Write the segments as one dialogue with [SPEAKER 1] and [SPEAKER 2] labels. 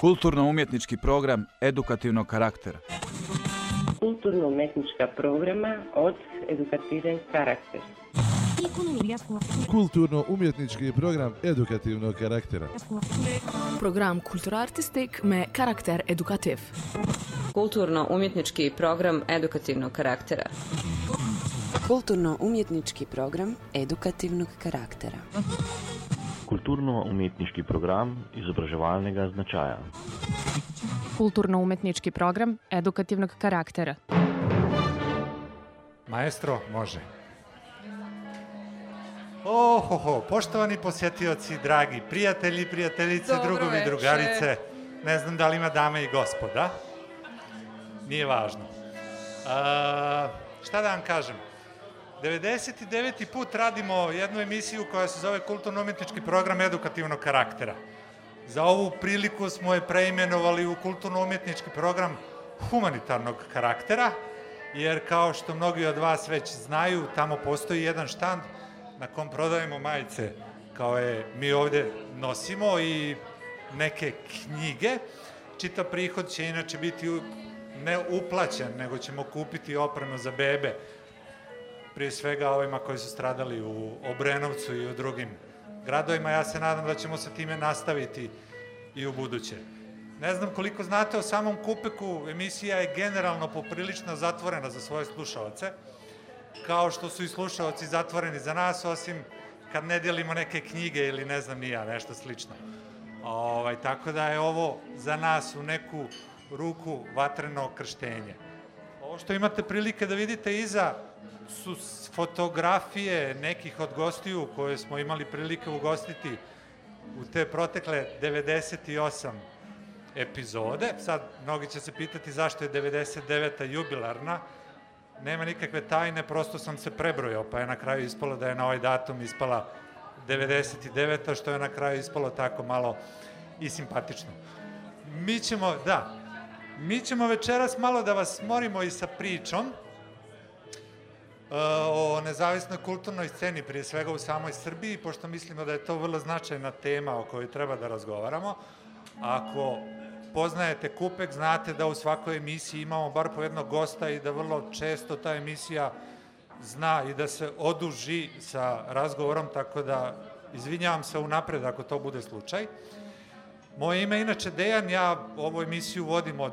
[SPEAKER 1] Kulturno-umjetnički program edukativnog karaktera.
[SPEAKER 2] Kulturno-umetnička programa od edukativen karakter.
[SPEAKER 3] Kulturno-umjetnički program edukativnog karaktera.
[SPEAKER 4] Program kulturartistik me karakter edukativ.
[SPEAKER 5] Kulturno-umjetnički program edukativnog karaktera.
[SPEAKER 6] Kulturno-umjetnički program edukativnog karaktera.
[SPEAKER 7] Kulturno-umetniški program izobraževalnega značaja.
[SPEAKER 8] Kulturno-umetnički program edukativnog karaktera.
[SPEAKER 9] Maestro, može. Ohoho, poštovani posjetioci, dragi prijatelji, prijateljice,
[SPEAKER 10] Dobro
[SPEAKER 9] drugovi,
[SPEAKER 10] veče.
[SPEAKER 9] drugarice, ne znam da li ima dame i gospoda, nije važno. A, šta da vam kažem? 99. put radimo jednu emisiju koja se zove Kulturno-umjetnički program edukativnog karaktera. Za ovu priliku smo je preimenovali u Kulturno-umjetnički program humanitarnog karaktera, jer kao što mnogi od vas već znaju, tamo postoji jedan štand na kom prodajemo majice kao je mi ovde nosimo i neke knjige. Čita prihod će inače biti ne uplaćen, nego ćemo kupiti opremu za bebe, prije svega ovima koji su stradali u Obrenovcu i u drugim gradovima. Ja se nadam da ćemo sa time nastaviti i u buduće. Ne znam koliko znate o samom Kupeku, emisija je generalno poprilično zatvorena za svoje slušalce, kao što su i slušalci zatvoreni za nas, osim kad ne delimo neke knjige ili ne znam ni ja, nešto slično. Ovaj, tako da je ovo za nas u neku ruku vatreno krštenje. Ovo što imate prilike da vidite iza su fotografije nekih od gostiju koje smo imali prilike ugostiti u te protekle 98 epizode. Sad, mnogi će se pitati zašto je 99. jubilarna. Nema nikakve tajne, prosto sam se prebrojao, pa je na kraju ispalo da je na ovaj datum ispala 99. što je na kraju ispalo tako malo i simpatično. Mi ćemo, da, mi ćemo večeras malo da vas morimo i sa pričom, o nezavisnoj kulturnoj sceni, prije svega u samoj Srbiji, pošto mislimo da je to vrlo značajna tema o kojoj treba da razgovaramo. Ako poznajete Kupek, znate da u svakoj emisiji imamo bar po jednog gosta i da vrlo često ta emisija zna i da se oduži sa razgovorom, tako da izvinjavam se unapred ako to bude slučaj. Moje ime je inače Dejan, ja ovu emisiju vodim od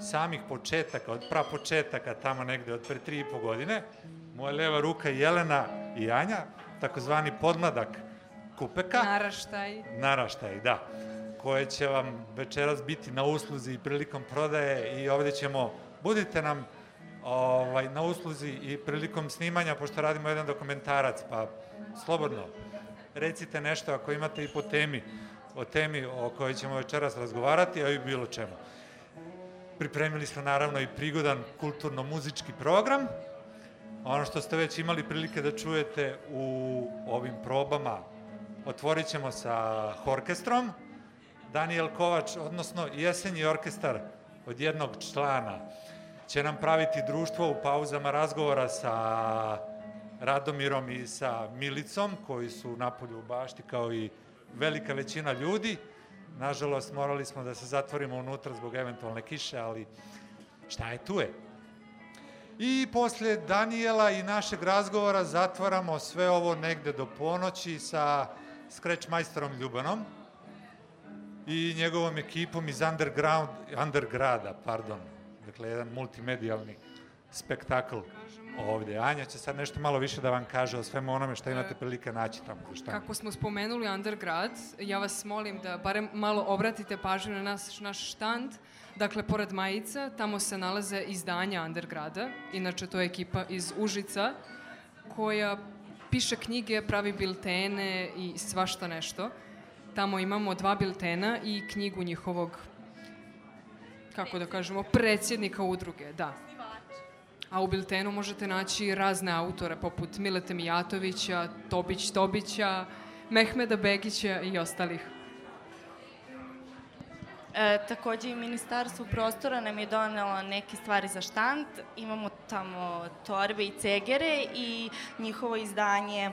[SPEAKER 9] samih početaka, od pra početaka, tamo negde od pre tri i po godine. Moja leva ruka je Jelena i Anja, takozvani podmladak Kupeka.
[SPEAKER 10] Naraštaj.
[SPEAKER 9] Naraštaj, da, koje će vam večeras biti na usluzi prilikom prodaje i ovde ćemo, budite nam ovaj, na usluzi i prilikom snimanja, pošto radimo jedan dokumentarac, pa slobodno, recite nešto ako imate i po temi, o temi o kojoj ćemo večeras razgovarati, a i bilo čemu. Pripremili smo naravno i prigodan kulturno-muzički program, ono što ste već imali prilike da čujete u ovim probama, otvorit ćemo sa orkestrom. Daniel Kovač, odnosno jesenji orkestar od jednog člana, će nam praviti društvo u pauzama razgovora sa Radomirom i sa Milicom, koji su napolju u bašti kao i velika većina ljudi. Nažalost, morali smo da se zatvorimo unutra zbog eventualne kiše, ali šta je tu je. I posle Danijela i našeg razgovora zatvaramo sve ovo negde do ponoći sa Scratch majstorom Ljubanom i njegovom ekipom iz underground, undergrada, pardon. Dakle, jedan multimedijalni spektakl ovde. Anja će sad nešto malo više da vam kaže o svemu onome što imate prilike naći tamo. Šta?
[SPEAKER 10] Kako smo spomenuli Undergrad, ja vas molim da barem malo obratite pažnju na nas, naš štand. Dakle, pored majica, tamo se nalaze izdanja Undergrada. Inače, to je ekipa iz Užica koja piše knjige, pravi biltene i svašta nešto. Tamo imamo dva biltena i knjigu njihovog, kako da kažemo, predsjednika udruge, da. A u biltenu možete naći razne autore poput Milete Mijatovića, Tobić Tobića, Mehmeda Begića i ostalih.
[SPEAKER 11] E, takođe i Ministarstvo prostora nam je donelo neke stvari za štand. Imamo tamo torbe i cegere i njihovo izdanje e,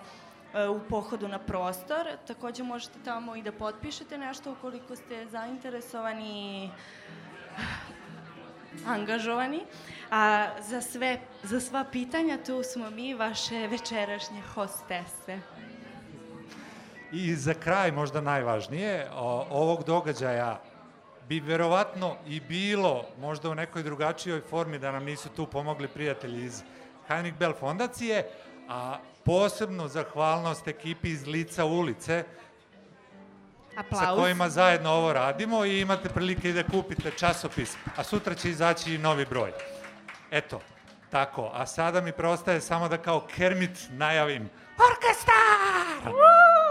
[SPEAKER 11] e, u pohodu na prostor. Takođe možete tamo i da potpišete nešto ukoliko ste zainteresovani angažovani. A za, sve, za sva pitanja tu smo mi, vaše večerašnje hostese.
[SPEAKER 9] I za kraj, možda najvažnije, ovog događaja bi verovatno i bilo možda u nekoj drugačijoj formi da nam nisu tu pomogli prijatelji iz Heinrich Bell fondacije, a posebno zahvalnost ekipi iz Lica ulice
[SPEAKER 11] Aplauz.
[SPEAKER 9] sa kojima zajedno ovo radimo i imate prilike i da kupite časopis, a sutra će izaći i novi broj. Eto, tako. A sada mi preostaje samo da kao Kermit najavim Orkestar!
[SPEAKER 12] To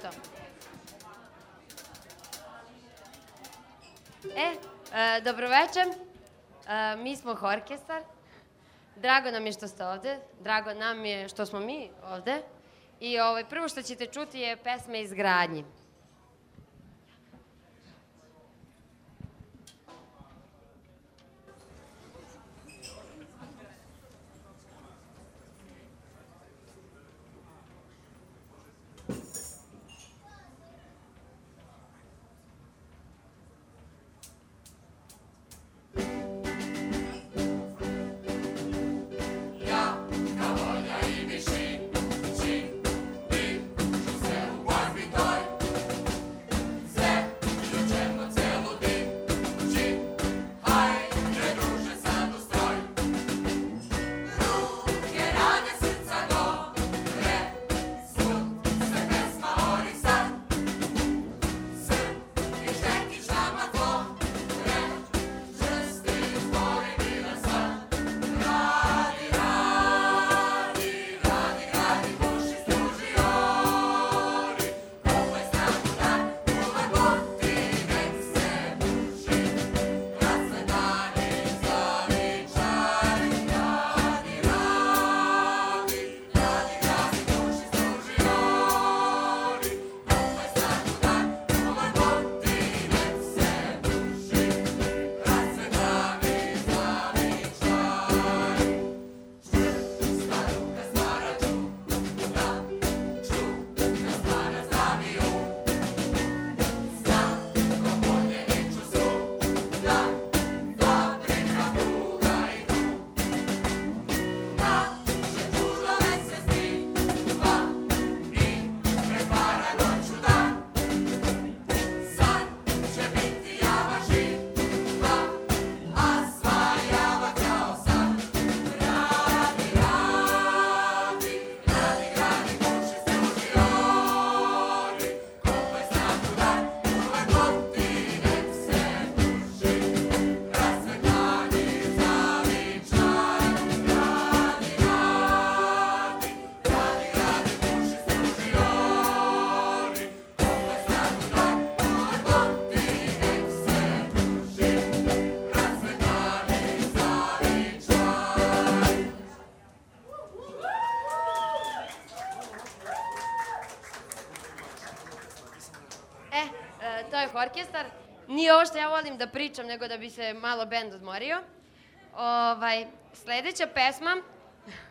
[SPEAKER 12] to, je to. E, e dobroveče. E, mi smo Horkestar. Drago nam je što ste ovde. Drago nam je što smo mi ovde. I ovaj, prvo što ćete čuti je pesma izgradnji. E, orkestar. Nije ovo što ja volim da pričam, nego da bi se malo bend odmorio. Ovaj, sledeća pesma,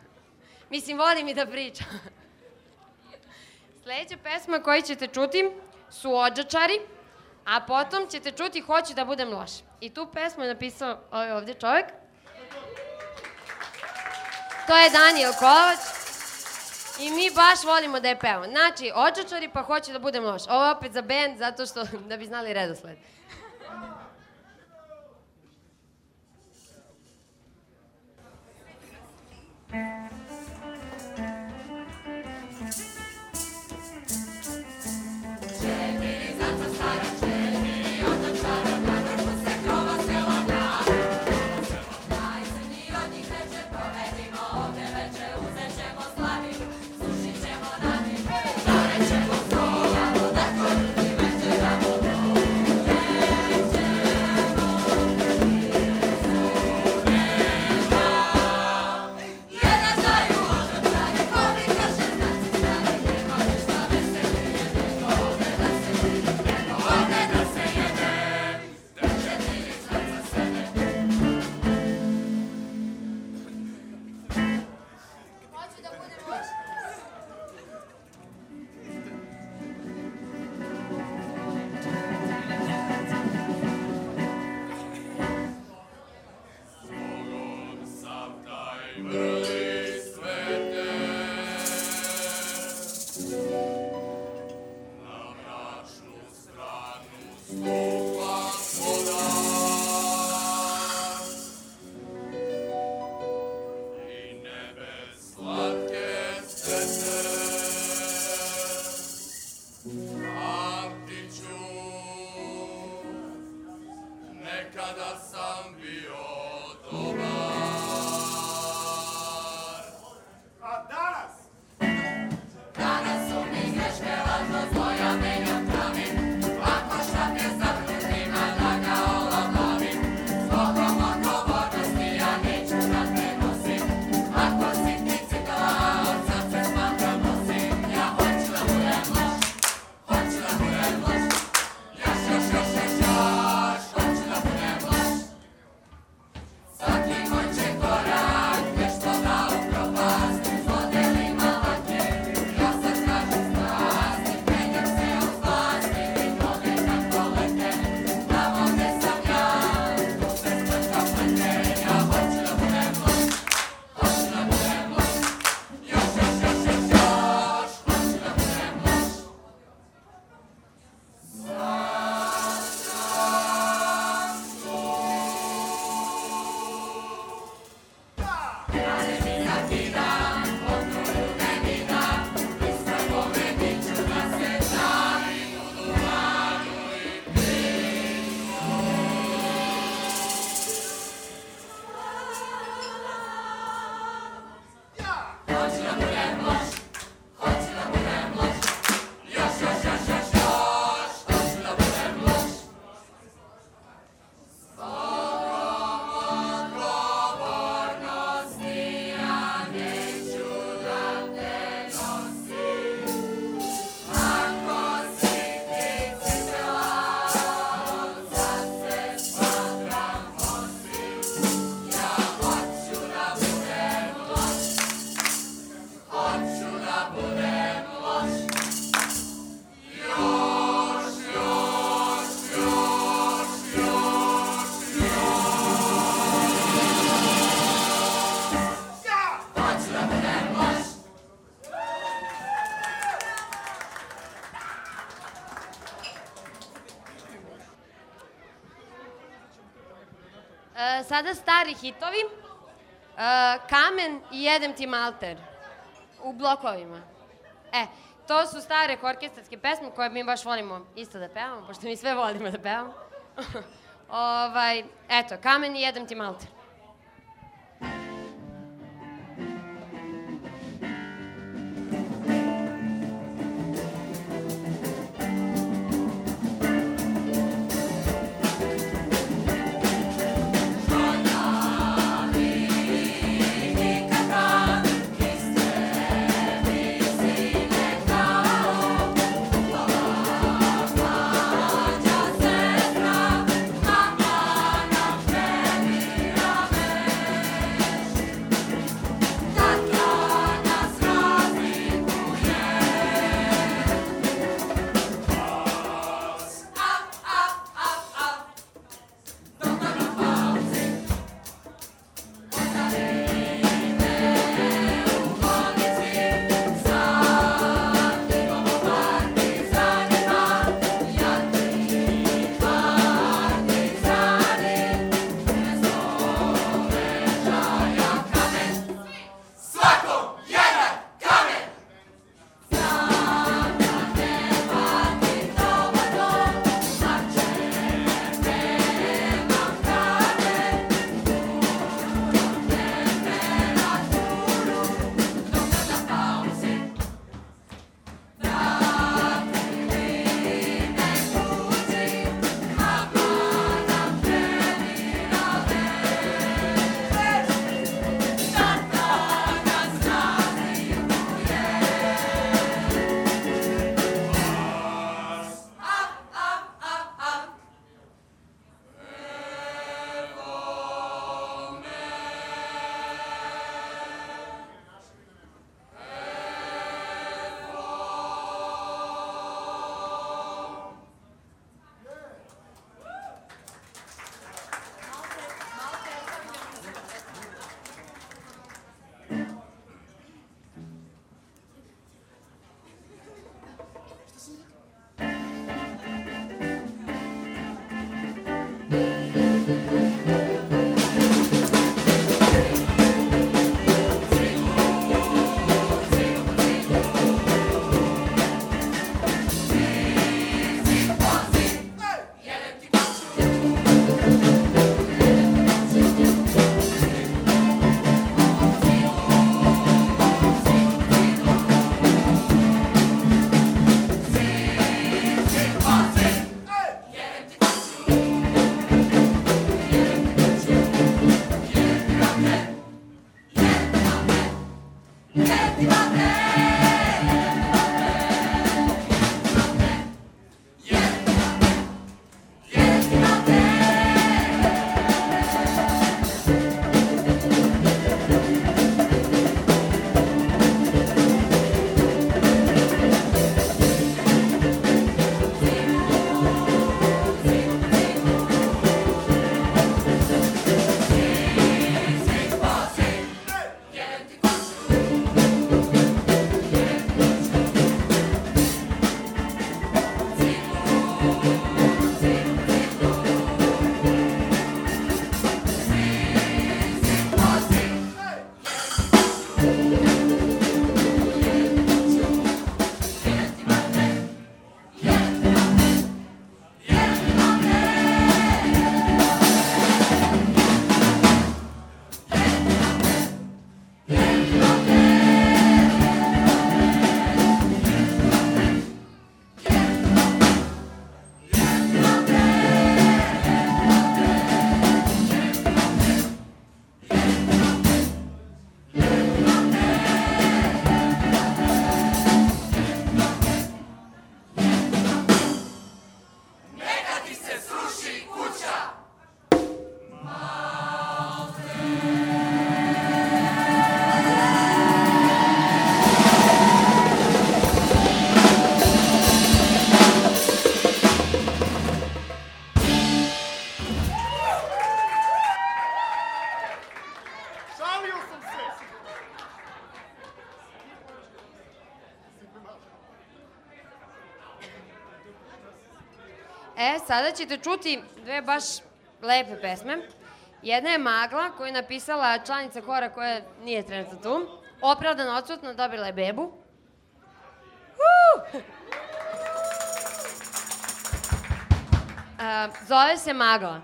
[SPEAKER 12] mislim, volim i da pričam. Sledeća pesma koju ćete čuti su Odžačari, a potom ćete čuti Hoću da budem loš. I tu pesmu je napisao ovaj ovdje čovjek. To je Daniel Kolovac. I mi baš volimo da je pevamo. Znači, Odžačari pa Hoću da budem loš. Ovo opet za bend, zato što, da bi znali redosled. Stari hitovi, e, Kamen i Jedem ti malter u blokovima. E, to su stare orkestarske pesme koje mi baš volimo isto da pevamo, pošto mi sve volimo da pevamo. ovaj, eto, Kamen i Jedem ti malter. Sada ćete čuti dve baš lepe pesme Jedna je Magla, koju je napisala članica hora koja nije trenutno tu. Opravdano odsutno, dobila je bebu. Uh! A, zove se Magla.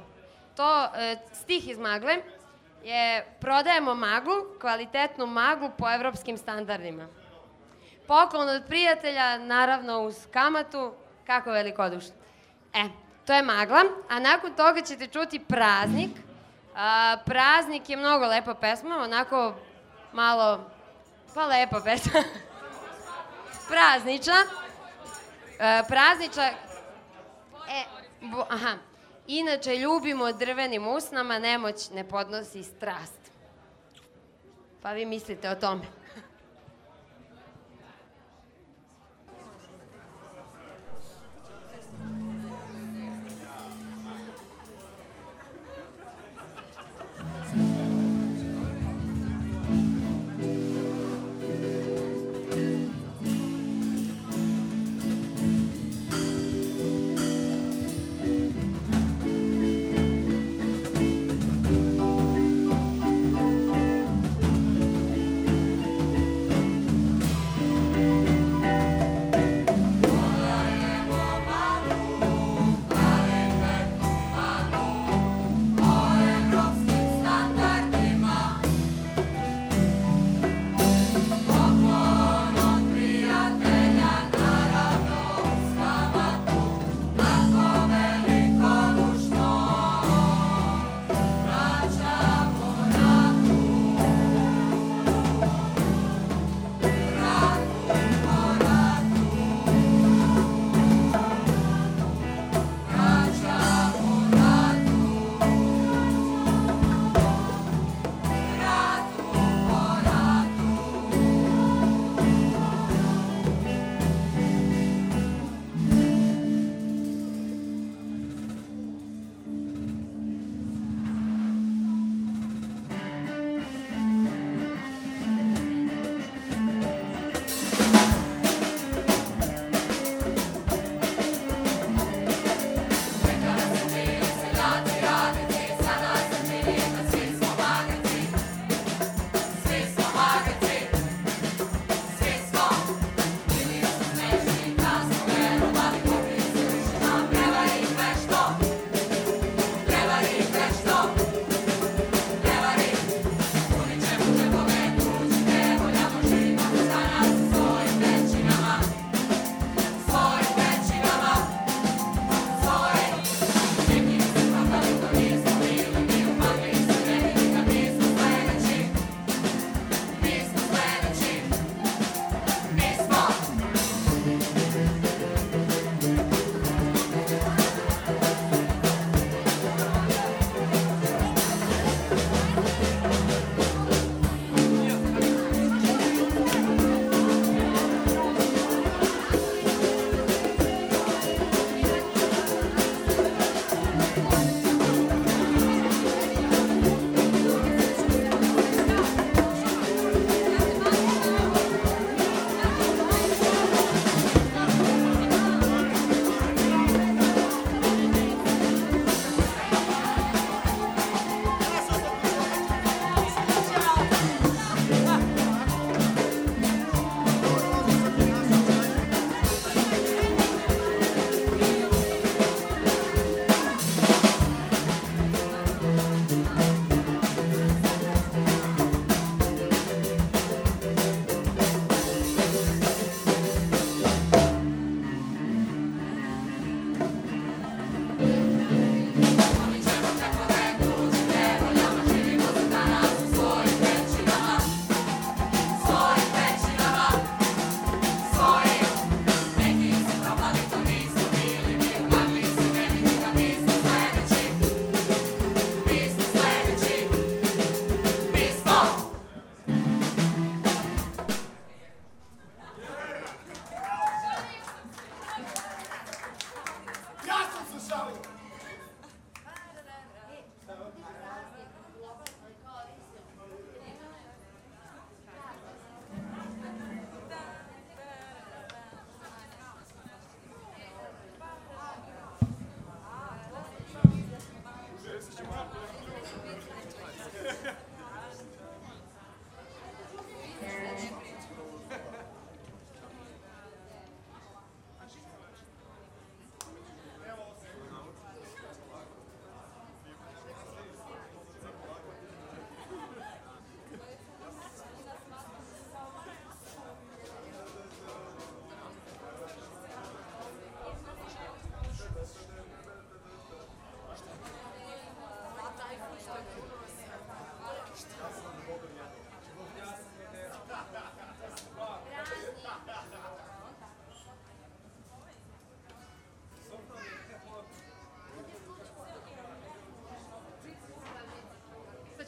[SPEAKER 12] To, e, stih iz Magle je prodajemo maglu, kvalitetnu maglu po evropskim standardima. Poklon od prijatelja, naravno uz kamatu, kako velikodušno. E, to je magla, a nakon toga ćete čuti praznik. A, praznik je mnogo lepa pesma, onako malo, pa lepa pesma. Praznična. E, praznična. E, bo, aha. Inače, ljubimo drvenim usnama, nemoć ne podnosi strast. Pa vi mislite o tome.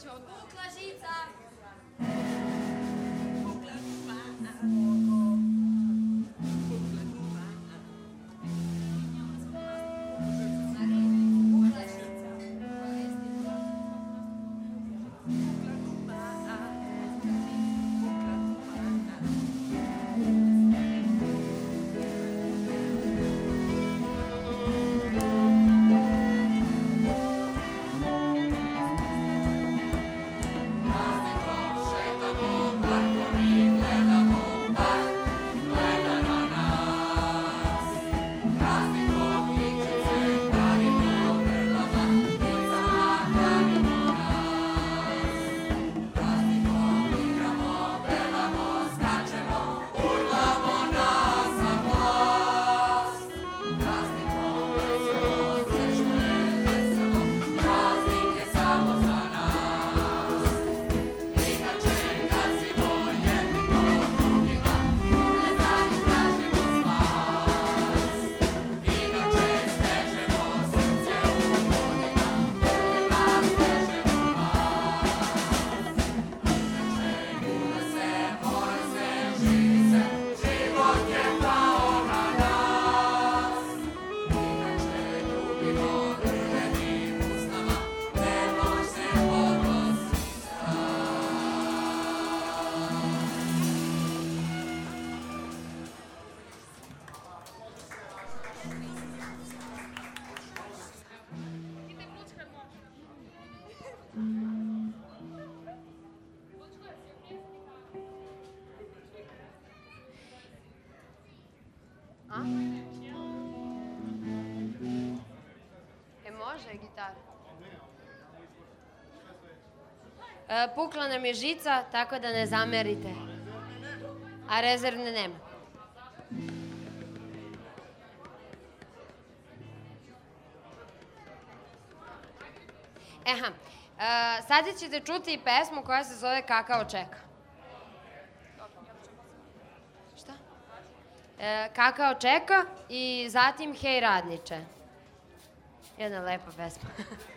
[SPEAKER 12] Ćemo. Pukla nam je žica, tako da ne zamerite. A rezervne nema. Eha, e, sada ćete čuti pesmu koja se zove Kakao čeka. Šta? E, Kakao čeka i zatim Hej radniče. Jedna lepa pesma.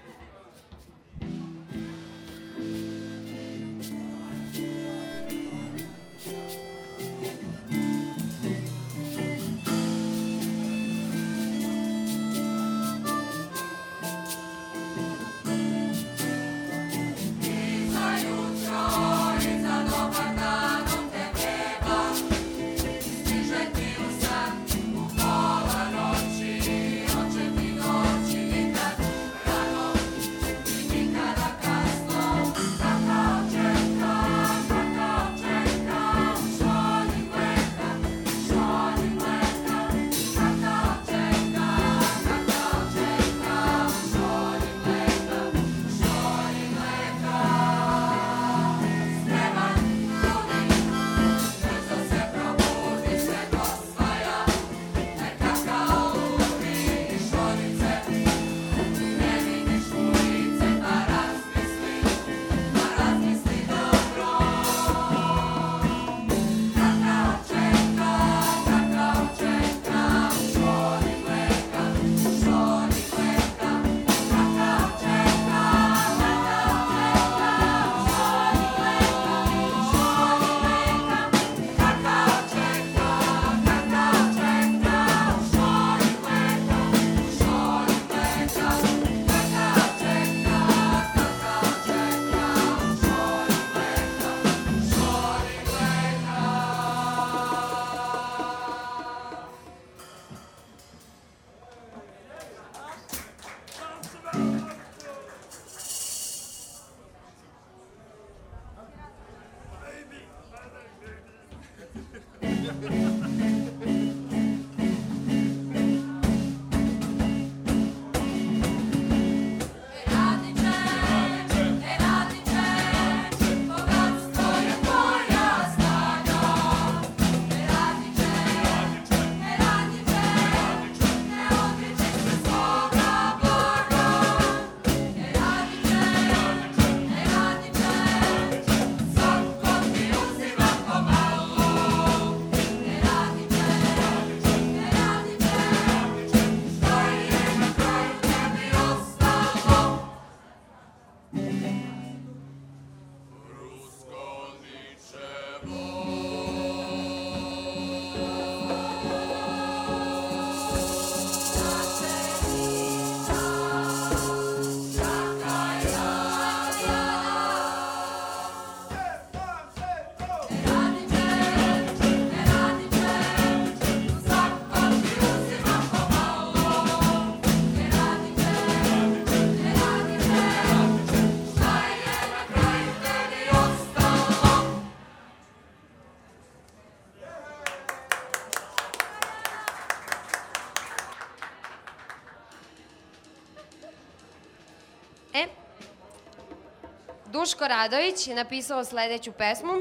[SPEAKER 12] Duško Radović je napisao sledeću pesmu,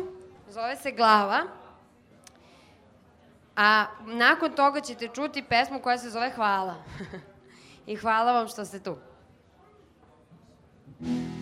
[SPEAKER 12] zove se Glava. A nakon toga ćete čuti pesmu koja se zove Hvala. I hvala vam što ste tu.
[SPEAKER 13] Hvala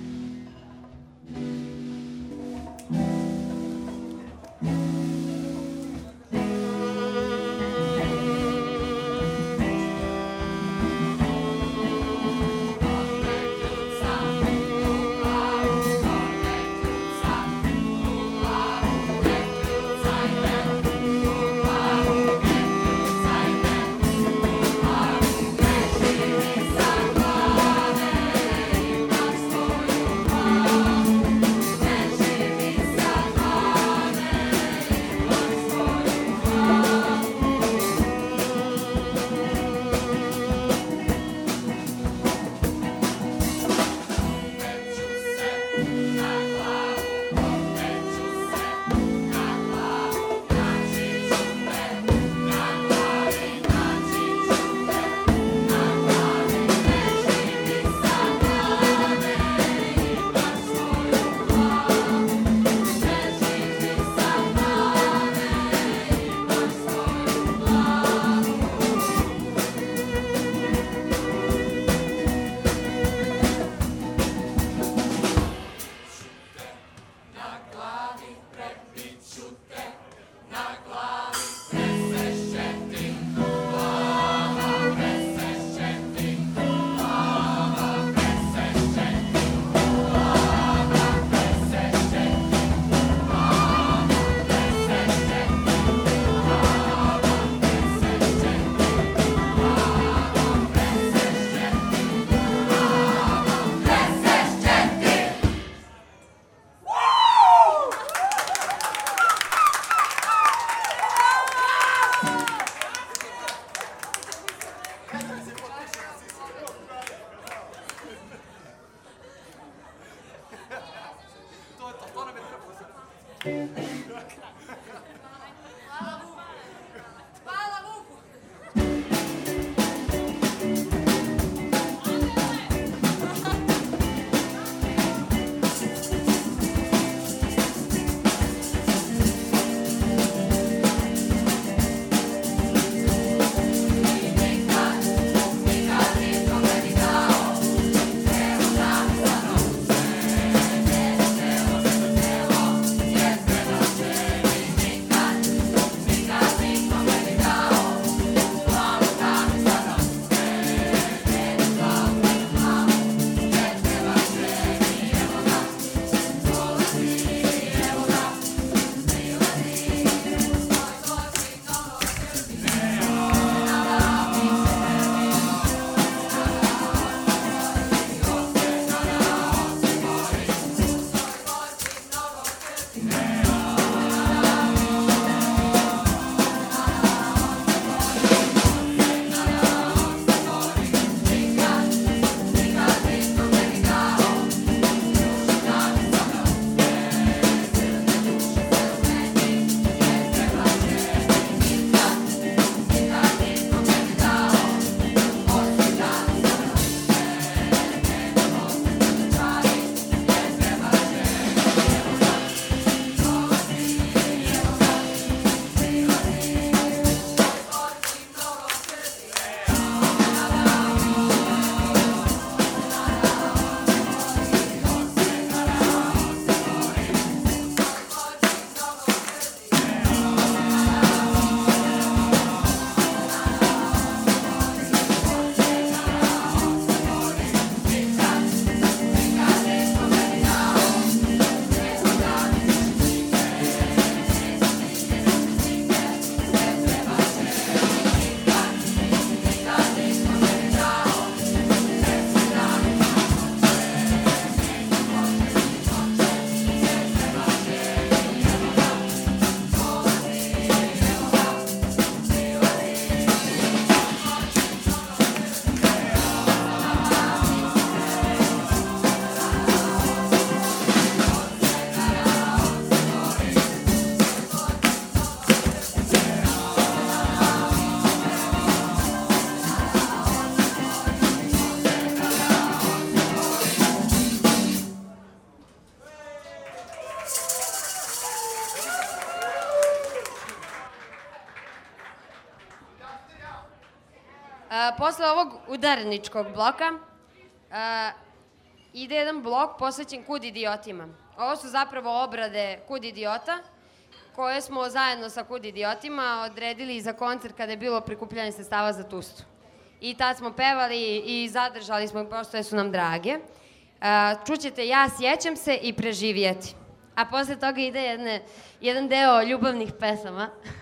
[SPEAKER 12] posle ovog udarničkog bloka a, ide jedan blok posvećen kud idiotima. Ovo su zapravo obrade kud idiota, koje smo zajedno sa kud idiotima odredili za koncert kada je bilo prikupljanje sredstava za tustu. I tad smo pevali i zadržali smo, prosto su nam drage. A, čućete Ja sjećam se i preživjeti. A posle toga ide jedne, jedan deo ljubavnih pesama.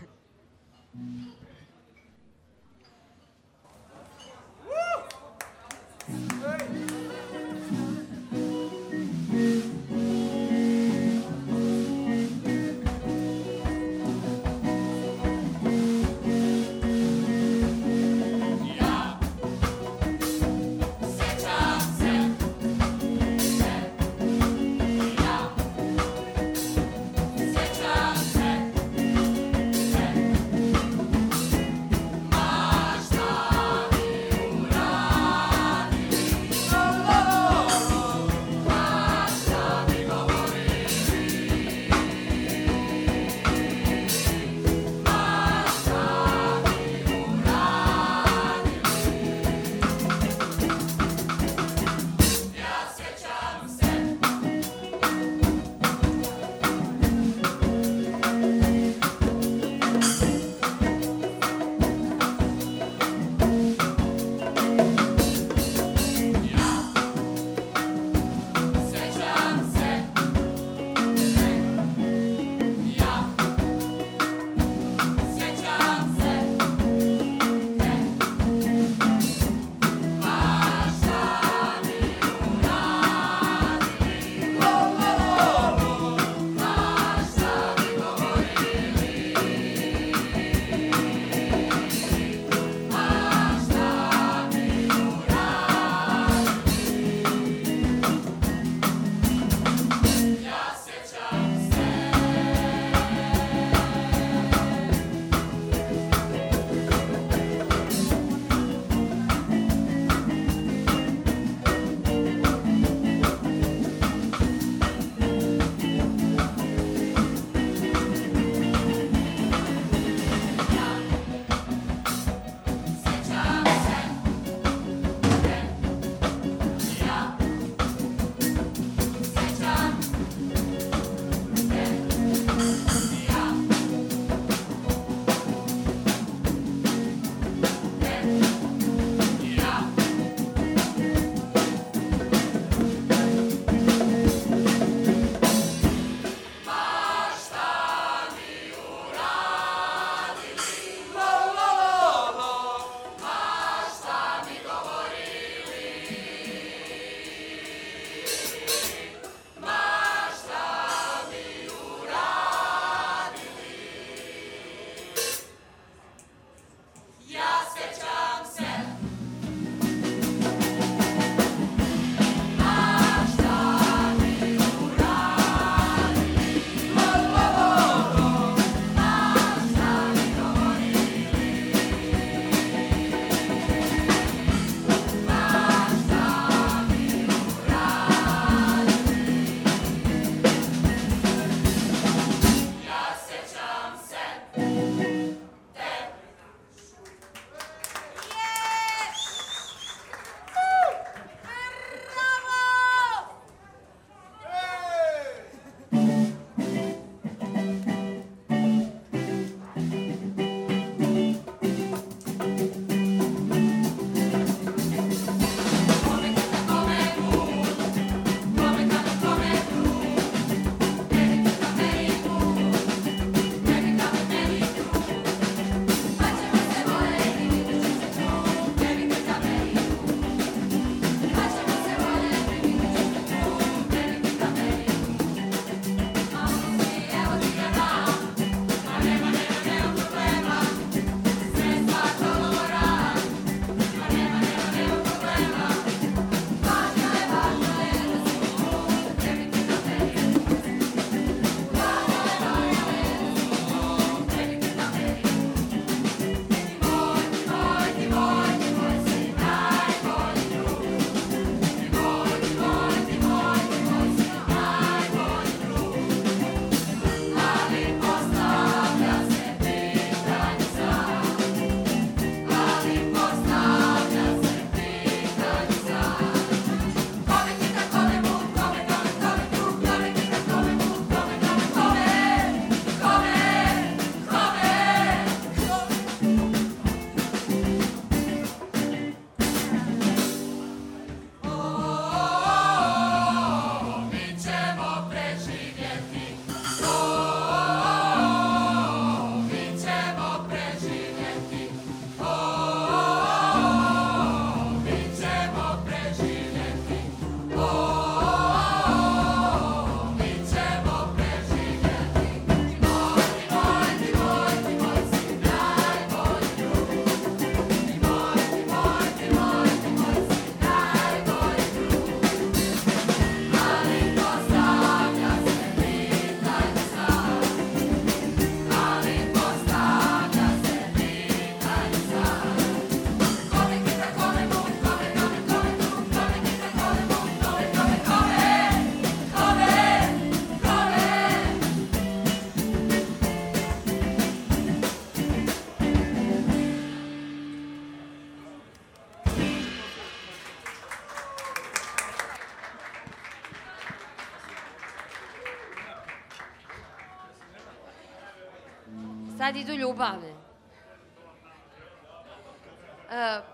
[SPEAKER 12] sad idu ljubavne.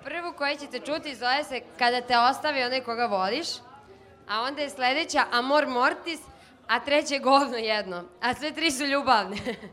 [SPEAKER 12] Prvu koju ćete čuti zove se Kada te ostavi onaj koga voliš, a onda je sledeća Amor Mortis, a treće govno jedno. A sve tri su ljubavne.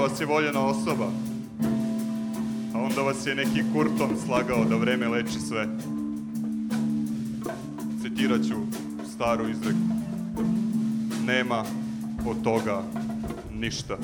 [SPEAKER 13] vas je voljena osoba. A onda vas je neki kurton slagao da vreme leči sve. Citirat ću staru izreku. Nema od toga ništa.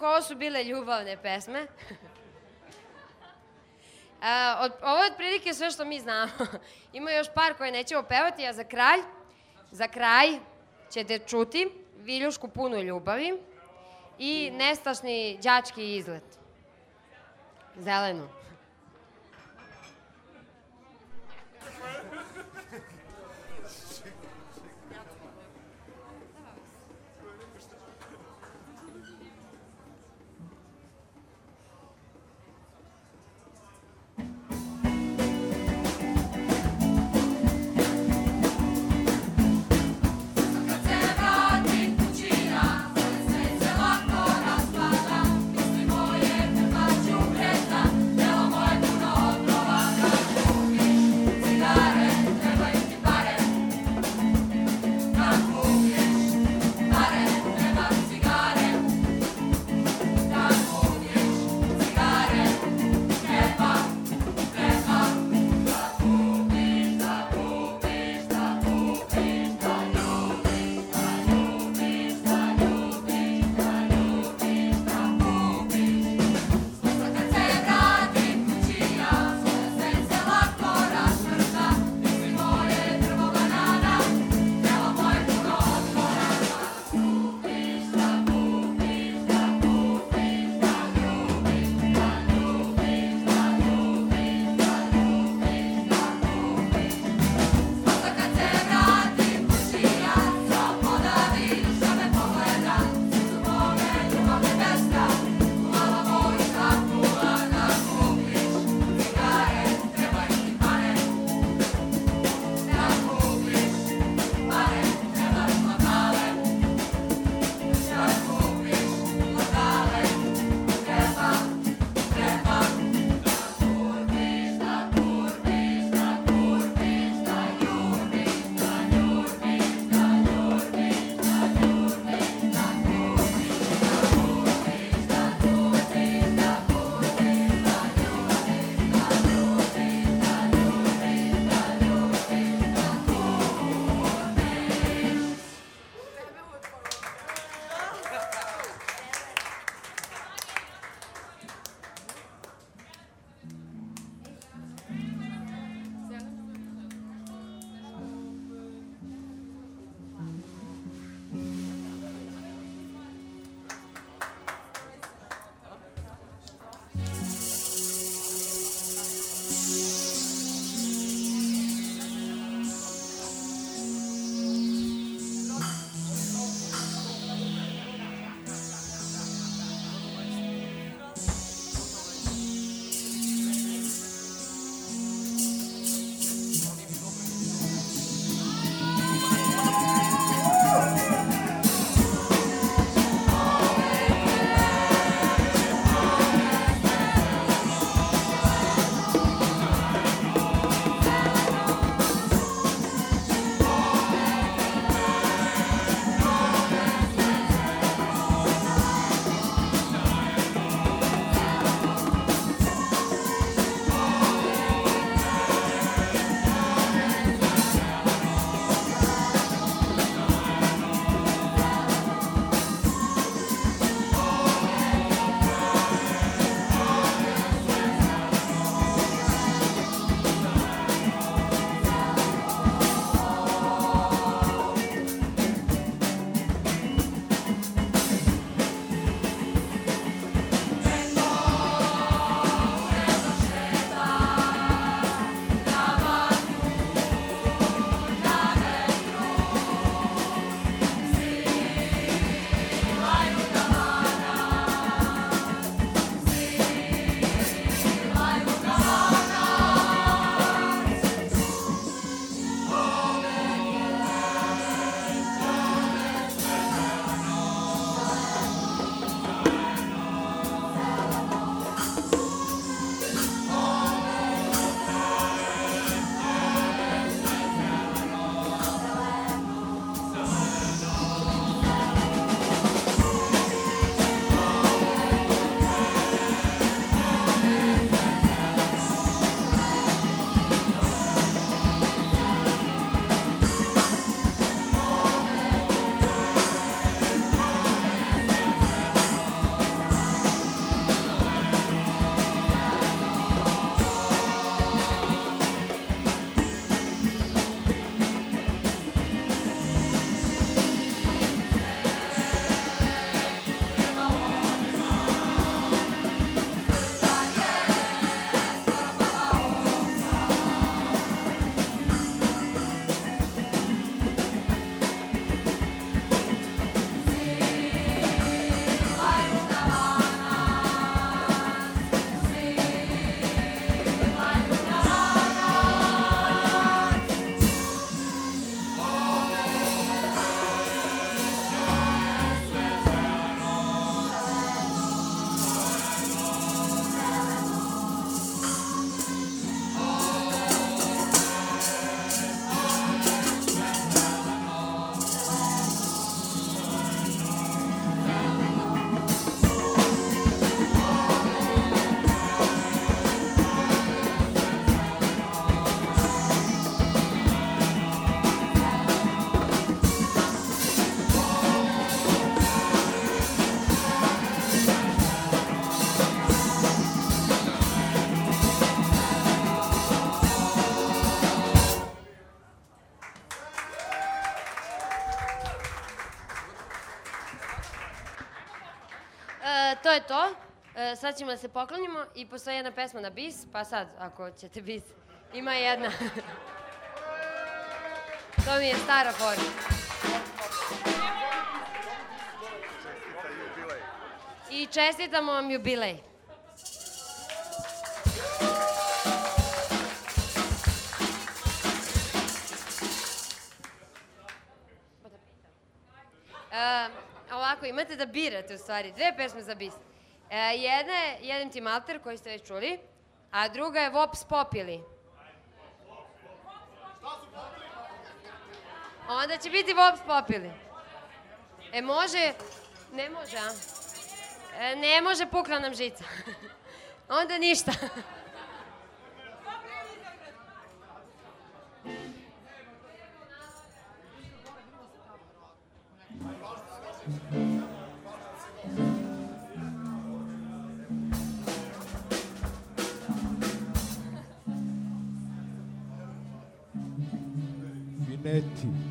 [SPEAKER 12] Rekoh, ovo su bile ljubavne pesme. E, od, ovo je otprilike sve što mi znamo. Ima još par koje nećemo pevati, a za kraj, za kraj ćete čuti Viljušku punu ljubavi i nestašni đački izlet. Zelenu. To. E, sad ćemo da se poklonimo i postoji jedna pesma na bis, pa sad, ako ćete bis, ima jedna. to mi je stara forma. I čestitamo vam jubilej. E, ovako, imate da birate u stvari, dve pesme za bis. E, jedna je Jedan ti malter koji ste već čuli, a druga je Vops Popili. Onda će biti Vops Popili. E, može, ne može, a? E, ne može, pukla nam žica. Onda ništa.
[SPEAKER 3] Finetti.
[SPEAKER 14] internet.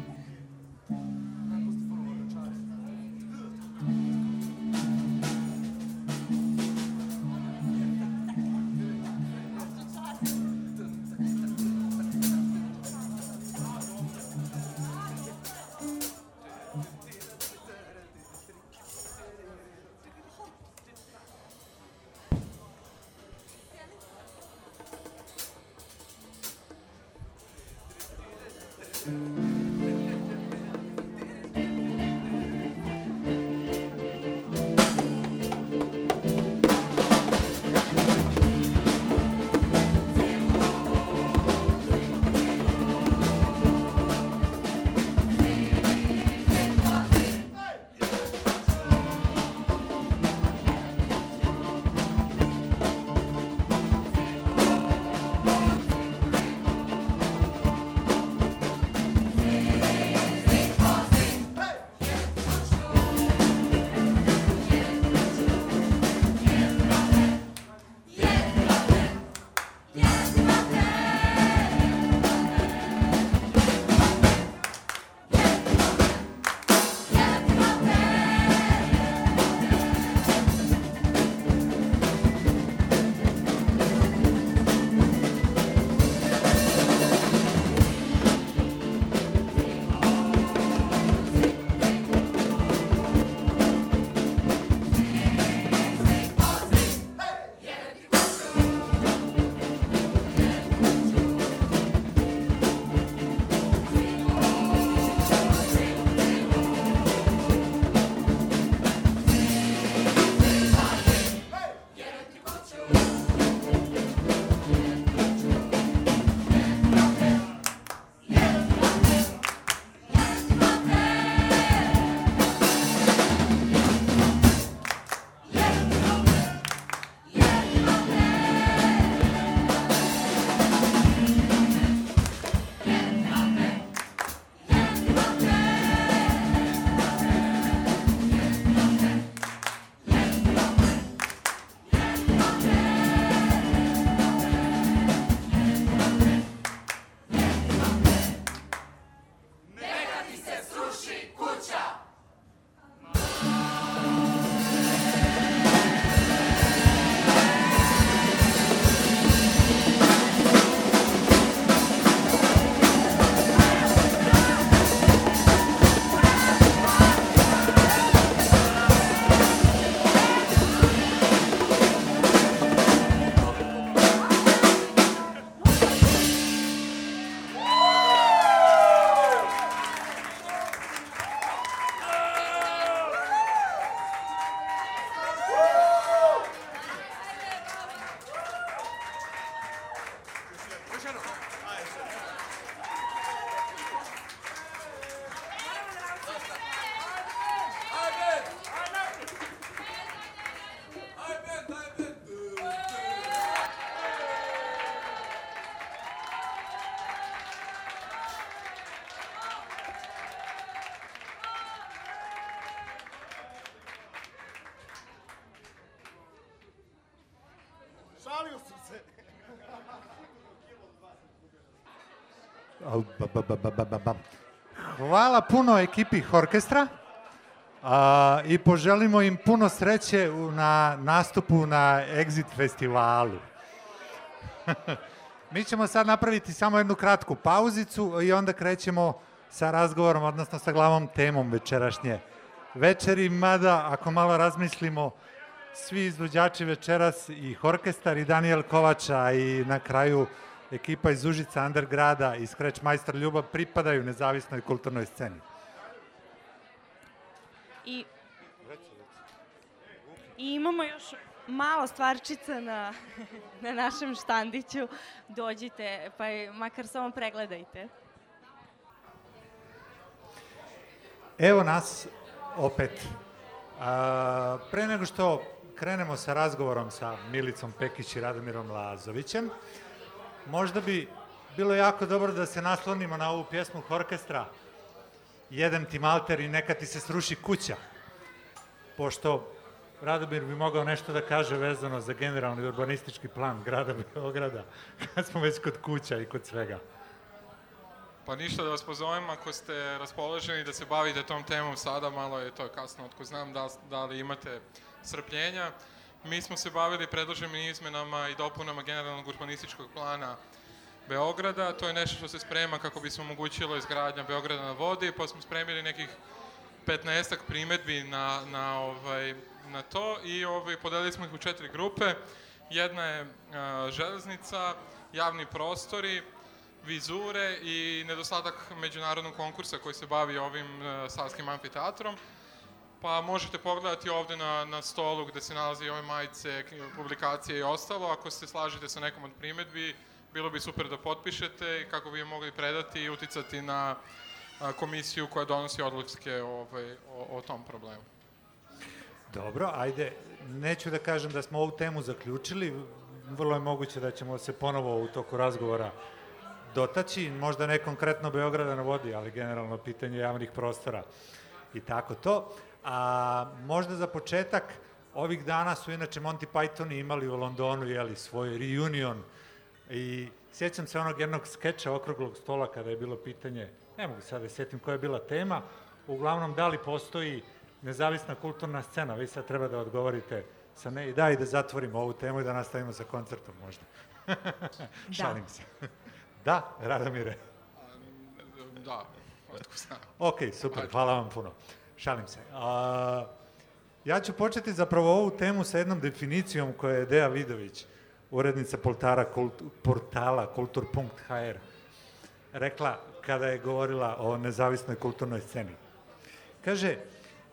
[SPEAKER 15] Hvala puno ekipi orkestra.
[SPEAKER 9] a, i poželimo im puno sreće na nastupu na Exit festivalu. Mi ćemo sad napraviti samo jednu kratku pauzicu i onda krećemo sa razgovorom, odnosno sa glavom temom večerašnje večeri, mada ako malo razmislimo, svi izvođači večeras i orkestar i Daniel Kovača i na kraju ekipa iz Užica Undergrada i Scratch Majstor Ljubav pripadaju nezavisnoj kulturnoj sceni.
[SPEAKER 11] I, I imamo još malo stvarčica na, na našem štandiću. Dođite, pa makar samo pregledajte.
[SPEAKER 9] Evo nas opet. A, pre nego što krenemo sa razgovorom sa Milicom Pekić i Radomirom Lazovićem, možda bi bilo jako dobro da se naslonimo na ovu pjesmu orkestra Jedan ti malter i neka ti se sruši kuća. Pošto Radomir bi mogao nešto da kaže vezano za generalni urbanistički plan grada Beograda, kad smo već kod kuća i kod svega.
[SPEAKER 14] Pa ništa da vas pozovem ako ste raspoloženi da se bavite tom temom sada, malo je to kasno, otko znam da, da li imate strpljenja. Mi smo se bavili predloženim izmenama i dopunama generalnog urbanističkog plana Beograda. To je nešto što se sprema kako bi se omogućilo izgradnja Beograda na vodi, pa smo spremili nekih 15 primetbi na, na, ovaj, na to i ovaj, podelili smo ih u četiri grupe. Jedna je a, železnica, javni prostori, vizure i nedostatak međunarodnog konkursa koji se bavi ovim uh, Savskim amfiteatrom. Pa možete pogledati ovde na, na stolu gde se nalazi ove majice, publikacije i ostalo. Ako se slažete sa nekom od primetbi, bilo bi super da potpišete kako bi je mogli predati i uticati na komisiju koja donosi odluke ovaj, o, o tom problemu.
[SPEAKER 9] Dobro, ajde, neću da kažem da smo ovu temu zaključili, vrlo je moguće da ćemo se ponovo u toku razgovora dotaći, možda ne konkretno Beograda na vodi, ali generalno pitanje javnih prostora i tako to. A možda za početak, ovih dana su inače Monty Pythoni imali u Londonu jeli, svoj reunion i sjećam se onog jednog skeča okruglog stola kada je bilo pitanje, ne mogu sad da sjetim koja je bila tema, uglavnom da li postoji nezavisna kulturna scena, vi sad treba da odgovorite sa ne i da i da zatvorimo ovu temu i da nastavimo sa koncertom možda. da. Šalim se. Da, Radomire.
[SPEAKER 14] Da, otko znam.
[SPEAKER 9] Ok, super, hvala vam puno. Šalim se. A, ja ću početi zapravo ovu temu sa jednom definicijom koja je Deja Vidović, urednica portala, kult, portala kultur.hr, rekla kada je govorila o nezavisnoj kulturnoj sceni. Kaže,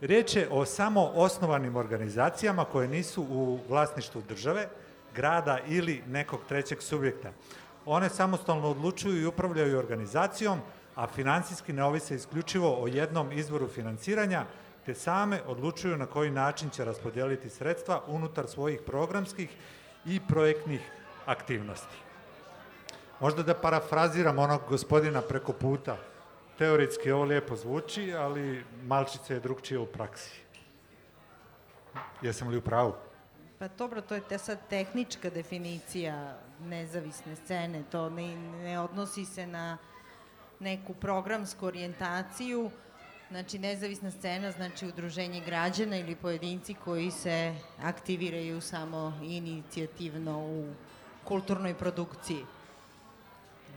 [SPEAKER 9] riječ je o samo osnovanim organizacijama koje nisu u vlasništvu države, grada ili nekog trećeg subjekta, One samostalno odlučuju i upravljaju organizacijom, a finansijski ne ovise isključivo o jednom izvoru financiranja, te same odlučuju na koji način će raspodeliti sredstva unutar svojih programskih i projektnih aktivnosti. Možda da parafraziram onog gospodina preko puta. Teoretski ovo lijepo zvuči, ali malčice je drugčije u praksi. Jesam li u pravu?
[SPEAKER 16] Pa dobro, to je te sad tehnička definicija nezavisne scene, to ne, ne odnosi se na neku programsku orijentaciju, znači nezavisna scena znači udruženje građana ili pojedinci koji se aktiviraju samo inicijativno u kulturnoj produkciji.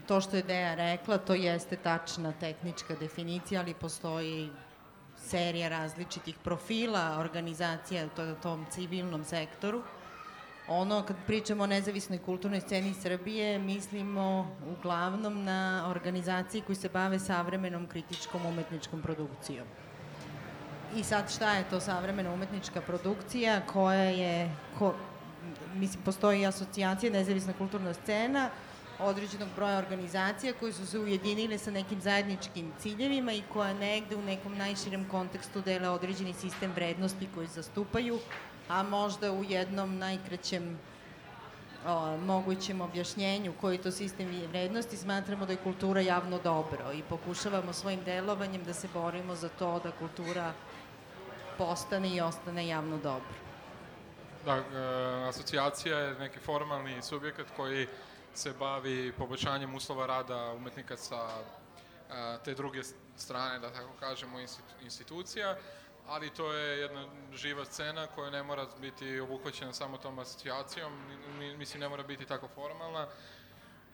[SPEAKER 16] To što je Deja rekla, to jeste tačna tehnička definicija, ali postoji serija različitih profila organizacija u tom civilnom sektoru. Ono, kad pričamo o nezavisnoj kulturnoj sceni Srbije, mislimo uglavnom na organizacije koji se bave savremenom kritičkom umetničkom produkcijom. I sad šta je to savremena umetnička produkcija koja je, ko, mislim, postoji asocijacija nezavisna kulturna scena, određenog broja organizacija koji su se ujedinile sa nekim zajedničkim ciljevima i koja negde u nekom najširem kontekstu dele određeni sistem vrednosti koji zastupaju, a možda u jednom najkraćem o, mogućem objašnjenju koji to sistem vrednosti smatramo da je kultura javno dobro i pokušavamo svojim delovanjem da se borimo za to da kultura postane i ostane javno dobro.
[SPEAKER 14] Da, e, asocijacija je neki formalni subjekat koji se bavi poboljšanjem uslova rada umetnika sa a, te druge strane, da tako kažemo, institucija. Ali to je jedna živa scena koja ne mora biti obuhvaćena samo tom asocijacijom, mislim ne mora biti tako formalna.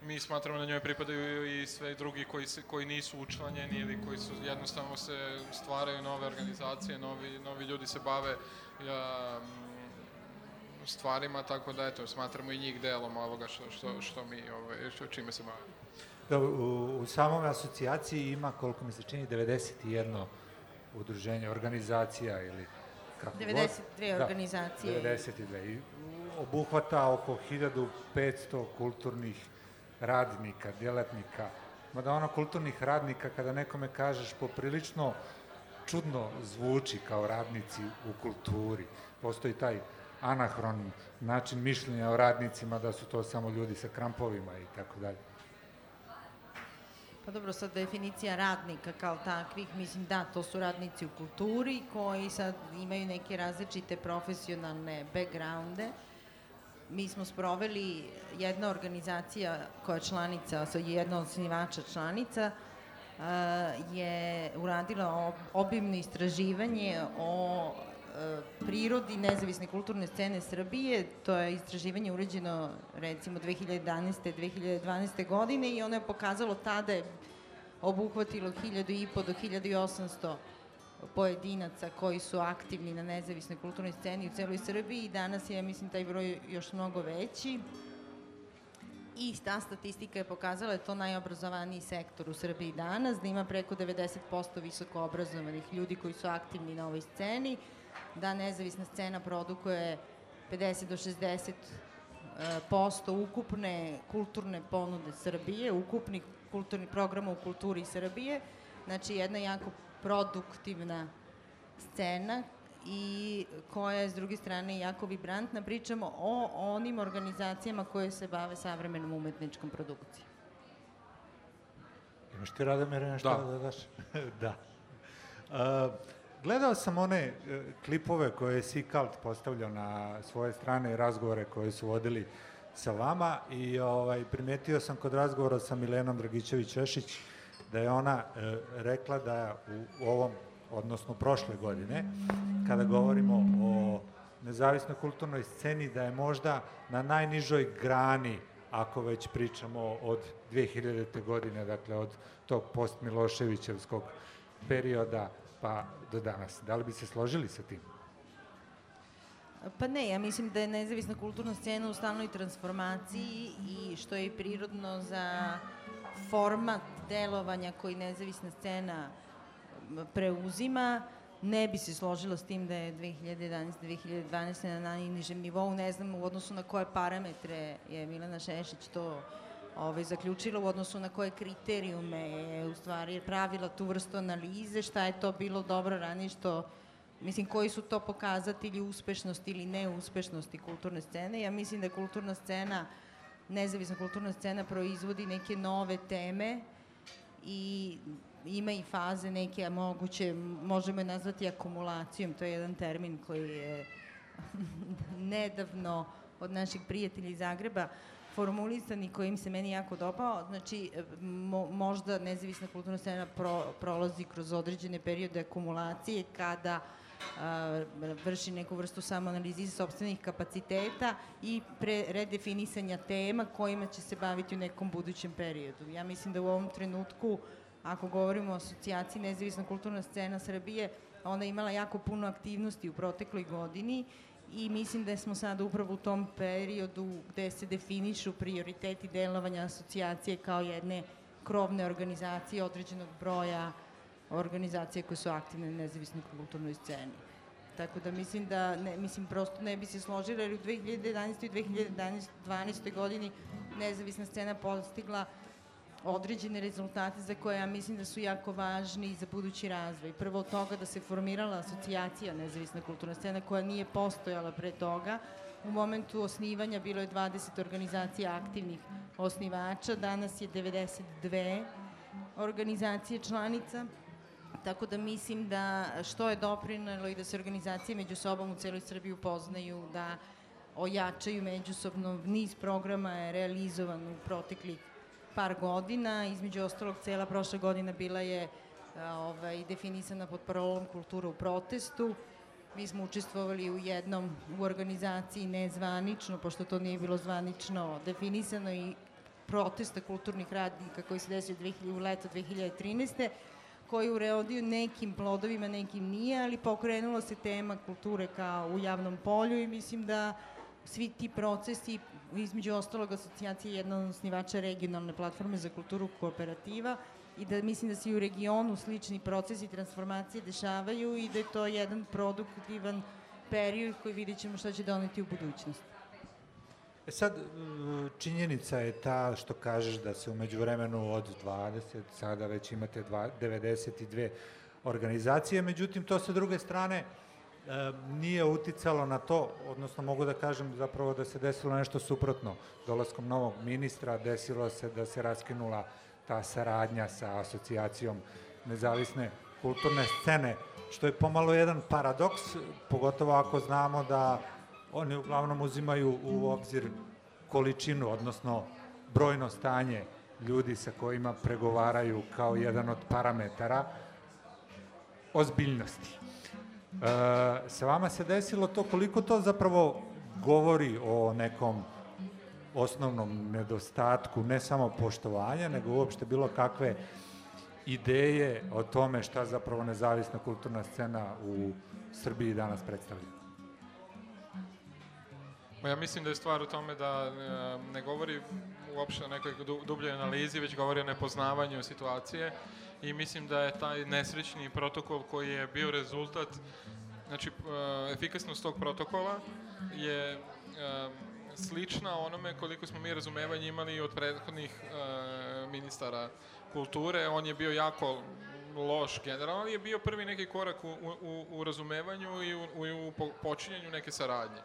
[SPEAKER 14] Mi smatramo da njoj pripadaju i sve drugi koji, se, koji nisu učlanjeni ili koji su jednostavno se stvaraju nove organizacije, novi, novi ljudi se bave ja, stvarima, tako da eto, smatramo i njih delom ovoga što, što, što mi, ovaj, što, čime se bavimo.
[SPEAKER 9] Da, u, u samom asocijaciji ima, koliko mi se čini, 91 udruženje, organizacija ili
[SPEAKER 16] kako 92 god. organizacije.
[SPEAKER 9] Da, 92. I obuhvata oko 1500 kulturnih radnika, djelatnika. Mada ono kulturnih radnika, kada nekome kažeš poprilično čudno zvuči kao radnici u kulturi. Postoji taj anahron način mišljenja o radnicima da su to samo ljudi sa krampovima i tako dalje.
[SPEAKER 16] Pa dobro, sad definicija radnika kao takvih, mislim da, to su radnici u kulturi koji sad imaju neke različite profesionalne backgrounde. Mi smo sproveli jedna organizacija koja je članica, jedna od osnivača članica, je uradila obimno istraživanje o prirodi nezavisne kulturne scene Srbije. To je istraživanje uređeno recimo 2011. 2012. godine i ono je pokazalo tada je obuhvatilo 1000 i po do 1800 pojedinaca koji su aktivni na nezavisnoj kulturnoj sceni u celoj Srbiji i danas je, mislim, taj broj još mnogo veći. I ta statistika je pokazala da je to najobrazovaniji sektor u Srbiji danas, da ima preko 90% visoko obrazovanih ljudi koji su aktivni na ovoj sceni, da nezavisna scena produkuje 50 do 60 e, posto ukupne kulturne ponude Srbije, ukupnih kulturnih programa u kulturi Srbije. Znači, jedna jako produktivna scena i koja je s druge strane jako vibrantna. Pričamo o onim organizacijama koje se bave savremenom umetničkom produkcijom.
[SPEAKER 9] Imaš ti Radomire nešto da, da daš? da. Uh, Gledao sam one e, klipove koje je Sikalt postavljao na svoje strane i razgovore koje su vodili sa vama i ovaj, primetio sam kod razgovora sa Milenom Dragićević-Češić da je ona e, rekla da u, u ovom, odnosno prošle godine, kada govorimo o nezavisnoj kulturnoj sceni, da je možda na najnižoj grani, ako već pričamo od 2000. godine, dakle od tog post-Miloševićevskog perioda, pa do danas. Da li bi se složili sa tim?
[SPEAKER 16] Pa ne, ja mislim da je nezavisna kulturna scena u stalnoj transformaciji i što je i prirodno za format delovanja koji nezavisna scena preuzima, ne bi se složila s tim da je 2011. 2012. na najnižem nivou, ne znam u odnosu na koje parametre je Milena Šešić to ovaj, zaključila u odnosu na koje kriterijume je u stvari pravila tu vrstu analize, šta je to bilo dobro ranije, što Mislim, koji su to pokazatelji uspešnosti ili neuspešnosti kulturne scene? Ja mislim da kulturna scena, nezavisna kulturna scena proizvodi neke nove teme i ima i faze neke, a moguće, možemo je nazvati akumulacijom, to je jedan termin koji je nedavno od naših prijatelja iz Zagreba formulisan i koji im se meni jako dopao. Znači, mo, možda nezavisna kulturna scena pro, prolazi kroz određene periode akumulacije kada a, vrši neku vrstu samoanalizi sobstvenih kapaciteta i pre, redefinisanja tema kojima će se baviti u nekom budućem periodu. Ja mislim da u ovom trenutku, ako govorimo o asocijaciji Nezavisna kulturna scena Srbije, ona je imala jako puno aktivnosti u protekloj godini i mislim da smo sada upravo u tom periodu gde se definišu prioriteti delovanja asocijacije kao jedne krovne organizacije određenog broja organizacije koje su aktivne na nezavisnoj kulturnoj sceni. Tako da mislim da, ne, mislim prosto ne bi se složila jer u 2011. i 2012. godini nezavisna scena postigla određene rezultate za koje ja mislim da su jako važni za budući razvoj. Prvo od toga da se formirala asocijacija nezavisna kulturna scena koja nije postojala pre toga. U momentu osnivanja bilo je 20 organizacija aktivnih osnivača, danas je 92 organizacije članica. Tako da mislim da što je doprinalo i da se organizacije među sobom u celoj Srbiji upoznaju, da ojačaju međusobno. Niz programa je realizovan u proteklih par godina, između ostalog cela prošla godina bila je ovaj, definisana pod parolom kultura u protestu. Mi smo učestvovali u jednom, u organizaciji nezvanično, pošto to nije bilo zvanično definisano i protesta kulturnih radnika koji se desio 2000, u leto 2013 koji ureodio nekim plodovima, nekim nije, ali pokrenula se tema kulture kao u javnom polju i mislim da svi ti procesi, između ostalog asocijacija je jedna od osnivača regionalne platforme za kulturu kooperativa i da mislim da se i u regionu slični procesi transformacije dešavaju i da je to jedan produktivan period koji vidjet ćemo šta će doneti u budućnosti.
[SPEAKER 9] E sad, činjenica je ta što kažeš da se umeđu vremenu od 20, sada već imate 92 organizacije, međutim to sa druge strane nije uticalo na to, odnosno mogu da kažem zapravo da se desilo nešto suprotno. Dolaskom novog ministra desilo se da se raskinula ta saradnja sa asocijacijom nezavisne kulturne scene, što je pomalo jedan paradoks, pogotovo ako znamo da oni uglavnom uzimaju u obzir količinu, odnosno brojno stanje ljudi sa kojima pregovaraju kao jedan od parametara ozbiljnosti. E, sa vama se desilo to koliko to zapravo govori o nekom osnovnom nedostatku ne samo poštovanja, nego uopšte bilo kakve ideje o tome šta zapravo nezavisna kulturna scena u Srbiji danas predstavlja.
[SPEAKER 14] Ja mislim da je stvar u tome da e, ne govori uopšte o nekoj dubljoj analizi, već govori o nepoznavanju situacije i mislim da je taj nesrećni protokol koji je bio rezultat, znači e, efikasnost tog protokola je e, slična onome koliko smo mi razumevanje imali od prethodnih ministara kulture. On je bio jako loš generalno, ali je bio prvi neki korak u, u, u razumevanju i u, u počinjanju neke saradnje.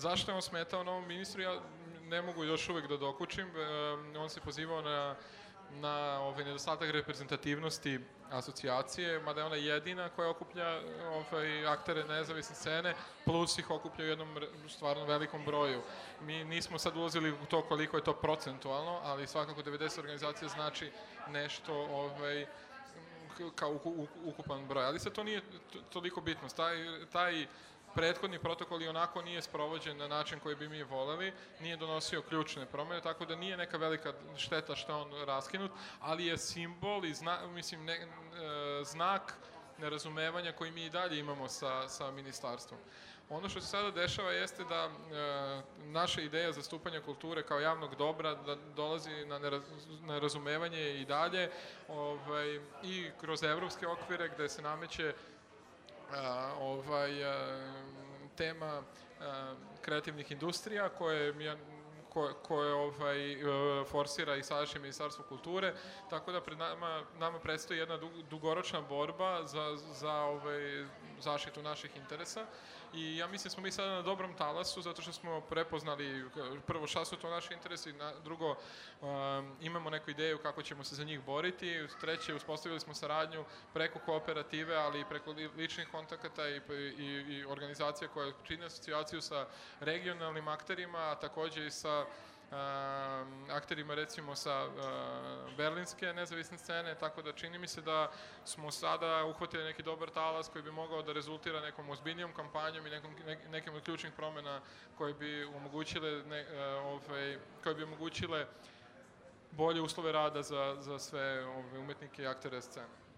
[SPEAKER 14] Zašto je on smetao novom ministru? Ja ne mogu još uvek da dokučim. On se pozivao na na ovaj nedostatak reprezentativnosti asocijacije, mada je ona jedina koja okuplja ovaj, aktere nezavisne scene, plus ih okuplja u jednom stvarno velikom broju. Mi nismo sad ulazili u to koliko je to procentualno, ali svakako 90 organizacija znači nešto ovaj, kao ukupan broj. Ali sad to nije toliko bitno. Taj, taj prethodni protokol i onako nije sprovođen na način koji bi mi voleli, nije donosio ključne promene, tako da nije neka velika šteta što on raskinut, ali je simbol i zna, mislim, ne, e, znak nerazumevanja koji mi i dalje imamo sa, sa ministarstvom. Ono što se sada dešava jeste da e, naša ideja zastupanja kulture kao javnog dobra da dolazi na nerazumevanje i dalje ovaj, i kroz evropske okvire gde se nameće ovaj, tema kreativnih industrija koje mi koje, koje ovaj, forsira i sadašnje Ministarstvo kulture, tako da pred nama, nama predstoji jedna dugoročna borba za, za ovaj, zaštitu naših interesa i ja mislim da smo mi sada na dobrom talasu zato što smo prepoznali prvo šta su to naši interesi, na, drugo um, imamo neku ideju kako ćemo se za njih boriti, treće uspostavili smo saradnju preko kooperative, ali i preko ličnih kontakata i, i, i organizacija koja čine asocijaciju sa regionalnim akterima, a takođe i sa akterima recimo sa berlinske nezavisne scene, tako da čini mi se da smo sada uhvatili neki dobar talas koji bi mogao da rezultira nekom ozbiljnijom kampanjom i nekom, ne, nekim od ključnih promena koje bi omogućile, ne, ovaj, koje bi omogućile bolje uslove rada za, za sve ove umetnike i aktere scene.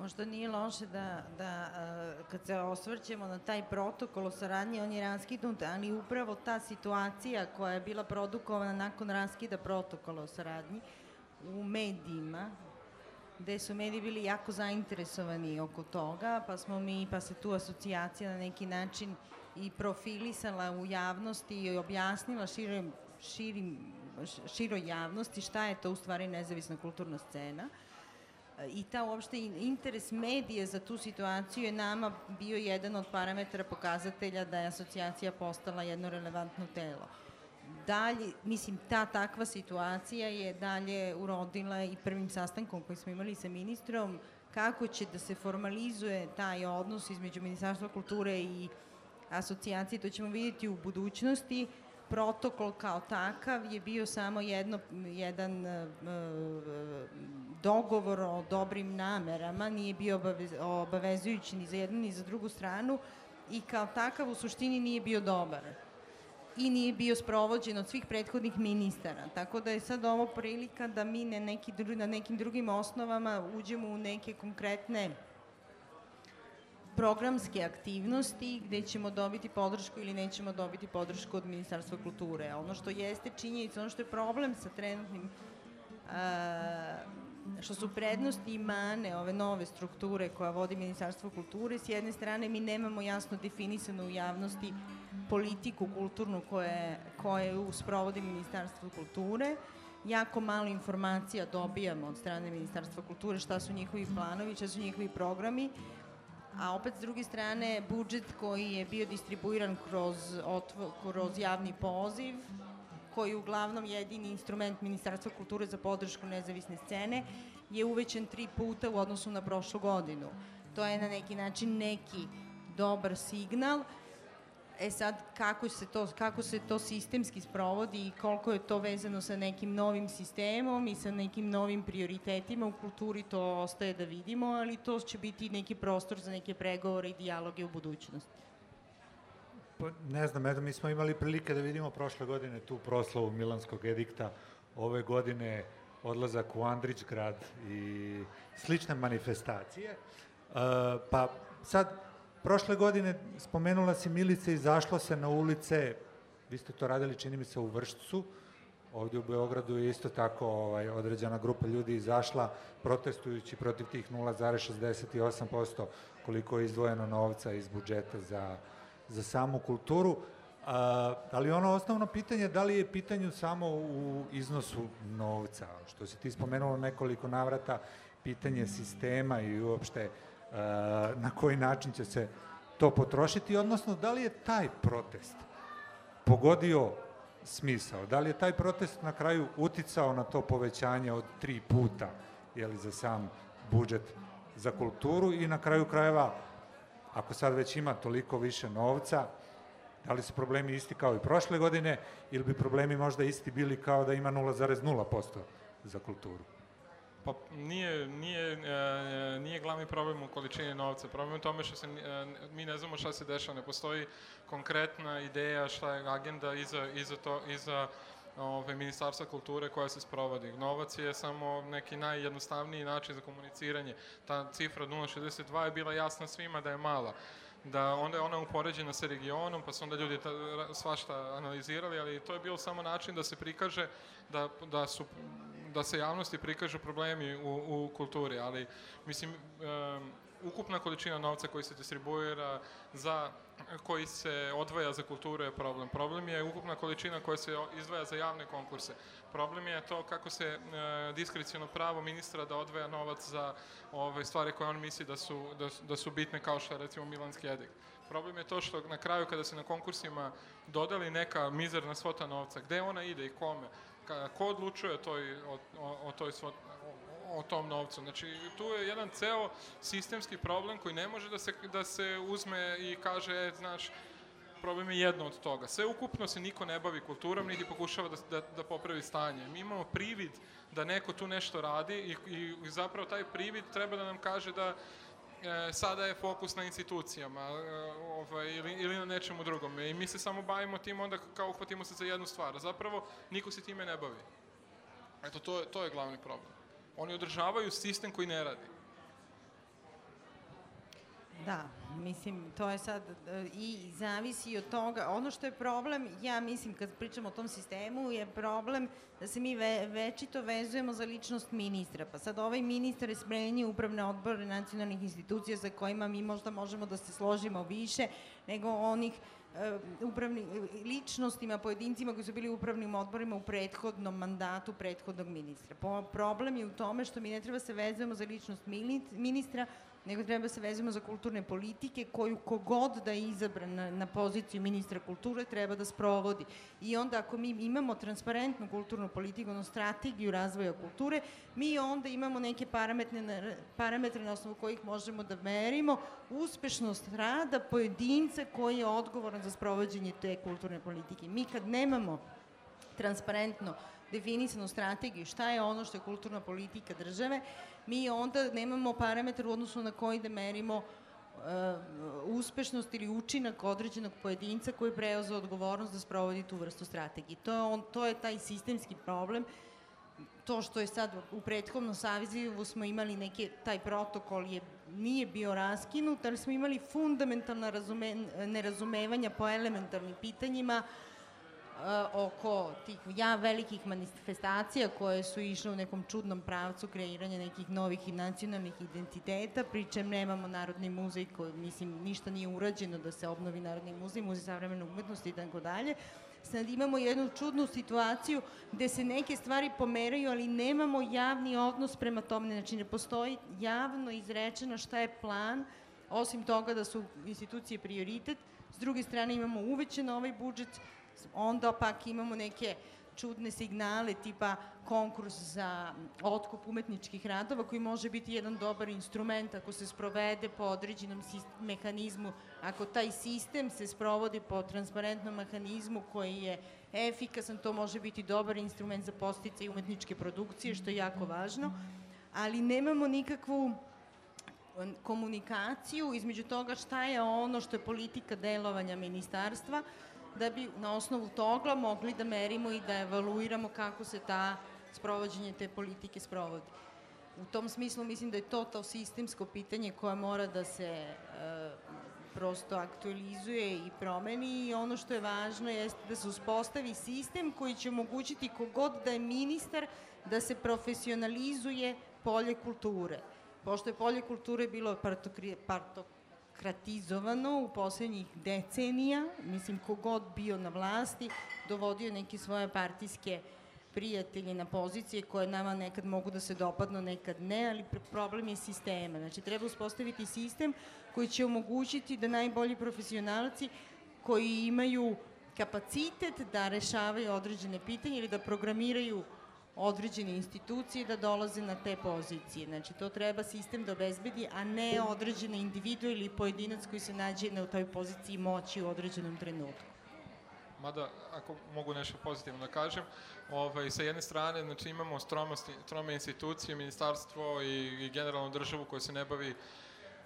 [SPEAKER 16] Možda nije loše da, da kad se osvrćemo na taj protokol o saradnji, on je raskidnut, ali upravo ta situacija koja je bila produkovana nakon raskida protokola o saradnji u medijima, gde su mediji bili jako zainteresovani oko toga, pa smo mi, pa se tu asocijacija na neki način i profilisala u javnosti i objasnila širim, širim, široj javnosti šta je to u stvari nezavisna kulturna scena i ta uopšte interes medije za tu situaciju je nama bio jedan od parametara pokazatelja da je asocijacija postala jedno relevantno telo. Dalje, mislim, ta takva situacija je dalje urodila i prvim sastankom koji smo imali sa ministrom, kako će da se formalizuje taj odnos između Ministarstva kulture i asocijacije, to ćemo vidjeti u budućnosti, protokol kao takav je bio samo jedno, jedan e, dogovor o dobrim namerama, nije bio obavez, obavezujući ni za jednu ni za drugu stranu i kao takav u suštini nije bio dobar i nije bio sprovođen od svih prethodnih ministara. Tako da je sad ovo prilika da mi na, neki, na nekim drugim osnovama uđemo u neke konkretne programske aktivnosti gde ćemo dobiti podršku ili nećemo dobiti podršku od Ministarstva kulture. Ono što jeste činjenica, ono što je problem sa trenutnim što su prednosti i mane ove nove strukture koja vodi Ministarstvo kulture, s jedne strane mi nemamo jasno definisano u javnosti politiku kulturnu koje, koje sprovodi Ministarstvo kulture, jako malo informacija dobijamo od strane Ministarstva kulture šta su njihovi planovi, šta su njihovi programi, a opet s druge strane budžet koji je bio distribuiran kroz, otvo, kroz javni poziv, koji je uglavnom jedini instrument Ministarstva kulture za podršku nezavisne scene, je uvećan tri puta u odnosu na prošlu godinu. To je na neki način neki dobar signal, E sad, kako se, to, kako se to sistemski sprovodi i koliko je to vezano sa nekim novim sistemom i sa nekim novim prioritetima u kulturi, to ostaje da vidimo, ali to će biti neki prostor za neke pregovore i dijaloge u budućnosti.
[SPEAKER 9] Pa, ne znam, eto, mi smo imali prilike da vidimo prošle godine tu proslavu Milanskog edikta, ove godine odlazak u Andrić grad i slične manifestacije. Uh, pa sad, Prošle godine, spomenula si Milice, izašlo se na ulice, vi ste to radili, čini mi se, u Vršcu, ovdje u Beogradu je isto tako ovaj, određena grupa ljudi izašla protestujući protiv tih 0,68% koliko je izdvojeno novca iz budžeta za, za samu kulturu. A, ali ono osnovno pitanje, da li je pitanju samo u iznosu novca? Što si ti spomenulo nekoliko navrata, pitanje sistema i uopšte na koji način će se to potrošiti, odnosno da li je taj protest pogodio smisao, da li je taj protest na kraju uticao na to povećanje od tri puta jeli, za sam budžet za kulturu i na kraju krajeva, ako sad već ima toliko više novca, da li su problemi isti kao i prošle godine ili bi problemi možda isti bili kao da ima 0,0% za kulturu?
[SPEAKER 14] Pa nije, nije, e, nije glavni problem u količini novca. Problem je u tome što se, e, mi ne znamo šta se dešava, ne postoji konkretna ideja šta je agenda iza, iza, to, iza ove, Ministarstva kulture koja se sprovodi. Novac je samo neki najjednostavniji način za komuniciranje. Ta cifra 0,62 je bila jasna svima da je mala da onda je ona upoređena sa regionom, pa su onda ljudi ta, svašta analizirali, ali to je bilo samo način da se prikaže da, da su da se javnosti prikažu problemi u, u kulturi, ali mislim, um, ukupna količina novca koji se distribuira za koji se odvaja za kulturu je problem. Problem je ukupna količina koja se izdvaja za javne konkurse. Problem je to kako se e, diskrecijono pravo ministra da odvaja novac za ove stvari koje on misli da su, da, da su bitne kao što je recimo Milanski edikt. Problem je to što na kraju kada se na konkursima dodali neka mizerna svota novca, gde ona ide i kome, ko odlučuje toj, o, o, toj svot, o, o tom novcu. Znači, tu je jedan ceo sistemski problem koji ne može da se, da se uzme i kaže, e, znaš, problem je jedno od toga. Sve ukupno se niko ne bavi kulturom, niti pokušava da, da, da popravi stanje. Mi imamo privid da neko tu nešto radi i, i zapravo taj privid treba da nam kaže da sada je fokus na institucijama e, ovaj, ili, ili na nečemu drugom. I mi se samo bavimo tim, onda kao uhvatimo se za jednu stvar. Zapravo, niko se time ne bavi. Eto, to, to je glavni problem. Oni održavaju sistem koji ne radi.
[SPEAKER 16] Da, mislim, to je sad e, i zavisi od toga. Ono što je problem, ja mislim, kad pričamo o tom sistemu, je problem da se mi ve, večito vezujemo za ličnost ministra. Pa sad ovaj ministar je smenio upravne odbore nacionalnih institucija za kojima mi možda možemo da se složimo više nego onih uh, upravni, ličnostima, pojedincima koji su bili u upravnim odborima u prethodnom mandatu prethodnog ministra. Po, problem je u tome što mi ne treba se vezujemo za ličnost ministra, nego treba da se vezimo za kulturne politike koju kogod da je izabran na, na poziciju ministra kulture treba da sprovodi. I onda ako mi imamo transparentnu kulturnu politiku, ono strategiju razvoja kulture, mi onda imamo neke parametre na, parametre na osnovu kojih možemo da merimo uspešnost rada pojedinca koji je odgovoran za sprovođenje te kulturne politike. Mi kad nemamo transparentno definisanu strategiju, šta je ono što je kulturna politika države, mi onda nemamo parametar u odnosu na koji da merimo uh, uspešnost ili učinak određenog pojedinca koji je preozao odgovornost da sprovodi tu vrstu strategije. To je, on, to je taj sistemski problem to što je sad u prethodnom savizivu smo imali neki, taj protokol je, nije bio raskinut, ali smo imali fundamentalna razume, nerazumevanja po elementarnim pitanjima, uh, oko tih ja velikih manifestacija koje su išle u nekom čudnom pravcu kreiranja nekih novih i nacionalnih identiteta, pričem nemamo Narodni muzej koji, mislim, ništa nije urađeno da se obnovi Narodni muzej, muzej savremene umetnosti i tako dalje. Sad imamo jednu čudnu situaciju gde se neke stvari pomeraju, ali nemamo javni odnos prema tome, znači ne postoji javno izrečeno šta je plan, osim toga da su institucije prioritet, s druge strane imamo uvećen ovaj budžet, onda pak imamo neke čudne signale tipa konkurs za otkup umetničkih radova koji može biti jedan dobar instrument ako se sprovede po određenom mehanizmu, ako taj sistem se sprovodi po transparentnom mehanizmu koji je efikasan, to može biti dobar instrument za postice i umetničke produkcije, što je jako važno, ali nemamo nikakvu komunikaciju između toga šta je ono što je politika delovanja ministarstva, da bi na osnovu toga mogli da merimo i da evaluiramo kako se ta sprovođenje te politike sprovodi. U tom smislu mislim da je to to sistemsko pitanje koje mora da se e, prosto aktualizuje i promeni i ono što je važno jeste da se uspostavi sistem koji će omogućiti kogod da je ministar da se profesionalizuje polje kulture. Pošto je polje kulture bilo partokri, partok, demokratizovano u poslednjih decenija, mislim, kogod bio na vlasti, dovodio neke svoje partijske prijatelje na pozicije koje nama nekad mogu da se dopadnu, nekad ne, ali problem je sistema. Znači, treba uspostaviti sistem koji će omogućiti da najbolji profesionalci koji imaju kapacitet da rešavaju određene pitanje ili da programiraju određene institucije da dolaze na te pozicije. Znači, to treba sistem da obezbedi, a ne određene individu ili pojedinac koji se nađe na toj poziciji moći u određenom trenutku.
[SPEAKER 14] Mada, ako mogu nešto pozitivno da kažem, ovaj, sa jedne strane znači, imamo strome institucije, ministarstvo i, i generalnu državu koja se ne bavi uh,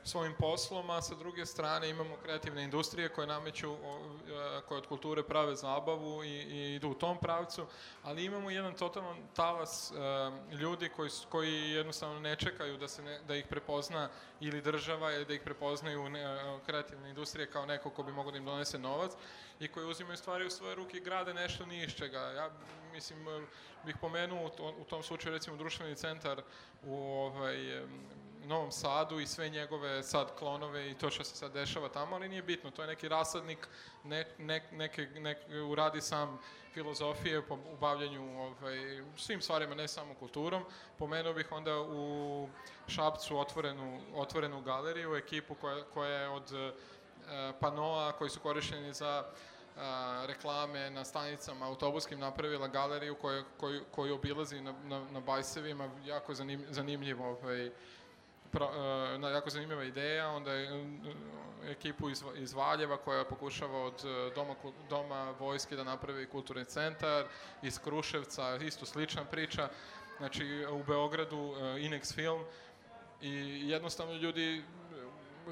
[SPEAKER 14] svojim poslom, a sa druge strane imamo kreativne industrije koje nameću, e, koje od kulture prave zabavu i, i idu u tom pravcu, ali imamo jedan totalan talas uh, ljudi koji, koji jednostavno ne čekaju da, se ne, da ih prepozna ili država ili da ih prepoznaju ne, kreativne industrije kao neko ko bi mogo da im donese novac i koji uzimaju stvari u svoje ruke i grade nešto ni iz čega. Ja mislim, bih pomenuo u tom slučaju recimo društveni centar u ovaj, Novom Sadu i sve njegove sad klonove i to što se sad dešava tamo, ali nije bitno, to je neki rasadnik, ne, ne, neke, neke, uradi sam filozofije po, u bavljanju ovaj, svim stvarima, ne samo kulturom. Pomenuo bih onda u Šapcu otvorenu, otvorenu galeriju, ekipu koja, koja je od uh, panoa koji su korišćeni za a, reklame na stanicama autobuskim napravila galeriju koju, koju, koju obilazi na, na, na bajsevima, jako zanim, zanimljivo ovaj, pro, uh, jako zanimljiva ideja, onda je uh, ekipu iz, iz Valjeva koja pokušava od uh, doma, doma vojske da napravi kulturni centar, iz Kruševca, isto slična priča, znači u Beogradu Inex Film. I jednostavno ljudi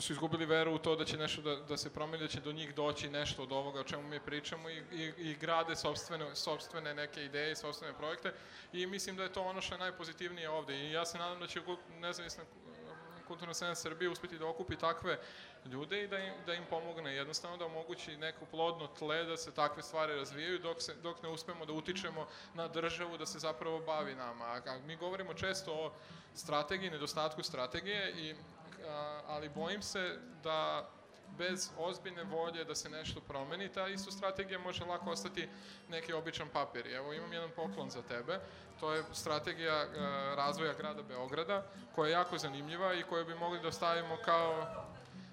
[SPEAKER 14] su izgubili veru u to da će nešto da, da se promeni, da će do njih doći nešto od ovoga o čemu mi pričamo i, i, i grade sobstvene, sobstvene neke ideje, sobstvene projekte. I mislim da je to ono što je najpozitivnije ovde. I ja se nadam da će nezavisna kulturna scena Srbije uspeti da okupi takve ljude i da im, da im pomogne, jednostavno da omogući neko plodno tle da se takve stvari razvijaju dok, se, dok ne uspemo da utičemo na državu da se zapravo bavi nama. A, mi govorimo često o strategiji, nedostatku strategije, i, a, ali bojim se da bez ozbiljne volje da se nešto promeni, ta isto strategija može lako ostati neki običan papir. Evo imam jedan poklon za tebe, to je strategija e, razvoja grada Beograda, koja je jako zanimljiva i koju bi mogli da stavimo kao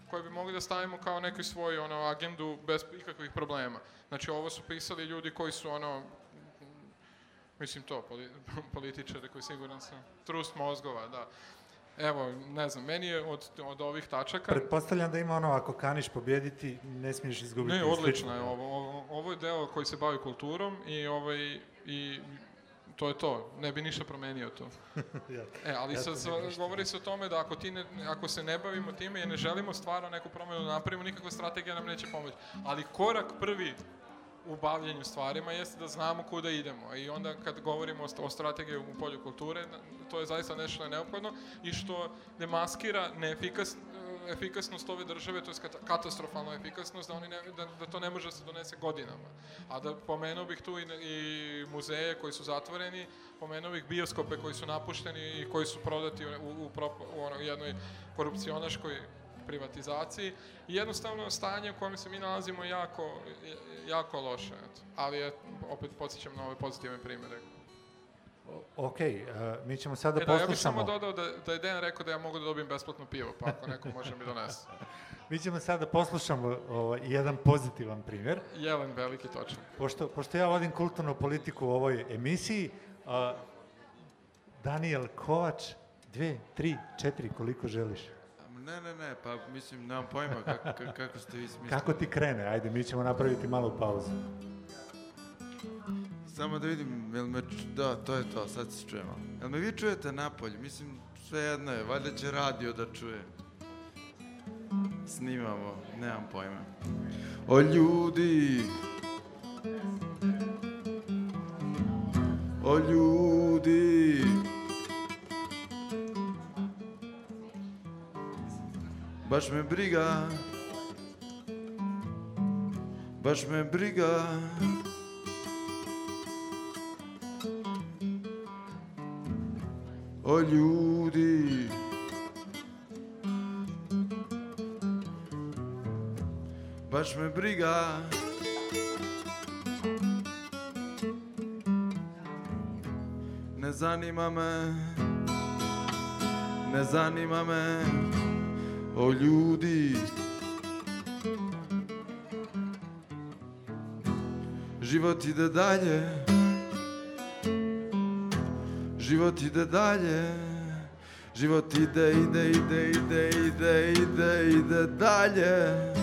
[SPEAKER 14] koje bi mogli da stavimo kao neku svoju ono, agendu bez ikakvih problema. Znači, ovo su pisali ljudi koji su ono, mislim to, poli, političari koji siguran sam, trust mozgova, da. Evo, ne znam, meni je od, od ovih tačaka...
[SPEAKER 9] Pretpostavljam da ima ono, ako kaniš pobjediti, ne smiješ izgubiti.
[SPEAKER 14] Ne, odlično je ovo. Ovo, ovo je deo koji se bavi kulturom i, ovaj, i to je to. Ne bi ništa promenio to.
[SPEAKER 9] ja,
[SPEAKER 14] E, ali
[SPEAKER 9] ja
[SPEAKER 14] sad govori se o tome da ako, ti ne, ako se ne bavimo time i ne želimo stvarno neku promenu da napravimo, nikakva strategija nam neće pomoći. Ali korak prvi u bavljenju stvarima jeste da znamo kuda idemo. I onda kad govorimo o, strategiji u polju kulture, to je zaista nešto neophodno i što demaskira neefikas, efikasnost ove države, to je katastrofalna efikasnost, da, oni ne, da, da to ne može da se donese godinama. A da pomenuo bih tu i, i muzeje koji su zatvoreni, pomenuo bih bioskope koji su napušteni i koji su prodati u, u, u, u ono, jednoj korupcionaškoj privatizaciji i jednostavno stanje u kojem se mi nalazimo je jako, jako loše. Ali je, opet podsjećam na ove pozitivne primere.
[SPEAKER 9] Ok, uh, mi ćemo sada
[SPEAKER 14] e,
[SPEAKER 9] da,
[SPEAKER 14] da,
[SPEAKER 9] poslušamo...
[SPEAKER 14] Ja bih samo dodao da, da je Dejan rekao da ja mogu da dobijem besplatno pivo, pa ako neko može mi donese.
[SPEAKER 9] mi ćemo sada da poslušamo ovaj, jedan pozitivan primjer.
[SPEAKER 14] Jelen veliki točan.
[SPEAKER 9] Pošto, pošto ja vodim kulturnu politiku u ovoj emisiji, uh, Daniel Kovač, dve, tri, četiri, koliko želiš?
[SPEAKER 17] Ne, ne, ne, pa mislim, nemam pojma kako, kako ste vi smislili.
[SPEAKER 9] Kako ti krene? Ajde, mi ćemo napraviti malu pauzu.
[SPEAKER 17] Samo da vidim, jel me, da, to je to, sad se čujemo. Jel me vi čujete napolju? Mislim, sve jedno je, valjda će radio da čuje. Snimamo, nemam pojma. O ljudi, o ljudi, baš me briga, baš me briga. O ljudi, baš me briga. Ne zanima me, ne zanima me, o ljudi. Život ide dalje, život ide dalje, život ide, ide, ide, ide, ide, ide, ide dalje.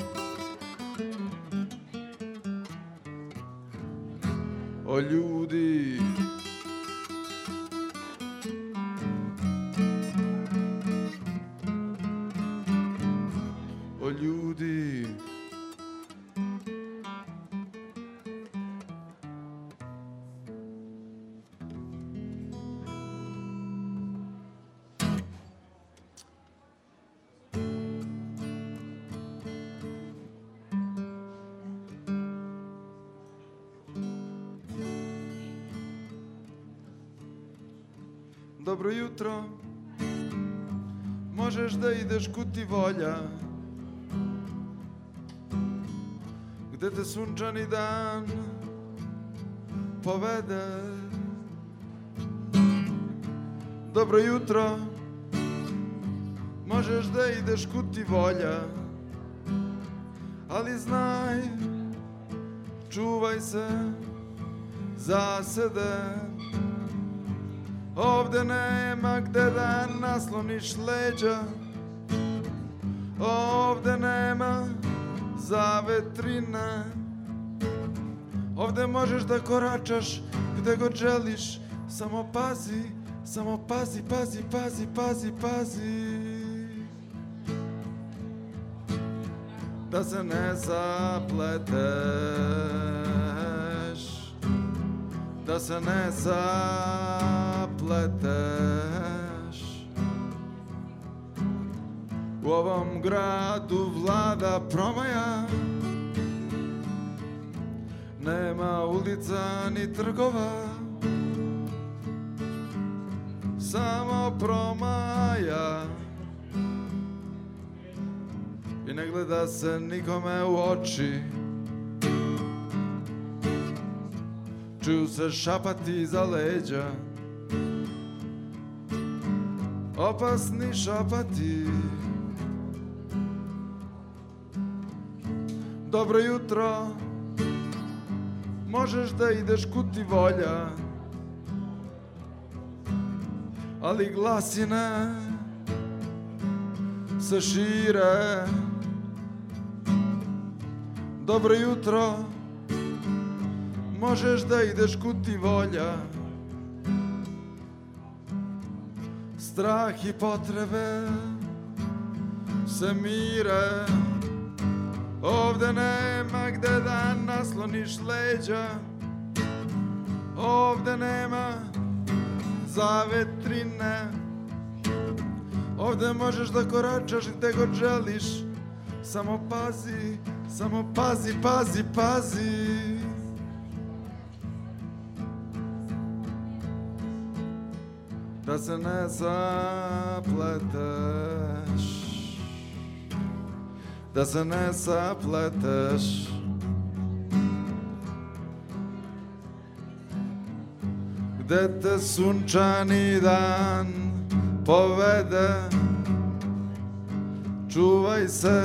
[SPEAKER 17] Sunčani dan povede. Dobro jutro, možeš da ideš kud ti volja Ali znaj, čuvaj se za sebe Ovde nema gde da nasloniš leđa Ovde nema zavetrine Ovde možeš da koračaš gde god želiš Samo pazi, samo pazi, pazi, pazi, pazi, pazi. Da se ne zapleteš Da se ne zapleteš. U ovom gradu vlada promaja Nema ulica ni trgova Samo promaja. I ne gleda se nikome u oči. Čuju se šapati iza leđa. Opasni šapati. Dobro jutro Možeš da ideš kuti volja Ali glasine se šire. Dobro jutro Možeš da ideš kuti volja. Strah i potrebe se mire Ovde nema gde da nasloniš leđa. Ovde nema zavetrine. Ovde možeš da koračaš gde god želiš. Samo pazi, samo pazi, pazi, pazi. Da se ne zapleteš Da se ne zapleteš. Gde te sunčani dan povede? Čuvaj se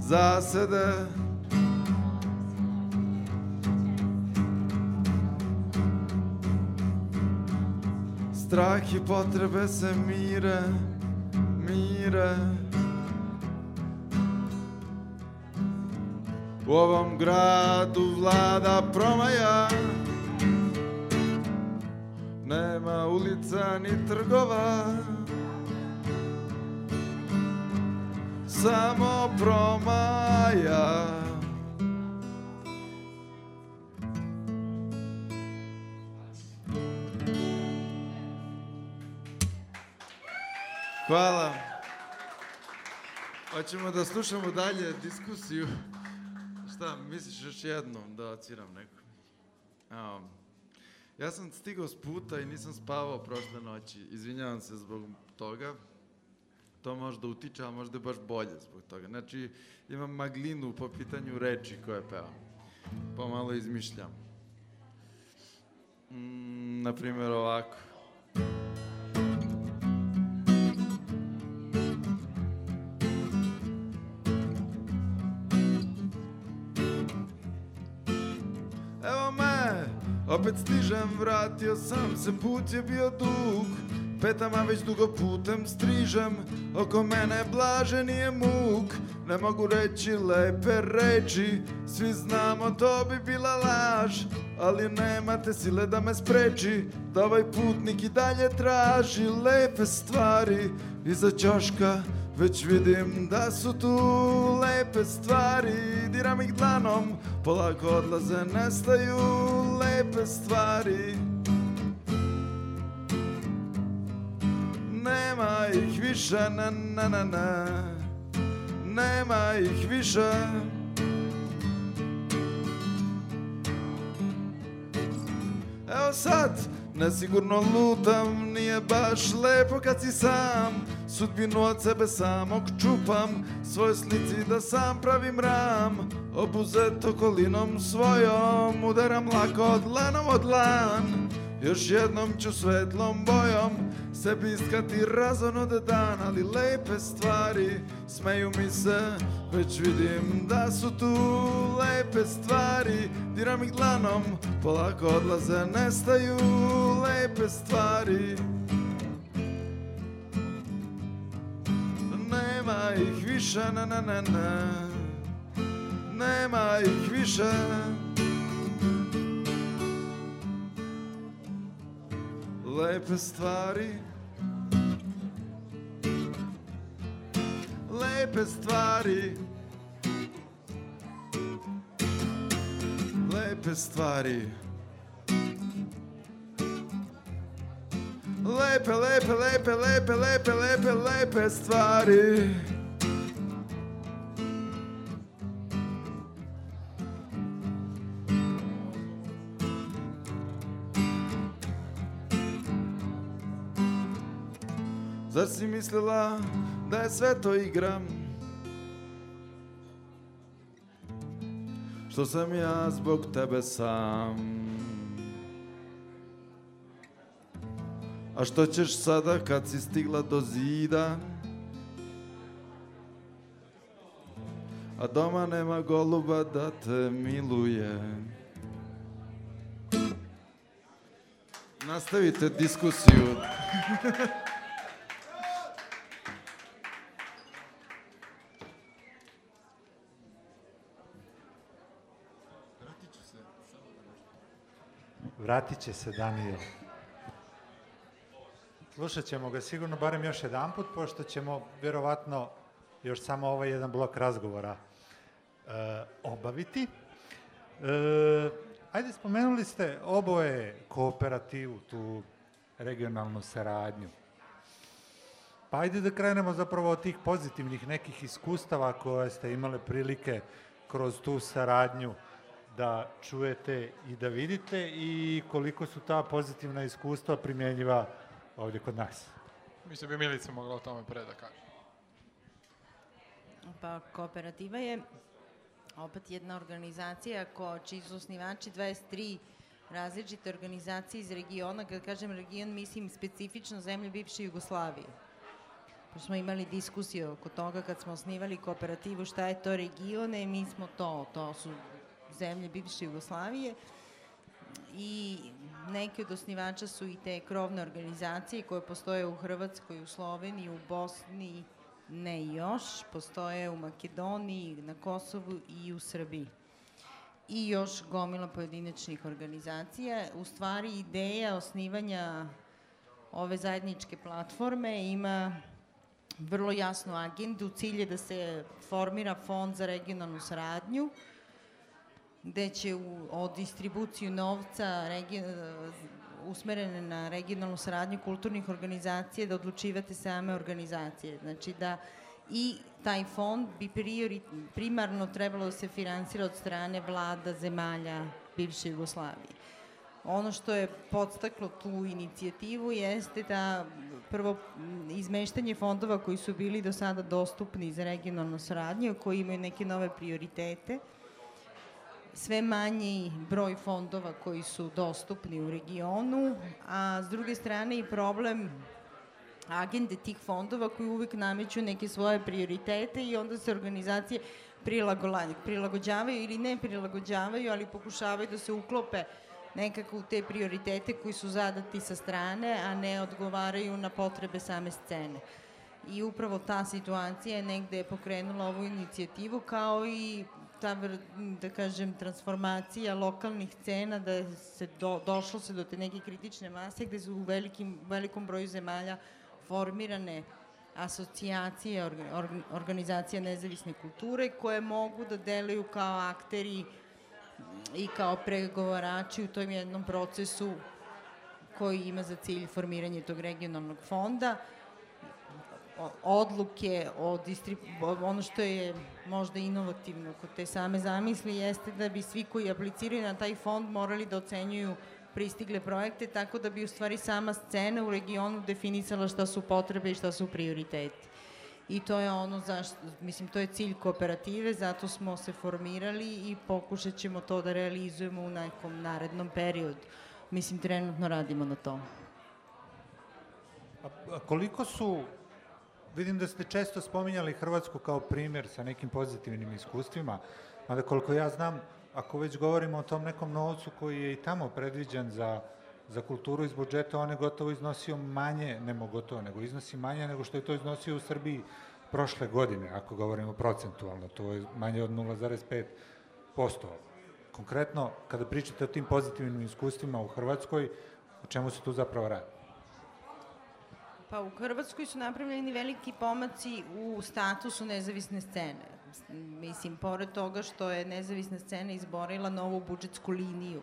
[SPEAKER 17] zasede. Strah i potrebe se mire, mire U ovom gradu vlada promaja Nema ulica ni trgova Samo promaja Hvala. Hoćemo da slušamo dalje diskusiju. Šta, misliš još jednom da ociram neku? Um, ja sam stigao s puta i nisam spavao prošle noći. Izvinjavam se zbog toga. To možda utiče, a možda je baš bolje zbog toga. Znači, imam maglinu po pitanju reči koje pevam. Pomalo izmišljam. Mm, naprimjer ovako. Evo opet stižem, vratio sam se, put je bio dug. Petama već dugo putem strižem, oko mene blaže nije muk. Ne mogu reći lepe reči, svi znamo to bi bila laž. Ali nemate sile da me spreči, da ovaj putnik i dalje traži lepe stvari. Iza ćoška već vidim da su tu lepe stvari. Diram ih dlanom, polako odlaze, nestaju lepe stvari. Nema ih više, na na na na. Nema ih više. Evo sad, nesigurno lutam, nije baš lepo kad si sam Sudbinu od sebe samog čupam, svoj slici da sam pravim ram. Obuzet okolinom svojom, udaram lako od lanom od lan Još jednom ću svetlom bojom sebi iskati razon od dan Ali lepe stvari smeju mi se. Već vidim da su tu lepe stvari Diram ih dlanom, polako odlaze, nestaju lepe stvari Nema ih više, na na na na. Nema ih više. Lepe stvari. Lepe stvari. Lepe stvari Lepe, lepe, lepe, lepe, lepe, lepe, lepe stvari. Zar si mislila da je sve to igram? Što sam ja zbog tebe sam A što ćeš sada kad si stigla do zida? A doma nema goluba da te miluje. Nastavite diskusiju.
[SPEAKER 9] Vratit će se Daniel. Slušat ćemo ga sigurno barem još jedan put, pošto ćemo vjerovatno još samo ovaj jedan blok razgovora e, obaviti. E, ajde, spomenuli ste oboje kooperativu, tu regionalnu saradnju. Pa ajde da krenemo zapravo od tih pozitivnih nekih iskustava koje ste imale prilike kroz tu saradnju da čujete i da vidite i koliko su ta pozitivna iskustva primjenjiva ovdje kod nas.
[SPEAKER 14] Mislim bi Milica mogla o tome pre da kaže.
[SPEAKER 16] Pa kooperativa je opet jedna organizacija ko, čiji su osnivači 23 različite organizacije iz regiona, kad kažem region mislim specifično zemlje bivše Jugoslavije. Pa smo imali diskusiju oko toga kad smo osnivali kooperativu šta je to regione, mi smo to, to su zemlje bivše Jugoslavije i neki od osnivača su i te krovne organizacije koje postoje u Hrvatskoj, u Sloveniji, u Bosni, ne još, postoje u Makedoniji, na Kosovu i u Srbiji. I još gomila pojedinačnih organizacija. U stvari ideja osnivanja ove zajedničke platforme ima vrlo jasnu agendu. Cilj je da se formira fond za regionalnu saradnju, gde će u, o distribuciju novca regi, usmerene na regionalnu saradnju kulturnih organizacija da odlučivate same organizacije. Znači da i taj fond bi priori, primarno trebalo da se finansira od strane vlada zemalja bivše Jugoslavije. Ono što je podstaklo tu inicijativu jeste da prvo izmeštanje fondova koji su bili do sada dostupni za regionalnu saradnju, koji imaju neke nove prioritete, sve manji broj fondova koji su dostupni u regionu, a s druge strane i problem agende tih fondova koji uvek nameću neke svoje prioritete i onda se organizacije prilagođavaju ili ne prilagođavaju, ali pokušavaju da se uklope nekako u te prioritete koji su zadati sa strane, a ne odgovaraju na potrebe same scene. I upravo ta situacija je negde pokrenula ovu inicijativu kao i ta, da kažem, transformacija lokalnih cena, da se do, došlo se do te neke kritične mase gde su u velikim, velikom broju zemalja formirane asocijacije, organ, organizacija nezavisne kulture koje mogu da deluju kao akteri i kao pregovarači u tom jednom procesu koji ima za cilj formiranje tog regionalnog fonda odluke o ono što je možda inovativno kod te same zamisli jeste da bi svi koji apliciraju na taj fond morali da ocenjuju pristigle projekte, tako da bi u stvari sama scena u regionu definisala šta su potrebe i šta su prioriteti. I to je ono zašto, mislim, to je cilj kooperative, zato smo se formirali i pokušat ćemo to da realizujemo u nekom narednom periodu. Mislim, trenutno radimo na tom.
[SPEAKER 9] A, koliko su Vidim da ste često spominjali Hrvatsku kao primjer sa nekim pozitivnim iskustvima, mada koliko ja znam, ako već govorimo o tom nekom novcu koji je i tamo predviđen za, za kulturu iz budžeta, on je gotovo iznosio manje, nemo gotovo, nego iznosi manje nego što je to iznosio u Srbiji prošle godine, ako govorimo procentualno, to je manje od 0,5%. Konkretno, kada pričate o tim pozitivnim iskustvima u Hrvatskoj, o čemu se tu zapravo radi?
[SPEAKER 16] Pa u Hrvatskoj su napravljeni veliki pomaci u statusu nezavisne scene. Mislim, pored toga što je nezavisna scena izborila novu budžetsku liniju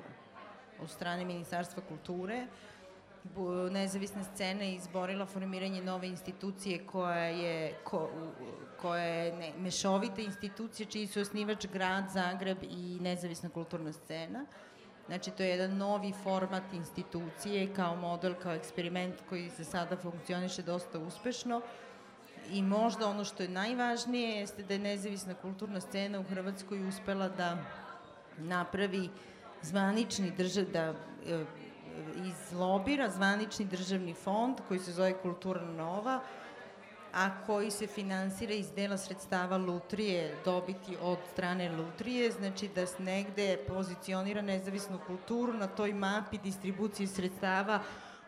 [SPEAKER 16] od strane Ministarstva kulture, nezavisna scena je izborila formiranje nove institucije koja je, ko, koja je ne, mešovita institucija čiji su osnivač grad Zagreb i nezavisna kulturna scena. Znači, to je jedan novi format institucije kao model, kao eksperiment koji se sada funkcioniše dosta uspešno. I možda ono što je najvažnije jeste da je nezavisna kulturna scena u Hrvatskoj uspela da napravi zvanični držav, da e, izlobira zvanični državni fond koji se zove Kultura Nova, a koji se finansira iz dela sredstava Lutrije, dobiti od strane Lutrije, znači da se negde pozicionira nezavisnu kulturu na toj mapi distribucije sredstava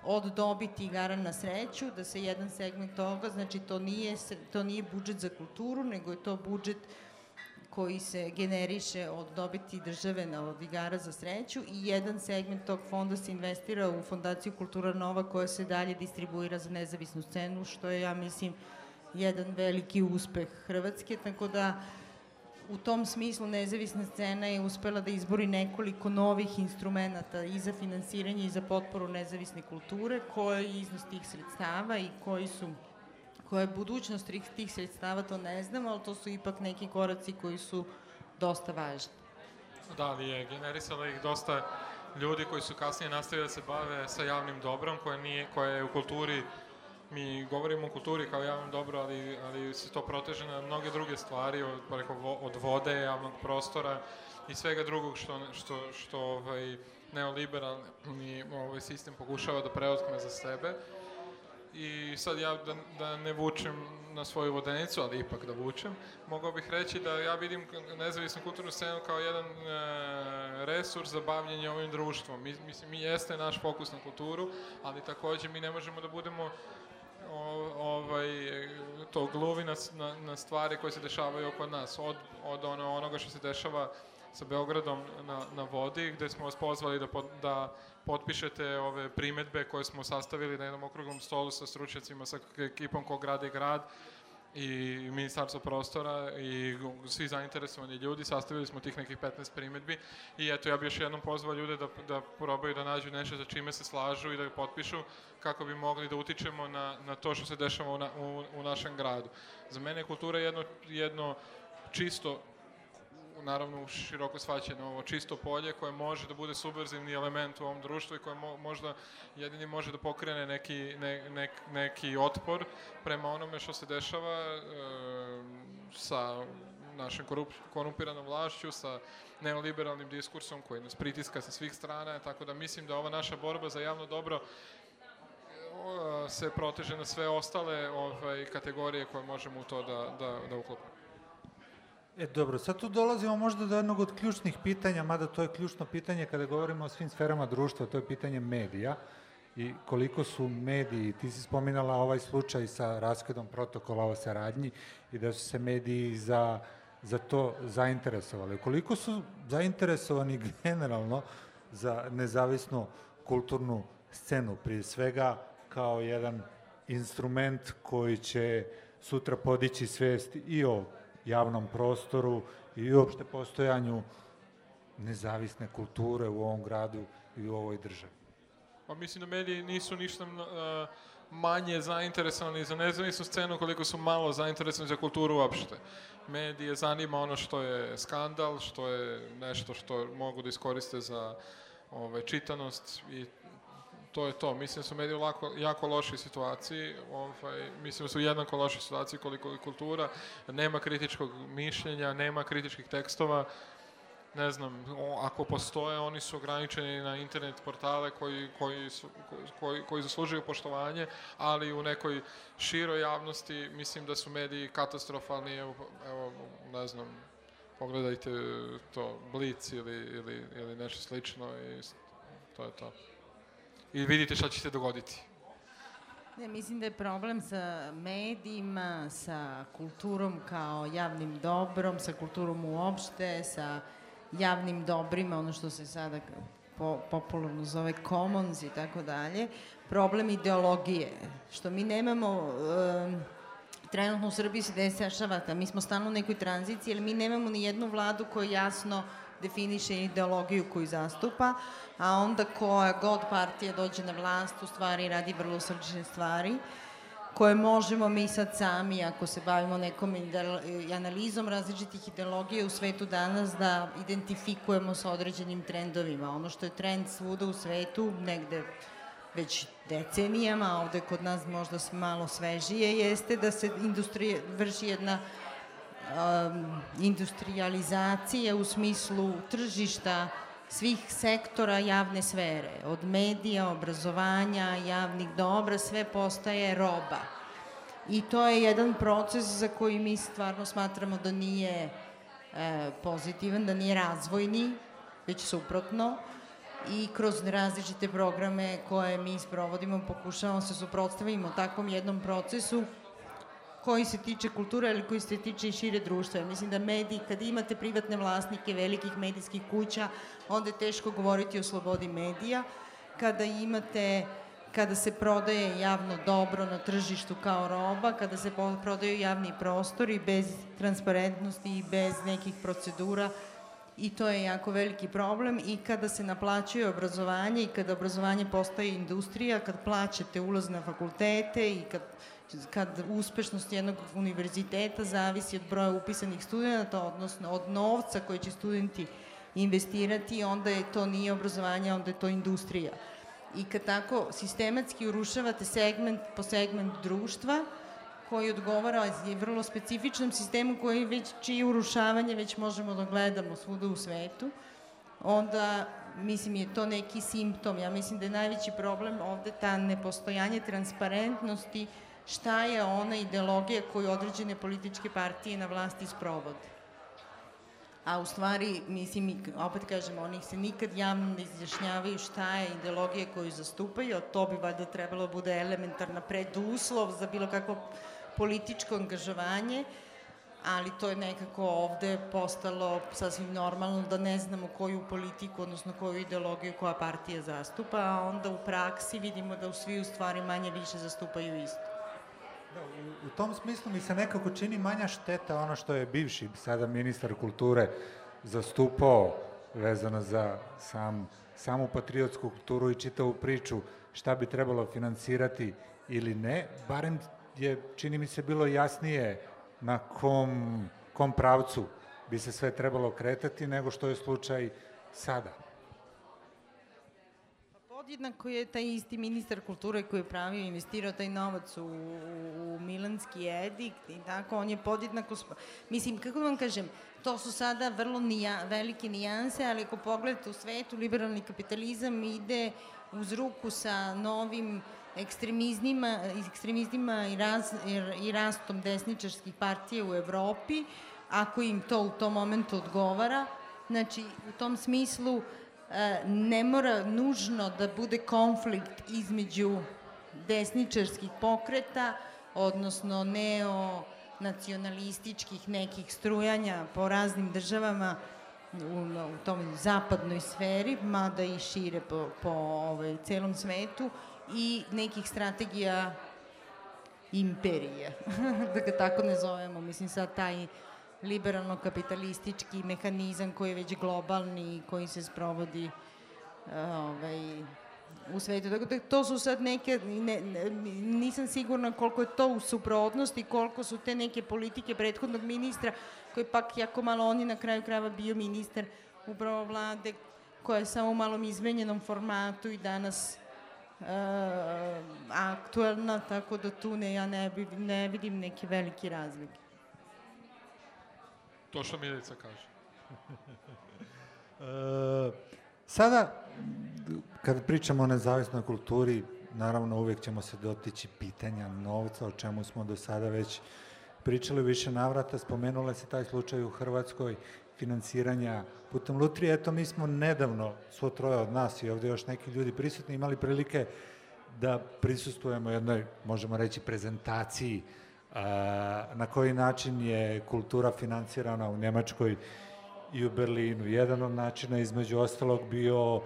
[SPEAKER 16] od dobiti igara na sreću, da se jedan segment toga, znači to nije, to nije budžet za kulturu, nego je to budžet koji se generiše od dobiti države na od igara za sreću i jedan segment tog fonda se investira u Fondaciju Kultura Nova koja se dalje distribuira za nezavisnu scenu, što je, ja mislim, jedan veliki uspeh Hrvatske, tako da u tom smislu nezavisna scena je uspela da izbori nekoliko novih instrumenta i za finansiranje i za potporu nezavisne kulture, koje je iznos tih sredstava i koji su koja je budućnost tih sredstava, to ne znamo, ali to su ipak neki koraci koji su dosta važni.
[SPEAKER 14] Da, ali je generisala ih dosta ljudi koji su kasnije nastavili da se bave sa javnim dobrom, koje, nije, koje je u kulturi mi govorimo o kulturi kao javnom dobro, ali, ali se to proteže na mnoge druge stvari, od, preko, od vode, javnog prostora i svega drugog što, što, što ovaj, neoliberalni ovaj, sistem pokušava da preotkme za sebe. I sad ja da, da ne vučem na svoju vodenicu, ali ipak da vučem, mogao bih reći da ja vidim nezavisnu kulturnu scenu kao jedan e, resurs za bavljenje ovim društvom. Mi, mislim, mi jeste naš fokus na kulturu, ali takođe mi ne možemo da budemo ovaj, to gluvi na, na, na stvari koje se dešavaju oko nas. Od, od ono, onoga što se dešava sa Beogradom na, na vodi, gde smo vas pozvali da, pod, da potpišete ove primetbe koje smo sastavili na jednom okruglom stolu sa stručnjacima, sa ekipom ko grade grad i ministarstvo prostora i svi zainteresovani ljudi, sastavili smo tih nekih 15 primetbi i eto ja bih još jednom pozvao ljude da, da probaju da nađu nešto za čime se slažu i da potpišu kako bi mogli da utičemo na, na to što se dešava u, na, u, u našem gradu. Za mene je kultura jedno, jedno čisto naravno široko svaćeno ovo čisto polje koje može da bude subverzivni element u ovom društvu i koje mo, možda jedini može da pokrene neki, ne, nek, neki otpor prema onome što se dešava e, sa našem korup, korumpiranom vlašću, sa neoliberalnim diskursom koji nas pritiska sa svih strana, tako da mislim da ova naša borba za javno dobro se proteže na sve ostale ovaj, kategorije koje možemo u to da, da, da uklopimo.
[SPEAKER 9] E, dobro, sad tu dolazimo možda do jednog od ključnih pitanja, mada to je ključno pitanje kada govorimo o svim sferama društva, to je pitanje medija i koliko su mediji, ti si spominala ovaj slučaj sa raskidom protokola o saradnji i da su se mediji za, za to zainteresovali. Koliko su zainteresovani generalno za nezavisnu kulturnu scenu, prije svega kao jedan instrument koji će sutra podići svest i o javnom prostoru i uopšte postojanju nezavisne kulture u ovom gradu i u ovoj državi.
[SPEAKER 14] Pa mislim da mediji nisu ništa uh, manje zainteresovani za nezavisnu scenu koliko su malo zainteresovani za kulturu uopšte. Medije zanima ono što je skandal, što je nešto što mogu da iskoriste za ove, čitanost i to je to. Mislim da su mediji u lako, jako lošoj situaciji, ovaj, mislim da su jednako lošoj situaciji koliko i kultura, nema kritičkog mišljenja, nema kritičkih tekstova, ne znam, ako postoje, oni su ograničeni na internet portale koji, koji, su, koji, koji zaslužuju poštovanje, ali u nekoj široj javnosti mislim da su mediji katastrofalni, evo, evo ne znam, pogledajte to, Blic ili, ili, ili nešto slično i to je to i vidite šta će se dogoditi.
[SPEAKER 16] Ne, mislim da je problem sa medijima, sa kulturom kao javnim dobrom, sa kulturom uopšte, sa javnim dobrima, ono što se sada po, popularno zove commons i tako dalje, problem ideologije, što mi nemamo... Um, trenutno u Srbiji se dešava, mi smo stalno u nekoj tranziciji, ali mi nemamo ni jednu vladu koja jasno definiše ideologiju koju zastupa, a onda koja god partija dođe na vlast u stvari radi vrlo srčne stvari koje možemo mi sad sami, ako se bavimo nekom analizom različitih ideologija u svetu danas, da identifikujemo sa određenim trendovima. Ono što je trend svuda u svetu, negde već decenijama, ovde kod nas možda malo svežije, jeste da se industrija vrši jedna industrializacije u smislu tržišta svih sektora javne sfere, od medija, obrazovanja, javnih dobra, sve postaje roba. I to je jedan proces za koji mi stvarno smatramo da nije e, pozitivan, da nije razvojni, već suprotno. I kroz različite programe koje mi sprovodimo pokušavamo se suprotstavimo takvom jednom procesu koji se tiče kulture ili koji se tiče i šire društva. Mislim da mediji, kad imate privatne vlasnike velikih medijskih kuća, onda je teško govoriti o slobodi medija. Kada imate kada se prodaje javno dobro na tržištu kao roba, kada se prodaju javni prostori bez transparentnosti i bez nekih procedura, i to je jako veliki problem i kada se naplaćuje obrazovanje i kada obrazovanje postaje industrija, kad plaćate ulaz na fakultete i kad kad uspešnost jednog univerziteta zavisi od broja upisanih studenta, odnosno od novca koji će studenti investirati, onda je to nije obrazovanje, onda je to industrija. I kad tako sistematski urušavate segment po segment društva, koji odgovara je vrlo specifičnom sistemu koji već, čije urušavanje već možemo da gledamo svuda u svetu, onda mislim je to neki simptom. Ja mislim da je najveći problem ovde ta nepostojanje transparentnosti šta je ona ideologija koju određene političke partije na vlasti sprovode. A u stvari, mislim, opet kažem, oni se nikad javno ne izjašnjavaju šta je ideologija koju zastupaju, a to bi valjda trebalo da bude elementarna preduslov za bilo kakvo političko angažovanje, ali to je nekako ovde postalo sasvim normalno da ne znamo koju politiku, odnosno koju ideologiju koja partija zastupa, a onda u praksi vidimo da u svi u stvari manje više zastupaju isto.
[SPEAKER 9] Da, u, u tom smislu mi se nekako čini manja šteta ono što je bivši sada ministar kulture zastupao vezano za sam, samu patriotsku kulturu i čitavu priču šta bi trebalo finansirati ili ne, barem je, čini mi se, bilo jasnije na kom, kom pravcu bi se sve trebalo kretati nego što je slučaj sada
[SPEAKER 16] podjednako je taj isti ministar kulture koji je pravio investirao taj novac u, u Milanski edikt i tako, on je podjednako, mislim, kako vam kažem, to su sada vrlo nija, velike nijanse, ali ako pogledate u svetu, liberalni kapitalizam ide uz ruku sa novim ekstremizmima, ekstremizmima i, raz, i rastom desničarskih partija u Evropi, ako im to u tom momentu odgovara. Znači, u tom smislu, ne mora nužno da bude konflikt između desničarskih pokreta, odnosno neonacionalističkih nekih strujanja po raznim državama u, u tom zapadnoj sferi, mada i šire po, po ovaj, celom svetu, i nekih strategija imperije, da ga tako ne zovemo. Mislim, sad taj liberalno-kapitalistički mehanizam koji je već globalni i koji se sprovodi ovaj, u svetu. Tako da to su sad neke, ne, ne, nisam sigurna koliko je to u suprotnosti, koliko su te neke politike prethodnog ministra, koji pak jako malo on je na kraju krajeva bio ministar upravo vlade, koja je samo u malom izmenjenom formatu i danas uh, aktuelna, tako da tu ne, ja ne, ne vidim neke velike razlike.
[SPEAKER 14] To što Milica kaže.
[SPEAKER 9] e, sada, kad pričamo o nezavisnoj kulturi, naravno uvek ćemo se dotići pitanja novca, o čemu smo do sada već pričali više navrata, spomenula se taj slučaj u Hrvatskoj, finansiranja putem lutrije. Eto, mi smo nedavno, svo troje od nas i ovde još neki ljudi prisutni, imali prilike da prisustujemo jednoj, možemo reći, prezentaciji uh, na koji način je kultura financirana u Nemačkoj i u Berlinu. Jedan od načina između ostalog bio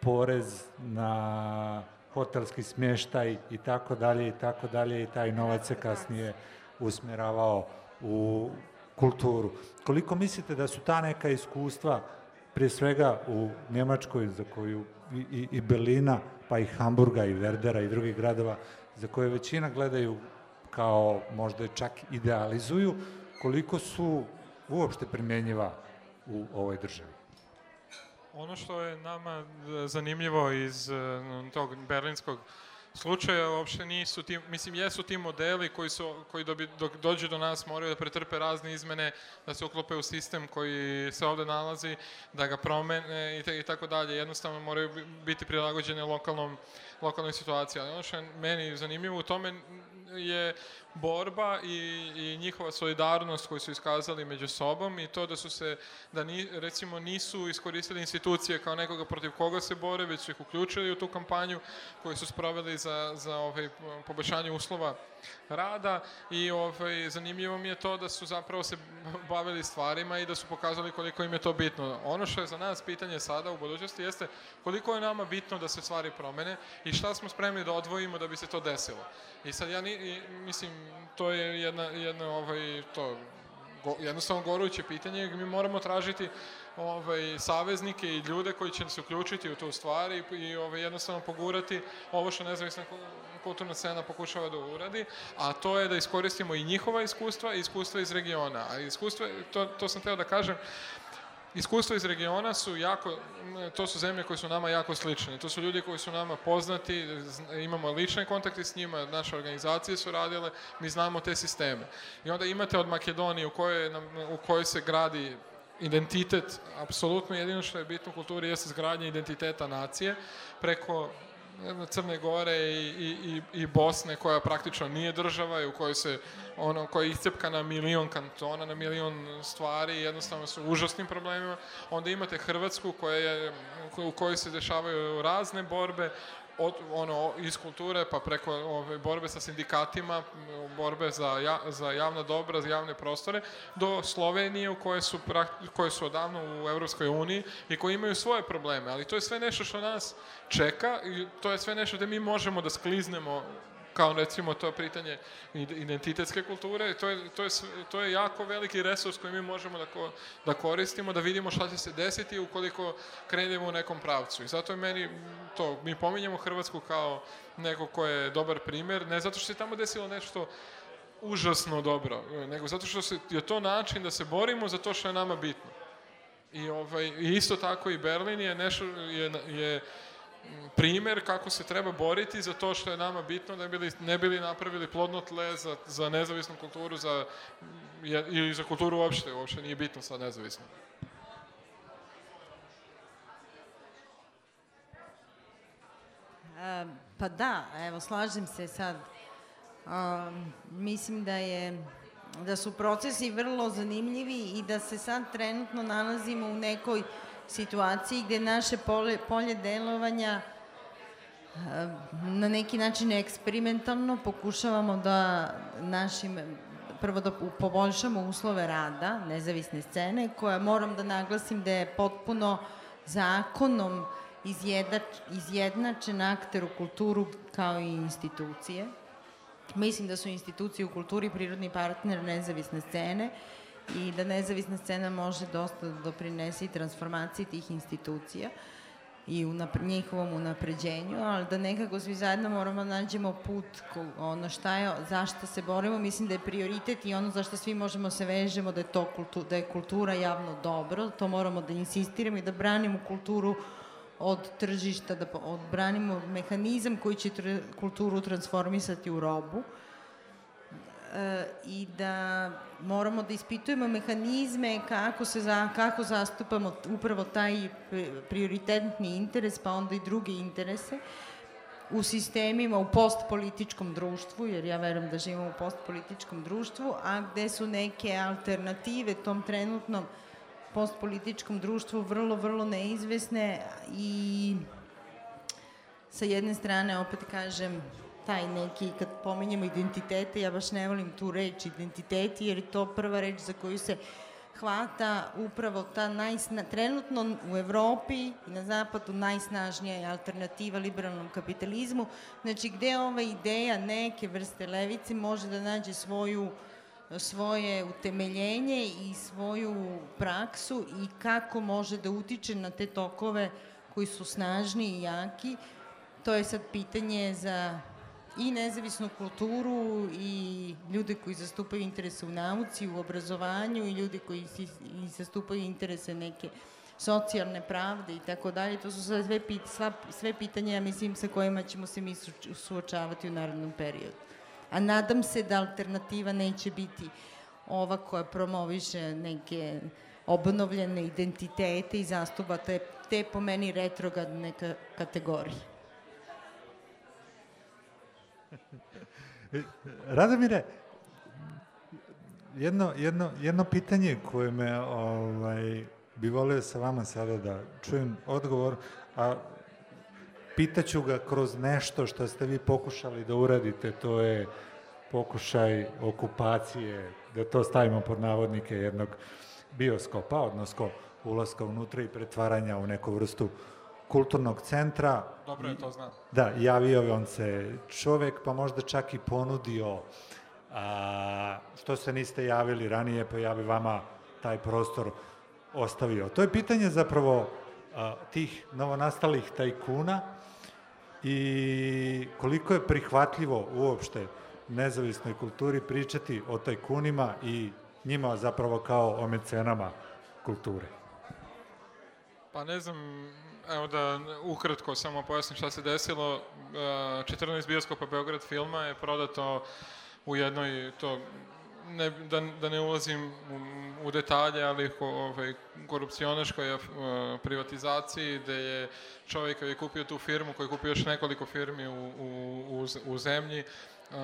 [SPEAKER 9] porez na hotelski smještaj i tako dalje i tako dalje i taj novac se kasnije usmjeravao u kulturu. Koliko mislite da su ta neka iskustva prije svega u Njemačkoj za koju i, i, i Berlina pa i Hamburga i Verdera i drugih gradova za koje većina gledaju kao možda čak idealizuju, koliko su uopšte primjenjiva u ovoj državi.
[SPEAKER 14] Ono što je nama zanimljivo iz tog berlinskog slučaja uopšte nisu ti, mislim, jesu ti modeli koji, su, koji dobi, dok dođu do nas moraju da pretrpe razne izmene, da se uklope u sistem koji se ovde nalazi, da ga promene i, te, i tako dalje. Jednostavno moraju biti prilagođene lokalnom, lokalnoj situaciji. Ali ono što je meni zanimljivo u tome je borba i, i njihova solidarnost koju su iskazali među sobom i to da su se, da ni, recimo nisu iskoristili institucije kao nekoga protiv koga se bore, već su ih uključili u tu kampanju koju su sproveli za, za ovaj, poboljšanje uslova rada i ovaj, zanimljivo mi je to da su zapravo se bavili stvarima i da su pokazali koliko im je to bitno. Ono što je za nas pitanje sada u budućnosti jeste koliko je nama bitno da se stvari promene i šta smo spremni da odvojimo da bi se to desilo. I sad ja ni, mislim, to je jedna, jedna ovaj, to, go, jednostavno gorujuće pitanje, mi moramo tražiti ovaj, saveznike i ljude koji će se uključiti u tu stvar i, i ovaj, jednostavno pogurati ovo što nezavisna kulturna scena pokušava da uradi, a to je da iskoristimo i njihova iskustva i iskustva iz regiona. A iskustva, to, to sam teo da kažem, iskustva iz regiona su jako, to su zemlje koje su nama jako slične. To su ljudi koji su nama poznati, imamo lične kontakte s njima, naše organizacije su radile, mi znamo te sisteme. I onda imate od Makedonije u kojoj, u kojoj se gradi identitet, apsolutno jedino što je bitno u kulturi jeste zgradnje identiteta nacije preko Crne Gore i, i, i Bosne koja praktično nije država i u kojoj se ono koja je iscepka na milion kantona, na milion stvari jednostavno su u užasnim problemima. Onda imate Hrvatsku koja je, u kojoj se dešavaju razne borbe, od, ono, iz kulture pa preko ove, borbe sa sindikatima, borbe za, ja, za javna dobra, za javne prostore, do Slovenije u koje su, koje su odavno u Evropskoj uniji i koji imaju svoje probleme. Ali to je sve nešto što nas čeka i to je sve nešto gde mi možemo da skliznemo kao recimo to pitanje identitetske kulture, to je, to je, to je jako veliki resurs koji mi možemo da, ko, da koristimo, da vidimo šta će se desiti ukoliko krenemo u nekom pravcu. I zato je meni to, mi pominjamo Hrvatsku kao neko ko je dobar primer, ne zato što se tamo desilo nešto užasno dobro, nego zato što se, je to način da se borimo za to što je nama bitno. I ovaj, isto tako i Berlin je nešto, je, je primer kako se treba boriti za to što je nama bitno, ne bili, ne bili napravili plodno tle za, za nezavisnu kulturu za, ili za kulturu uopšte, uopšte nije bitno sad nezavisno.
[SPEAKER 16] E, pa da, evo, slažem se sad. Um, mislim da je da su procesi vrlo zanimljivi i da se sad trenutno nalazimo u nekoj situaciji gde naše polje, polje delovanja eh, na neki način eksperimentalno pokušavamo da našim prvo da poboljšamo uslove rada nezavisne scene koja moram da naglasim da je potpuno zakonom izjedač, izjednačen akter u kulturu kao i institucije. Mislim da su institucije u kulturi prirodni partner nezavisne scene i da nezavisna scena može dosta da doprinese i transformaciji tih institucija i u napre, njihovom unapređenju, ali da nekako svi zajedno moramo da nađemo put, ono šta je, zašto se borimo, mislim da je prioritet i ono zašto svi možemo se vežemo da je to kultu, da je kultura javno dobro, to moramo da insistiramo i da branimo kulturu od tržišta, da odbranimo mehanizam koji će tr kulturu transformisati u robu. e, i da moramo da ispitujemo mehanizme kako, se za, kako zastupamo upravo taj prioritetni interes, pa onda i druge interese u sistemima, u postpolitičkom društvu, jer ja verujem da živimo u postpolitičkom društvu, a gde su neke alternative tom trenutnom postpolitičkom društvu vrlo, vrlo neizvesne i sa jedne strane, opet kažem, taj neki, kad pominjemo identitete, ja baš ne volim tu reč identiteti, jer je to prva reč za koju se hvata upravo ta najsna, trenutno u Evropi i na zapadu najsnažnija je alternativa liberalnom kapitalizmu, znači gde ova ideja neke vrste levice može da nađe svoju svoje utemeljenje i svoju praksu i kako može da utiče na te tokove koji su snažni i jaki, to je sad pitanje za i nezavisnu kulturu i ljude koji zastupaju interese u nauci, u obrazovanju i ljudi koji i zastupaju interese neke socijalne pravde i tako dalje. To su sve, pit, sva, sve pitanja, ja mislim, sa kojima ćemo se mi suočavati u narodnom periodu. A nadam se da alternativa neće biti ova koja promoviše neke obnovljene identitete i zastupa te, te po meni retrogradne kategorije.
[SPEAKER 9] Radomire, jedno, jedno, jedno pitanje koje me ovaj, bi volio sa vama sada da čujem odgovor, a pitaću ga kroz nešto što ste vi pokušali da uradite, to je pokušaj okupacije, da to stavimo pod navodnike jednog bioskopa, odnosno ulaska unutra i pretvaranja u neku vrstu kulturnog centra.
[SPEAKER 14] Dobro je, to znam.
[SPEAKER 9] Da, javio on se čovek, pa možda čak i ponudio a, što se niste javili ranije, pa ja bi vama taj prostor ostavio. To je pitanje zapravo a, tih novonastalih tajkuna i koliko je prihvatljivo uopšte nezavisnoj kulturi pričati o tajkunima i njima zapravo kao o mecenama kulture.
[SPEAKER 14] Pa ne znam, evo da ukratko samo pojasnim šta se desilo. 14 e, bioskopa Beograd filma je prodato u jednoj, to ne, da, da ne ulazim u, u detalje, ali ovaj, korupcionaškoj uh, privatizaciji, gde je čovjek koji je kupio tu firmu, koji je kupio još nekoliko firmi u, u, u, u zemlji, uh,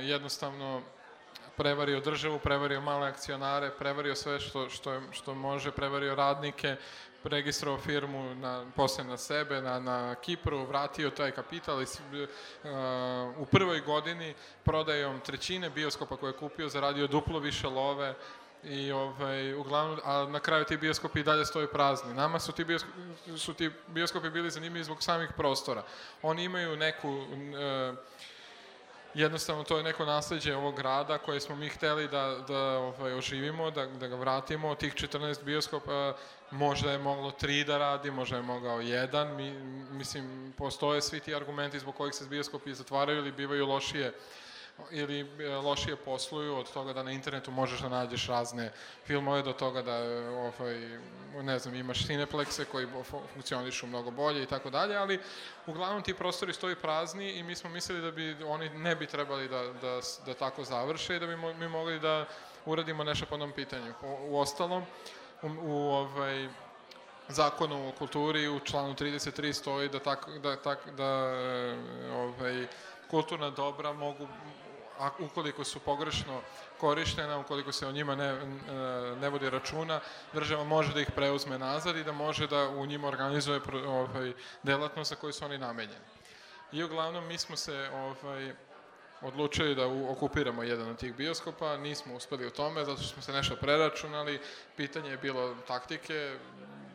[SPEAKER 14] jednostavno prevario državu, prevario male akcionare, prevario sve što, što, što može, prevario radnike, registrovao firmu na, posle na sebe, na, na Kipru, vratio taj kapital i uh, u prvoj godini prodajom trećine bioskopa koje je kupio zaradio duplo više love i ovaj, uglavnom, a na kraju ti bioskopi i dalje stoji prazni. Nama su ti, bioskopi, su ti bioskopi bili zanimljivi zbog samih prostora. Oni imaju neku uh, jednostavno to je neko nasledđe ovog grada koje smo mi hteli da, da ovaj, oživimo, da, da ga vratimo. Tih 14 bioskopa možda je moglo tri da radi, možda je mogao jedan. Mi, mislim, postoje svi ti argumenti zbog kojih se bioskopi zatvaraju ili bivaju lošije ili e, lošije posluju od toga da na internetu možeš da nađeš razne filmove do toga da ovaj, ne znam, imaš cineplekse koji funkcionišu mnogo bolje i tako dalje, ali uglavnom ti prostori stoji prazni i mi smo mislili da bi oni ne bi trebali da, da, da tako završe i da bi mi mogli da uradimo nešto po tom pitanju. U, u ostalom, u, u ovaj, zakonu o kulturi u članu 33 stoji da tak, da, tak, da ovaj, kulturna dobra mogu a ukoliko su pogrešno korištena, ukoliko se o njima ne, ne vodi računa, država može da ih preuzme nazad i da može da u njima organizuje ovaj, delatnost za koju su oni namenjeni. I uglavnom mi smo se ovaj, odlučili da okupiramo jedan od tih bioskopa, nismo uspeli u tome zato što smo se nešto preračunali, pitanje je bilo taktike,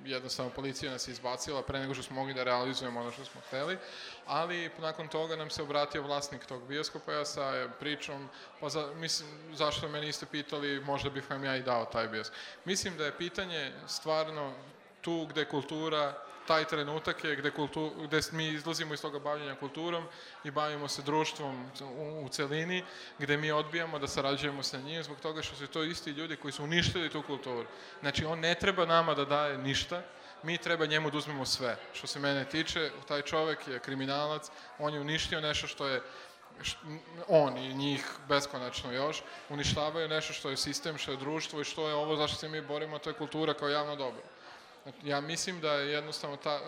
[SPEAKER 14] jednostavno policija nas je izbacila pre nego što smo mogli da realizujemo ono što smo hteli, ali nakon toga nam se obratio vlasnik tog bioskopa. Sa pričom, pa za, mislim, zašto me niste pitali, možda bih vam ja i dao taj bioskop. Mislim da je pitanje stvarno tu gde kultura taj trenutak je gde, kultu, gde mi izlazimo iz toga bavljanja kulturom i bavimo se društvom u, u celini, gde mi odbijamo da sarađujemo sa njim zbog toga što su to isti ljudi koji su uništili tu kulturu. Znači, on ne treba nama da daje ništa, mi treba njemu da uzmemo sve. Što se mene tiče, taj čovek je kriminalac, on je uništio nešto što je on i njih beskonačno još, uništavaju nešto što je sistem, što je društvo i što je ovo zašto se mi borimo, to je kultura kao javno dobro. Ja mislim da je jednostavno ta,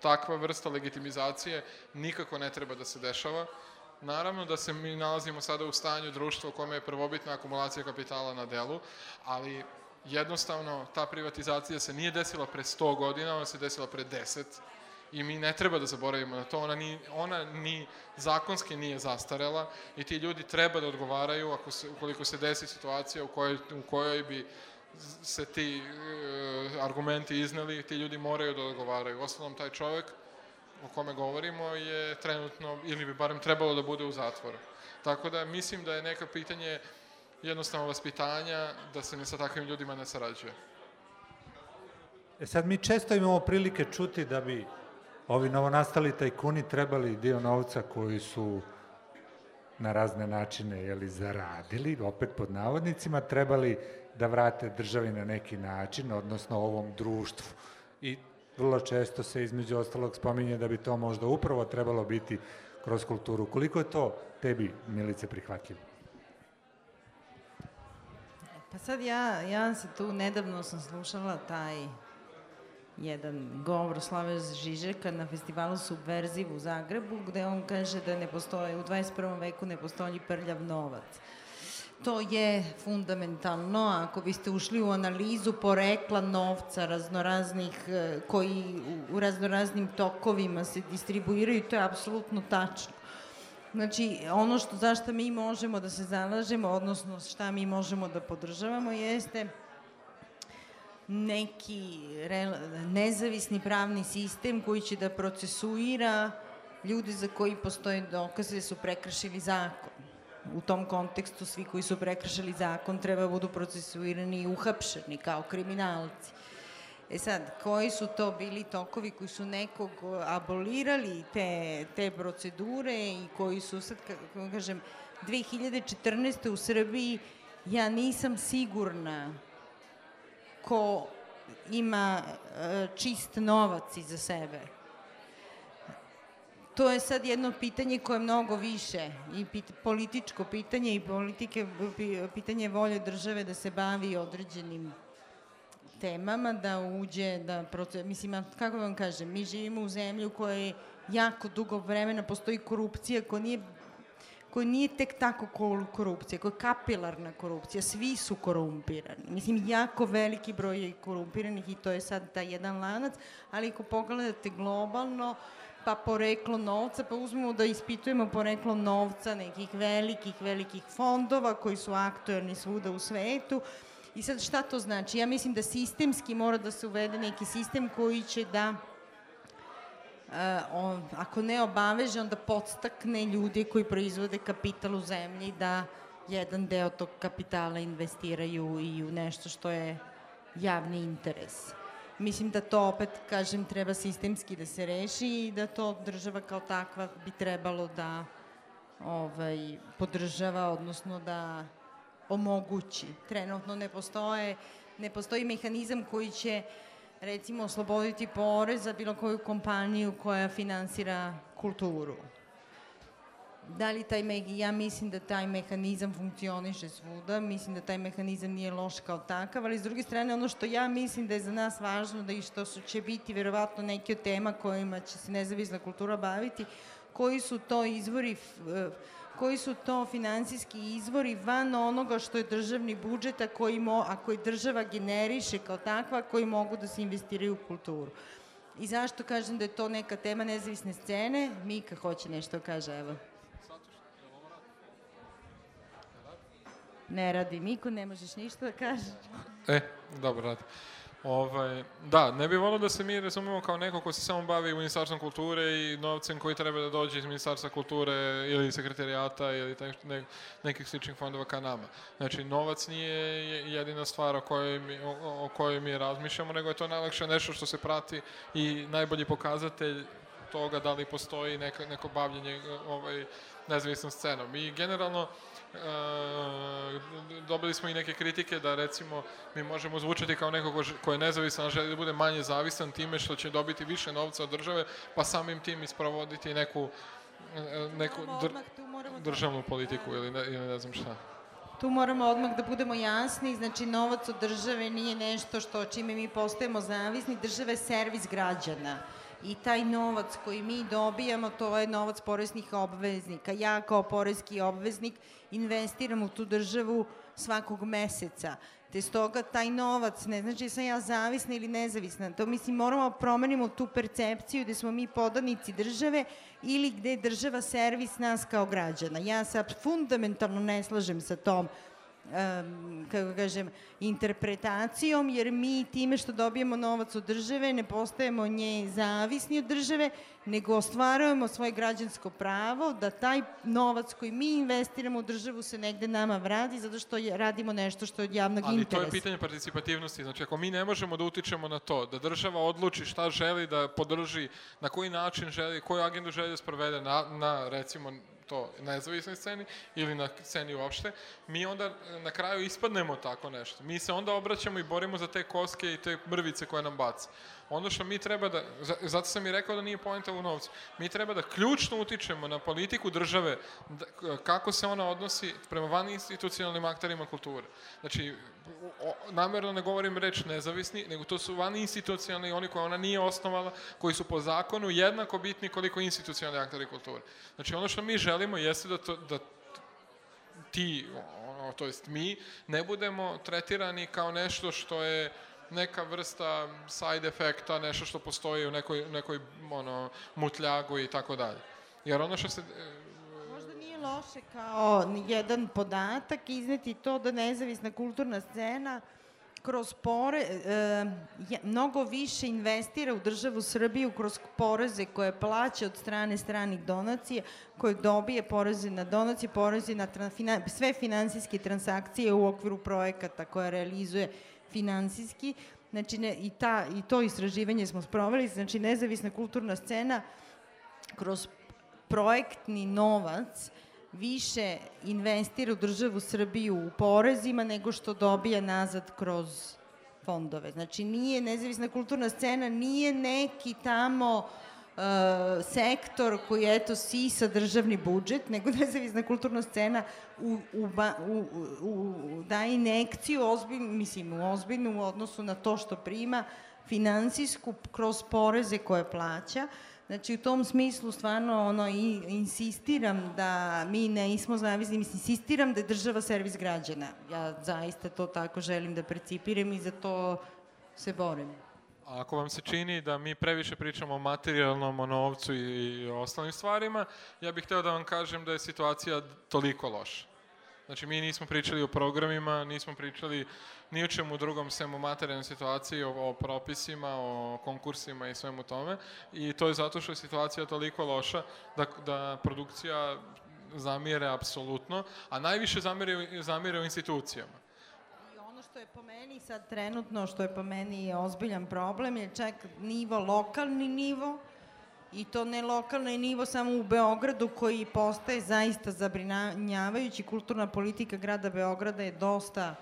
[SPEAKER 14] takva vrsta legitimizacije nikako ne treba da se dešava. Naravno da se mi nalazimo sada u stanju društva u kome je prvobitna akumulacija kapitala na delu, ali jednostavno ta privatizacija se nije desila pre 100 godina, ona se desila pre 10 i mi ne treba da zaboravimo na to, ona ni, ona ni zakonski nije zastarela i ti ljudi treba da odgovaraju ako se, ukoliko se desi situacija u kojoj, u kojoj bi se ti e, argumenti izneli, ti ljudi moraju da odgovaraju. Ostalom, taj čovek o kome govorimo je trenutno, ili bi barem trebalo da bude u zatvoru. Tako da mislim da je neka pitanje jednostavno vaspitanja, da se ne sa takvim ljudima ne sarađuje.
[SPEAKER 9] E sad mi često imamo prilike čuti da bi ovi novonastali tajkuni trebali dio novca koji su na razne načine jeli, zaradili, opet pod navodnicima, trebali da vrate državi na neki način, odnosno ovom društvu. I vrlo često se između ostalog spominje da bi to možda upravo trebalo biti kroz kulturu. Koliko je to tebi, Milice, prihvatljivo?
[SPEAKER 16] Pa sad ja, ja se tu, nedavno sam slušala taj jedan govor Slave Žižeka na festivalu Subverziv u Zagrebu, gde on kaže da ne postoje, u 21. veku ne postoji prljav novac. To je fundamentalno, ako biste ušli u analizu porekla novca raznoraznih, e, koji u raznoraznim tokovima se distribuiraju, to je apsolutno tačno. Znači, ono što, zašto mi možemo da se zalažemo, odnosno šta mi možemo da podržavamo, jeste neki nezavisni pravni sistem koji će da procesuira ljudi za koji postoje dokaze da su prekršili zakon. U tom kontekstu svi koji su prekršili zakon treba da budu procesuirani i uhapšeni kao kriminalci. E sad, koji su to bili tokovi koji su nekog abolirali te, te procedure i koji su sad, kako kažem, 2014. u Srbiji ja nisam sigurna ko ima e, čist novac iza sebe. To je sad jedno pitanje koje je mnogo više i pit, političko pitanje i politike, pitanje volje države da se bavi određenim temama, da uđe, da proces, mislim, kako vam kažem, mi živimo u zemlji u kojoj jako dugo vremena postoji korupcija koja nije koja nije tek tako korupcija, koja je kapilarna korupcija, svi su korumpirani. Mislim, jako veliki broj je korumpiranih i to je sad taj jedan lanac, ali ako pogledate globalno, pa poreklo novca, pa uzmemo da ispitujemo poreklo novca nekih velikih, velikih fondova koji su aktuelni svuda u svetu, I sad šta to znači? Ja mislim da sistemski mora da se uvede neki sistem koji će da uh, on, ako ne obaveže, onda podstakne ljudi koji proizvode kapital u zemlji da jedan deo tog kapitala investiraju i u nešto što je javni interes. Mislim da to opet, kažem, treba sistemski da se reši i da to država kao takva bi trebalo da ovaj, podržava, odnosno da omogući. Trenutno ne postoje, ne postoji mehanizam koji će recimo osloboditi porez za bilo koju kompaniju koja finansira kulturu. Da li taj ja mislim da taj mehanizam funkcioniše svuda, mislim da taj mehanizam nije loš kao takav, ali s druge strane ono što ja mislim da je za nas važno da i što su, će biti verovatno neke od tema kojima će se nezavisna kultura baviti, koji su to izvori koji su to finansijski izvori van onoga što je državni budžet, a koji, mo, a koji država generiše kao takva, koji mogu da se investiraju u kulturu. I zašto kažem da je to neka tema nezavisne scene? Mika hoće nešto da kaže, evo. Ne radi Miko, ne možeš ništa da kažeš.
[SPEAKER 14] E, dobro, radi. Ovaj, da, ne bih volio da se mi razumemo kao neko ko se samo bavi Ministarstvom kulture i novcem koji treba da dođe iz Ministarstva kulture ili sekretarijata ili taj, ne, nekih sličnih fondova ka nama. Znači, novac nije jedina stvar o kojoj, mi, o, o kojoj mi razmišljamo, nego je to najlakše nešto što se prati i najbolji pokazatelj toga da li postoji neko, neko bavljenje ovaj, nezavisnom scenom. I generalno, E, dobili smo i neke kritike da recimo mi možemo zvučati kao neko ko, je nezavisan, a želi da bude manje zavisan time što će dobiti više novca od države, pa samim tim isprovoditi neku, e, neku dr, državnu politiku ili ne, ili ne znam šta.
[SPEAKER 16] Tu moramo odmah da budemo jasni, znači novac od države nije nešto što čime mi postajemo zavisni, država je servis građana i taj novac koji mi dobijamo, to je novac poreznih obveznika. Ja kao porezki obveznik investiram u tu državu svakog meseca. Te stoga taj novac, ne znači da sam ja zavisna ili nezavisna, to mislim moramo da promenimo tu percepciju gde smo mi podanici države ili gde je država servis nas kao građana. Ja se fundamentalno ne slažem sa tom um, kako kažem, interpretacijom, jer mi time što dobijemo novac od države ne postajemo nje zavisni od države, nego ostvarujemo svoje građansko pravo da taj novac koji mi investiramo u državu se negde nama vrati, zato što je, radimo nešto što je od javnog
[SPEAKER 14] Ali
[SPEAKER 16] interesa.
[SPEAKER 14] Ali to je pitanje participativnosti. Znači, ako mi ne možemo da utičemo na to, da država odluči šta želi da podrži, na koji način želi, koju agendu želi da sprovede na, na recimo, to nezavisnoj sceni ili na sceni uopšte, mi onda e, na kraju ispadnemo tako nešto. Mi se onda obraćamo i borimo za te koske i te mrvice koje nam baca. Ono što mi treba da, zato sam i rekao da nije poenta u novcu, mi treba da ključno utičemo na politiku države, da, kako se ona odnosi prema van institucionalnim akterima kulture. Znači, o, namerno ne govorim reč nezavisni, nego to su van institucionalni, oni koje ona nije osnovala, koji su po zakonu jednako bitni koliko institucionalni akteri kulture. Znači, ono što mi želimo jeste da, to, da ti, to jest mi, ne budemo tretirani kao nešto što je neka vrsta side efekta, nešto što postoji u nekoj, nekoj ono, mutljagu i tako dalje. Jer ono što se...
[SPEAKER 16] Možda nije loše kao jedan podatak izneti to da nezavisna kulturna scena kroz pore, e, mnogo više investira u državu Srbiju kroz poreze koje plaća od strane stranih donacija, koje dobije poreze na donacije, poreze na fina, sve finansijske transakcije u okviru projekata koje realizuje finansijski. Znači, ne, i, ta, i to istraživanje smo sproveli, znači nezavisna kulturna scena kroz projektni novac više investira u državu Srbiju u porezima nego što dobija nazad kroz fondove. Znači, nije nezavisna kulturna scena, nije neki tamo uh, sektor koji, eto, sisa državni budžet, nego nezavisna kulturna scena u, u, u, u, daje inekciju, ozbiljnu, mislim, u ozbiljnu u odnosu na to što prima, finansijsku kroz poreze koje plaća, Znači, u tom smislu stvarno ono, i, insistiram da mi ne ismo zavisni, mislim, insistiram da je država servis građana. Ja zaista to tako želim da precipiram i za to se borim.
[SPEAKER 14] A ako vam se čini da mi previše pričamo o materijalnom, o novcu i, i ostalim stvarima, ja bih hteo da vam kažem da je situacija toliko loša. Znači, mi nismo pričali o programima, nismo pričali ni o čemu drugom sem o materijalnoj situaciji, o, o propisima, o konkursima i svemu tome. I to je zato što je situacija toliko loša da, da produkcija zamire apsolutno, a najviše zamire, zamire u institucijama
[SPEAKER 16] je po meni sad trenutno, što je po meni ozbiljan problem, je čak nivo, lokalni nivo, i to ne lokalni nivo samo u Beogradu koji postaje zaista zabrinjavajući. Kulturna politika grada Beograda je dosta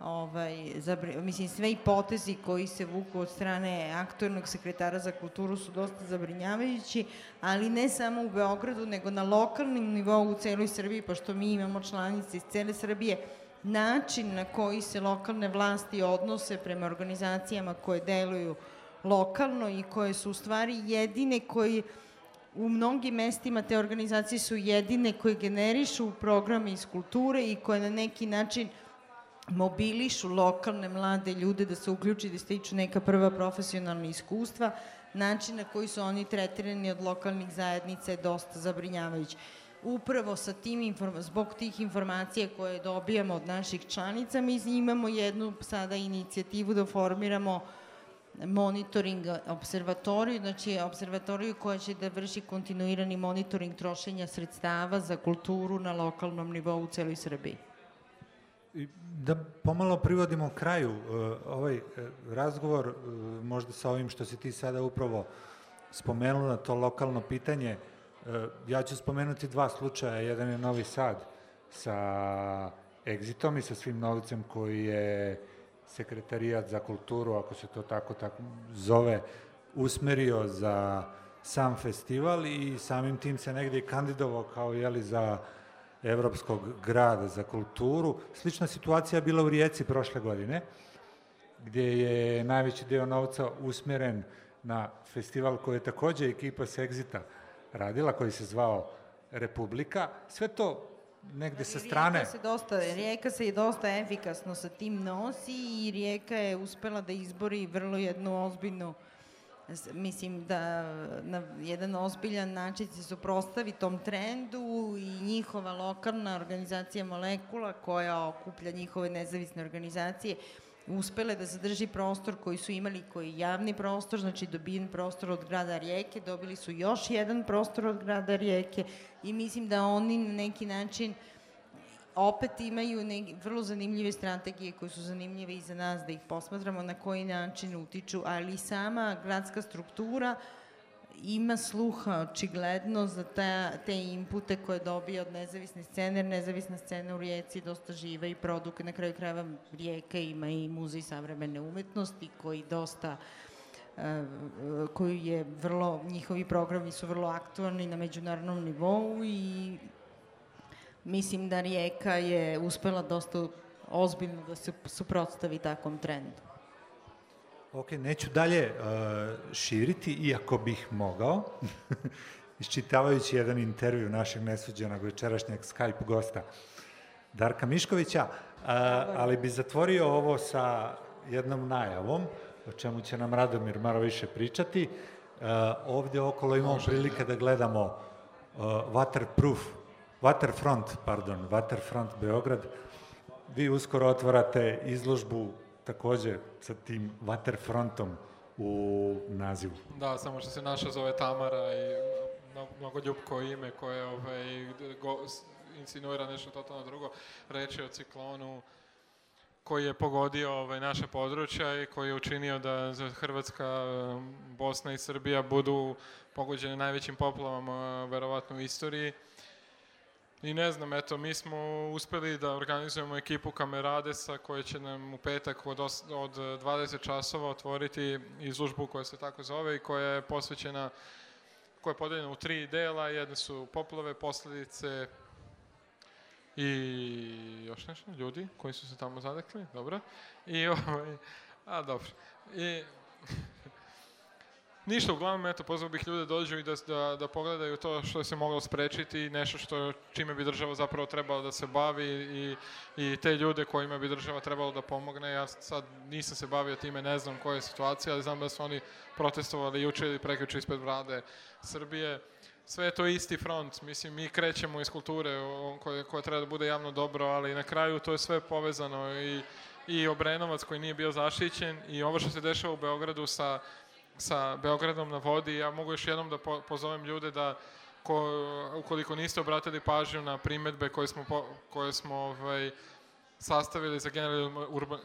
[SPEAKER 16] ovaj, zabri, mislim, sve i potezi koji se vuku od strane aktualnog sekretara za kulturu su dosta zabrinjavajući, ali ne samo u Beogradu, nego na lokalnim nivou u celoj Srbiji, pošto mi imamo članice iz cele Srbije, način na koji se lokalne vlasti odnose prema organizacijama koje deluju lokalno i koje su u stvari jedine koji u mnogim mestima te organizacije su jedine koje generišu programe iz kulture i koje na neki način mobilišu lokalne mlade ljude da se uključi, da stiču neka prva profesionalna iskustva, način na koji su oni tretirani od lokalnih zajednica je dosta zabrinjavajući. Upravo sa tim zbog tih informacija koje dobijamo od naših članica, mi imamo jednu sada inicijativu da formiramo monitoring observatoriju, znači observatoriju koja će da vrši kontinuirani monitoring trošenja sredstava za kulturu na lokalnom nivou u celoj Srbiji.
[SPEAKER 9] Da pomalo privodimo kraju uh, ovaj uh, razgovor, uh, možda sa ovim što si ti sada upravo spomenula, to lokalno pitanje, ja ću spomenuti dva slučaja, jedan je Novi Sad sa Exitom i sa svim novicem koji je sekretarijat za kulturu, ako se to tako, tako zove, usmerio za sam festival i samim tim se negde i kandidovao kao jeli za Evropskog grada za kulturu. Slična situacija je bila u Rijeci prošle godine, gdje je najveći deo novca usmeren na festival koji je takođe ekipa Sexita radila, koji se zvao Republika. Sve to negde sa strane.
[SPEAKER 16] Rijeka se, dosta, Rijeka se i dosta efikasno sa tim nosi i Rijeka je uspela da izbori vrlo jednu ozbiljnu mislim da na jedan ozbiljan način se suprostavi tom trendu i njihova lokalna organizacija Molekula koja okuplja njihove nezavisne organizacije uspele da zadrži prostor koji su imali, koji je javni prostor, znači dobijen prostor od grada Rijeke, dobili su još jedan prostor od grada Rijeke i mislim da oni na neki način opet imaju neki vrlo zanimljive strategije koje su zanimljive i za nas da ih posmatramo na koji način utiču, ali sama gradska struktura uh, ima sluha očigledno za te, te impute koje dobija od nezavisne scene, jer nezavisna scena u Rijeci dosta živa i produkuje, na kraju krajeva Rijeka ima i muzej savremene umetnosti koji dosta e, koji je vrlo, njihovi programi su vrlo aktualni na međunarodnom nivou i mislim da Rijeka je uspela dosta ozbiljno da se suprotstavi takvom trendu.
[SPEAKER 9] Ok, neću dalje uh, širiti, iako bih mogao, iščitavajući jedan intervju našeg nesuđenog večerašnjeg Skype gosta Darka Miškovića, uh, ali bi zatvorio ovo sa jednom najavom, o čemu će nam Radomir malo više pričati. Uh, ovde okolo imamo
[SPEAKER 14] Može,
[SPEAKER 9] prilike da gledamo uh, Waterproof, Waterfront, pardon, Waterfront Beograd. Vi uskoro otvarate izložbu takođe sa tim Waterfrontom u nazivu.
[SPEAKER 14] Da, samo što se naša zove Tamara i mnogo, ljubko ime koje ovaj, go, insinuira nešto totalno drugo. Reč je o ciklonu koji je pogodio ovaj, naše područja i koji je učinio da Hrvatska, Bosna i Srbija budu pogođene najvećim poplavama verovatno u istoriji. I ne znam, eto, mi smo uspeli da organizujemo ekipu Kameradesa koja će nam u petak od, os, od 20 časova otvoriti izložbu koja se tako zove i koja je posvećena, koja je podeljena u tri dela. Jedne su poplave, posledice i još nešto, ljudi koji su se tamo zadekli, dobro. I ovaj, a dobro. I Ništa, uglavnom, eto, pozvao bih ljude da dođu i da, da, da pogledaju to što se moglo sprečiti i nešto što, čime bi država zapravo trebala da se bavi i, i te ljude kojima bi država trebala da pomogne. Ja sad nisam se bavio time, ne znam koja je situacija, ali znam da su oni protestovali juče ili prekjuče ispred vlade Srbije. Sve je to isti front, mislim, mi krećemo iz kulture koja, koja treba da bude javno dobro, ali na kraju to je sve povezano i, i Obrenovac koji nije bio zaštićen i ovo što se dešava u Beogradu sa sa Beogradom na vodi. Ja mogu još jednom da po, pozovem ljude da ko, ukoliko niste obratili pažnju na primetbe koje smo, po, koje smo ovaj, sastavili za generalni urba,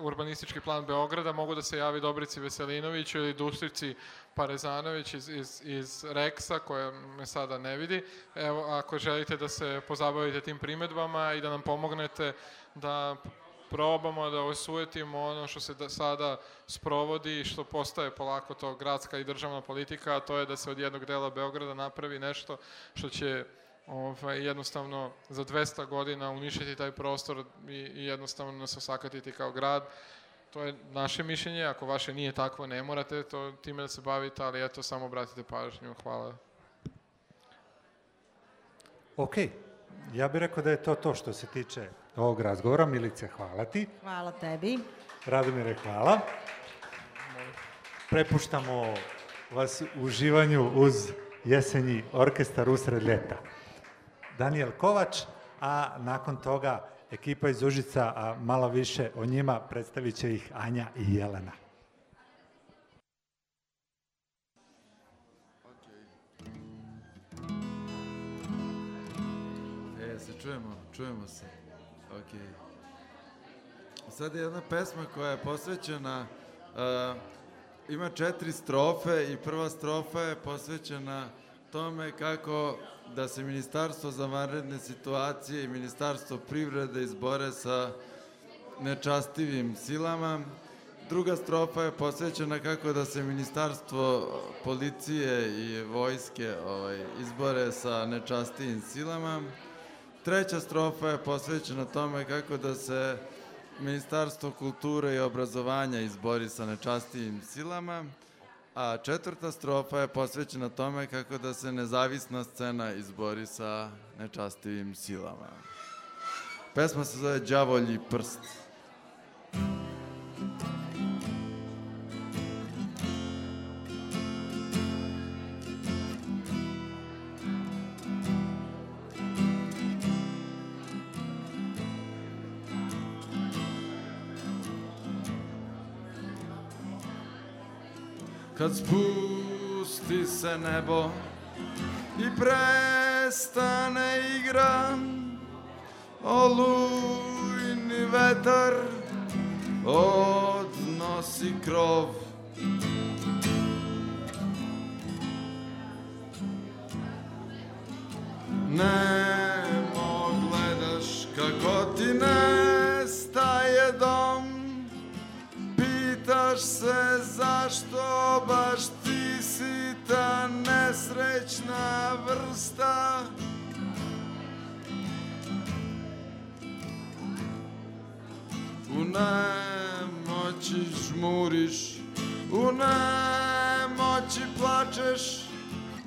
[SPEAKER 14] urbanistički plan Beograda, mogu da se javi Dobrici Veselinović ili Dušici Parezanović iz, iz, iz Reksa, koja me sada ne vidi. Evo, ako želite da se pozabavite tim primetbama i da nam pomognete da probamo da osujetimo ono što se da sada sprovodi i što postaje polako to gradska i državna politika, a to je da se od jednog dela Beograda napravi nešto što će ovaj, jednostavno za 200 godina uništiti taj prostor i, i jednostavno nas osakatiti kao grad. To je naše mišljenje, ako vaše nije takvo, ne morate to, time da se bavite, ali eto, samo obratite pažnju. Hvala.
[SPEAKER 9] Ok, ja bih rekao da je to to što se tiče ovog razgovora. Milice, hvala ti.
[SPEAKER 16] Hvala tebi.
[SPEAKER 9] Radomire, hvala. Prepuštamo vas u uživanju uz jesenji orkestar usred ljeta. Daniel Kovač, a nakon toga ekipa iz Užica, a malo više o njima predstavit će ih Anja i Jelena.
[SPEAKER 17] E, se čujemo, čujemo se. Ok. Sad je jedna pesma koja je posvećena, uh, ima četiri strofe i prva strofa je posvećena tome kako da se Ministarstvo za vanredne situacije i Ministarstvo privrede izbore sa nečastivim silama. Druga strofa je posvećena kako da se Ministarstvo policije i vojske ovaj, izbore sa nečastivim silama. Treća strofa je posvećena tome kako da se Ministarstvo kulture i obrazovanja izbori sa nečastivim silama, a četvrta strofa je posvećena tome kako da se nezavisna scena izbori sa nečastivim silama. Pesma se zove Đavolji prst. Kad spusti se nebo i prestane igra, olujni vetar odnosi krov. Nemo Pitaš se zašto baš ti si ta nesrećna vrsta? U nemoći žmuriš U nemoći plačeš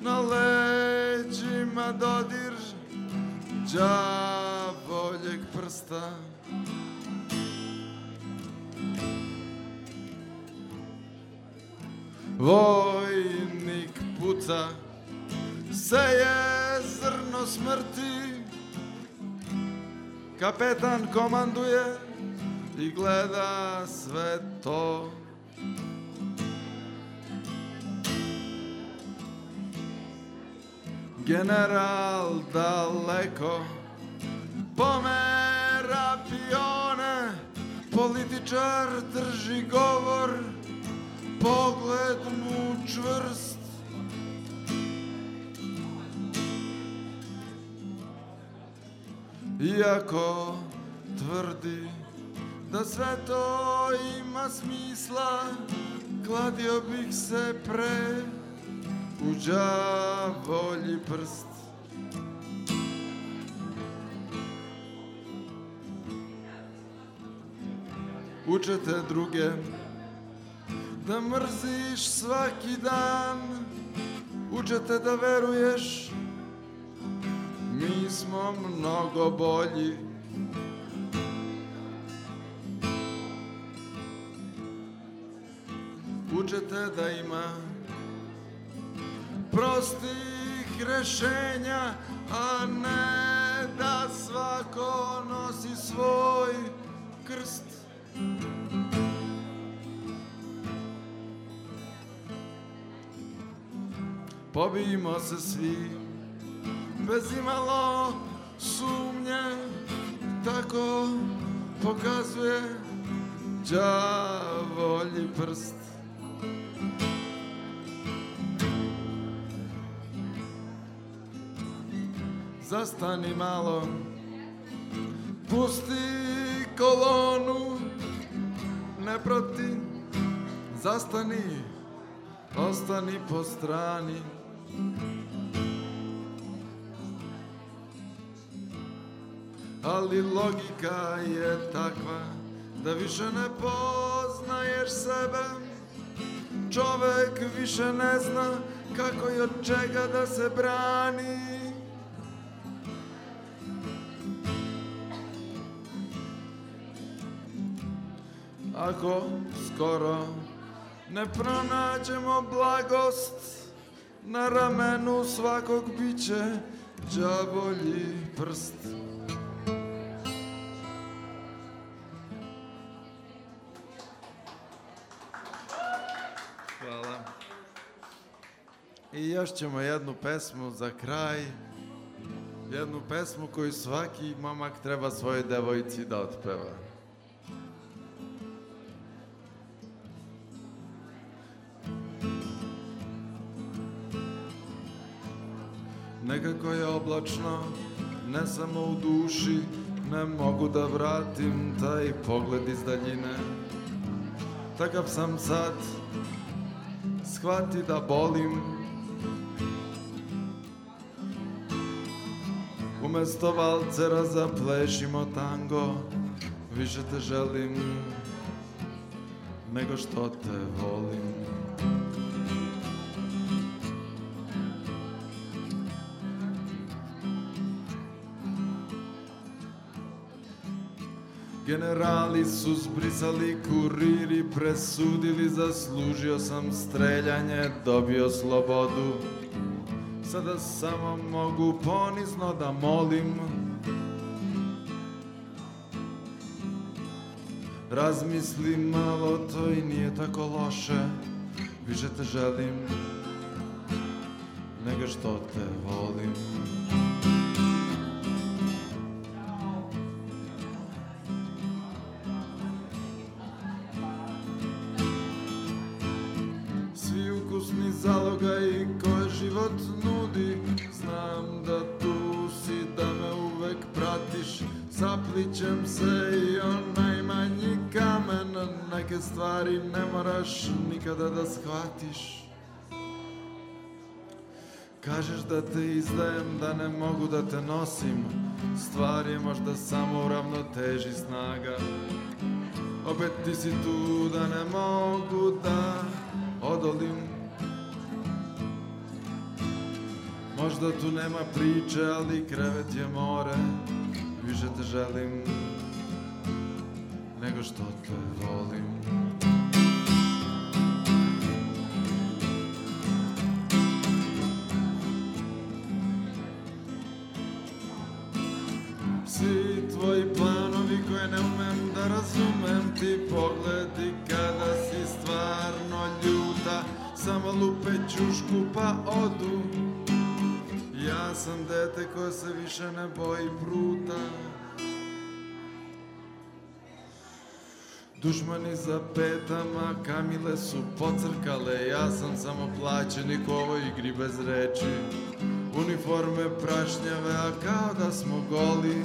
[SPEAKER 17] Na leđima dodir Đavoljeg prsta Vojnik puca Seje zrno smrti. Kapetan komanduje I gleda sve to. General daleko Pomera pione Političar drži govor Pogled mu čvrst. Iako tvrdi da sve to ima smisla Kladio bih se pre u đavolji prst. Učete druge da mrziš svaki dan Učete da veruješ. Mi smo mnogo bolji. Učete da ima prostih rešenja A ne da svako nosi svoj krst Pobijimo se svi. Bez imalo sumnje Tako pokazuje đavolji prst. Zastani malo Pusti kolonu Ne proti Zastani Ostani po strani Ali logika je takva Da više ne poznaješ sebe. Čovek više ne zna Kako i od čega da se brani. Ako skoro ne pronađemo blagost Na ramenu svakog biće đavolji prst Hvala. I još ćemo jednu pesmu za kraj. Jednu pesmu koju svaki momak treba svojoj devojci da otpeva. Nekako je oblačno, ne samo u duši, ne mogu da vratim taj pogled iz daljine. Takav sam sad, shvati da bolim. Umesto valcera zaplešimo tango, više te želim nego što te volim. Generali su zbrisali kuriri, presudili, zaslužio sam streljanje, dobio slobodu. Sada samo mogu ponizno da molim. Razmisli malo, to i nije tako loše, više te želim nego što te volim. Stvari ne moraš nikada da shvatiš. Kažeš da te izdajem, da ne mogu da te nosim. Stvar je možda samo u ravnoteži snaga. Opet ti si tu da ne mogu da odolim. Možda tu nema priče, ali krevet je more. Više te želim nego što te volim Ti pogledi kada si stvarno ljuta Samo lupe čušku pa odu. Ja sam dete koje se više ne boji pruta Dušmani za petama, kamile su pocrkale Ja sam samo plaćenik ovoj igri bez reči. Uniforme prašnjave, a kao da smo goli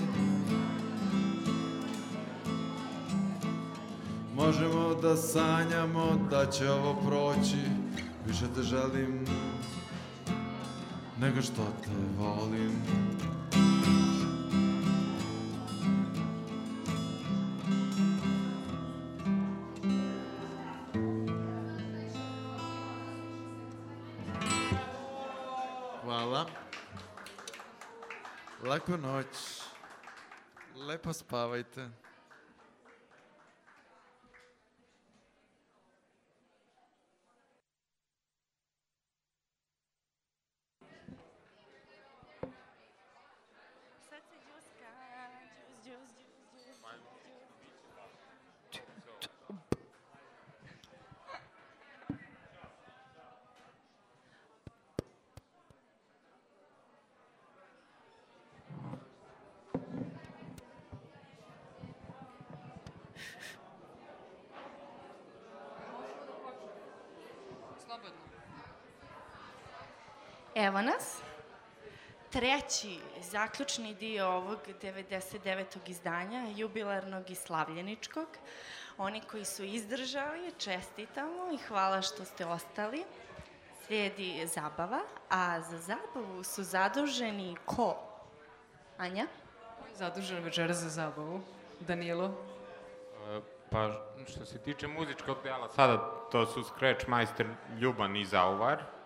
[SPEAKER 17] Možemo da sanjamo da će ovo proći Više te želim nego što te volim Hvala. Laku noć. Lepo spavajte.
[SPEAKER 11] Evo nas. Treći, zaključni dio ovog 99. izdanja, jubilarnog i slavljeničkog. Oni koji su izdržali, čestitamo i hvala što ste ostali. Slijedi zabava, a za zabavu su zaduženi ko? Anja?
[SPEAKER 10] Zadužen večera za zabavu. Danilo?
[SPEAKER 18] E, Pa što se tiče muzičkog dela, sada to su Scratch Majster Ljuban i Zauvar.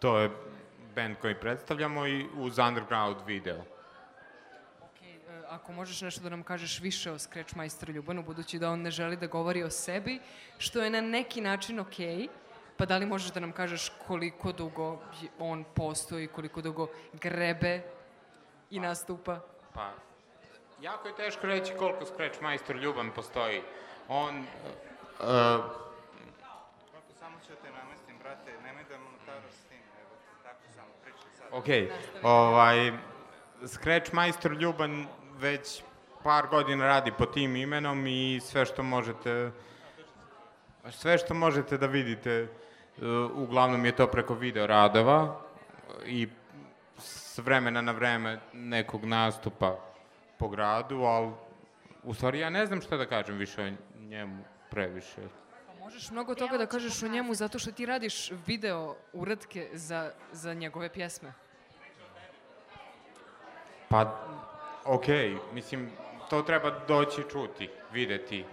[SPEAKER 18] To je band koji predstavljamo i uz Underground video.
[SPEAKER 10] E, Ako možeš nešto da nam kažeš više o Scratch Majsteru Ljubanu, budući da on ne želi da govori o sebi, što je na neki način okej, pa da li možeš da nam kažeš koliko dugo on postoji, koliko dugo grebe i nastupa?
[SPEAKER 18] Pa, jako je teško reći koliko Scratch Majster Ljuban postoji. On... Uh,
[SPEAKER 19] Samo ću te namestim, brate, nemoj da monotaraš s tim, evo, tako samo, pričaj sad.
[SPEAKER 18] Ok, ovaj, Scratch Majstor Ljuban već par godina radi pod tim imenom i sve što možete sve što možete da vidite uh, uglavnom je to preko video radova i s vremena na vreme nekog nastupa po gradu, ali u stvari ja ne znam šta da kažem više o njemu previše.
[SPEAKER 10] Možeš mnogo toga da kažeš o njemu zato što ti radiš video uratke za, za njegove pjesme.
[SPEAKER 18] Pa, okej, mislim, to treba doći čuti, videti,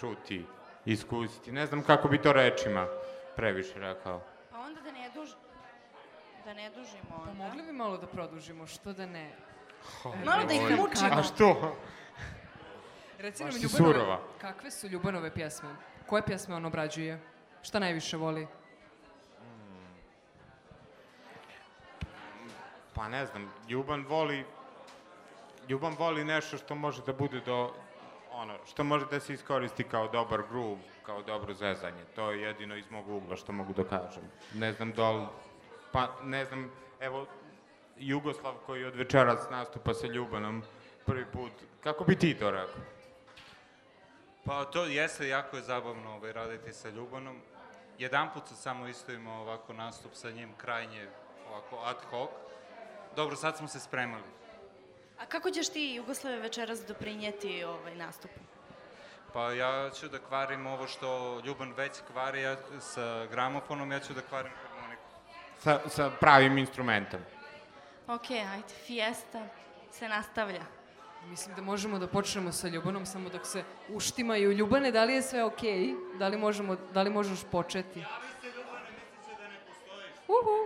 [SPEAKER 18] čuti, iskusiti. Ne znam kako bi to rečima previše rekao.
[SPEAKER 11] Pa onda da ne duž... Da ne dužimo onda.
[SPEAKER 10] Pa mogli bi malo da produžimo, što da ne? E,
[SPEAKER 11] Malo da ih mučimo.
[SPEAKER 18] A što?
[SPEAKER 10] Reci nam, Ljubanove,
[SPEAKER 18] surova.
[SPEAKER 10] kakve su Ljubanove pjesme? Koje pjesme on obrađuje? Šta najviše voli?
[SPEAKER 18] Pa ne znam, Ljuban voli, Ljuban voli nešto što može da bude do, ono, što može da se iskoristi kao dobar groove, kao dobro zezanje. To je jedino iz mog ugla što mogu da kažem. Ne znam da li, pa ne znam, evo, Jugoslav koji od večeras nastupa sa Ljubanom prvi put, kako bi ti to rekao?
[SPEAKER 19] Pa to jeste, jako je zabavno ovaj, raditi sa Ljubanom. Jedan put sam samo isto imao ovako nastup sa njim, krajnje ovako ad hoc. Dobro, sad smo se spremali.
[SPEAKER 11] A kako ćeš ti, Jugoslave, večeras doprinijeti ovaj nastupu?
[SPEAKER 19] Pa ja ću da kvarim ovo što Ljuban već kvari ja, sa gramofonom, ja ću da kvarim harmoniku.
[SPEAKER 18] Sa, sa pravim instrumentom.
[SPEAKER 11] Ok, ajde, fiesta se nastavlja.
[SPEAKER 10] Mislim da možemo da počnemo sa Ljubanom, samo dok se uštimaju. Ljubane, da li je sve okej? Da li, možemo, da li možeš početi? Uhu.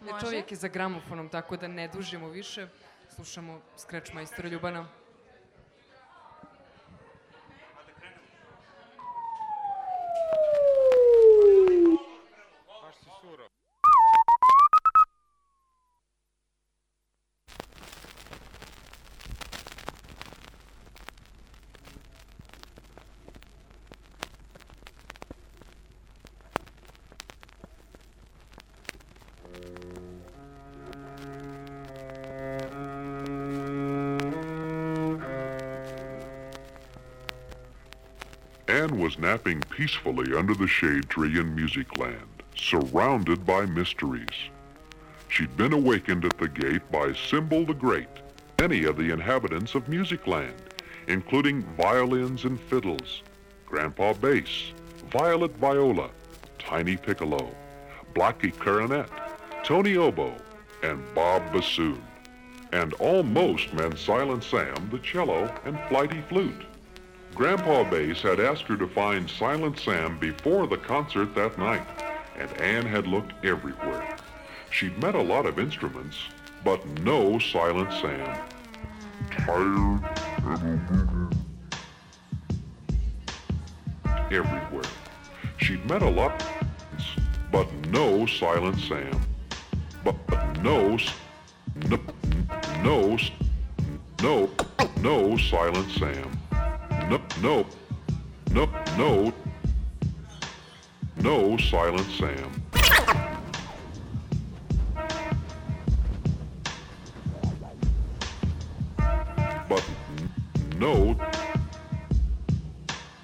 [SPEAKER 10] Ne,
[SPEAKER 11] Može.
[SPEAKER 10] čovjek je za gramofonom, tako da ne dužimo više. Slušamo Scratch majstora Ljubana.
[SPEAKER 20] Was napping peacefully under the shade tree in Musicland, surrounded by mysteries. She'd been awakened at the gate by Symbol the Great, many of the inhabitants of Musicland, including violins and fiddles, Grandpa Bass, Violet Viola, Tiny Piccolo, Blackie Clarinet, Tony Oboe, and Bob Bassoon. And almost meant Silent Sam, the cello, and Flighty Flute. Grandpa Bass had asked her to find Silent Sam before the concert that night, and Anne had looked everywhere. She'd met a lot of instruments, but no Silent Sam. Tired everywhere. She'd met a lot, but no Silent Sam. But, but no, no, no, no, no Silent Sam. No, no, no, no, Silent Sam. But no,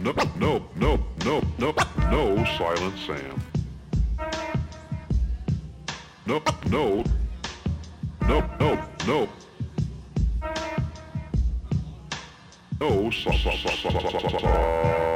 [SPEAKER 20] no, no, no, no, no, no Silent Sam. No, no, no, no, no.
[SPEAKER 21] usa.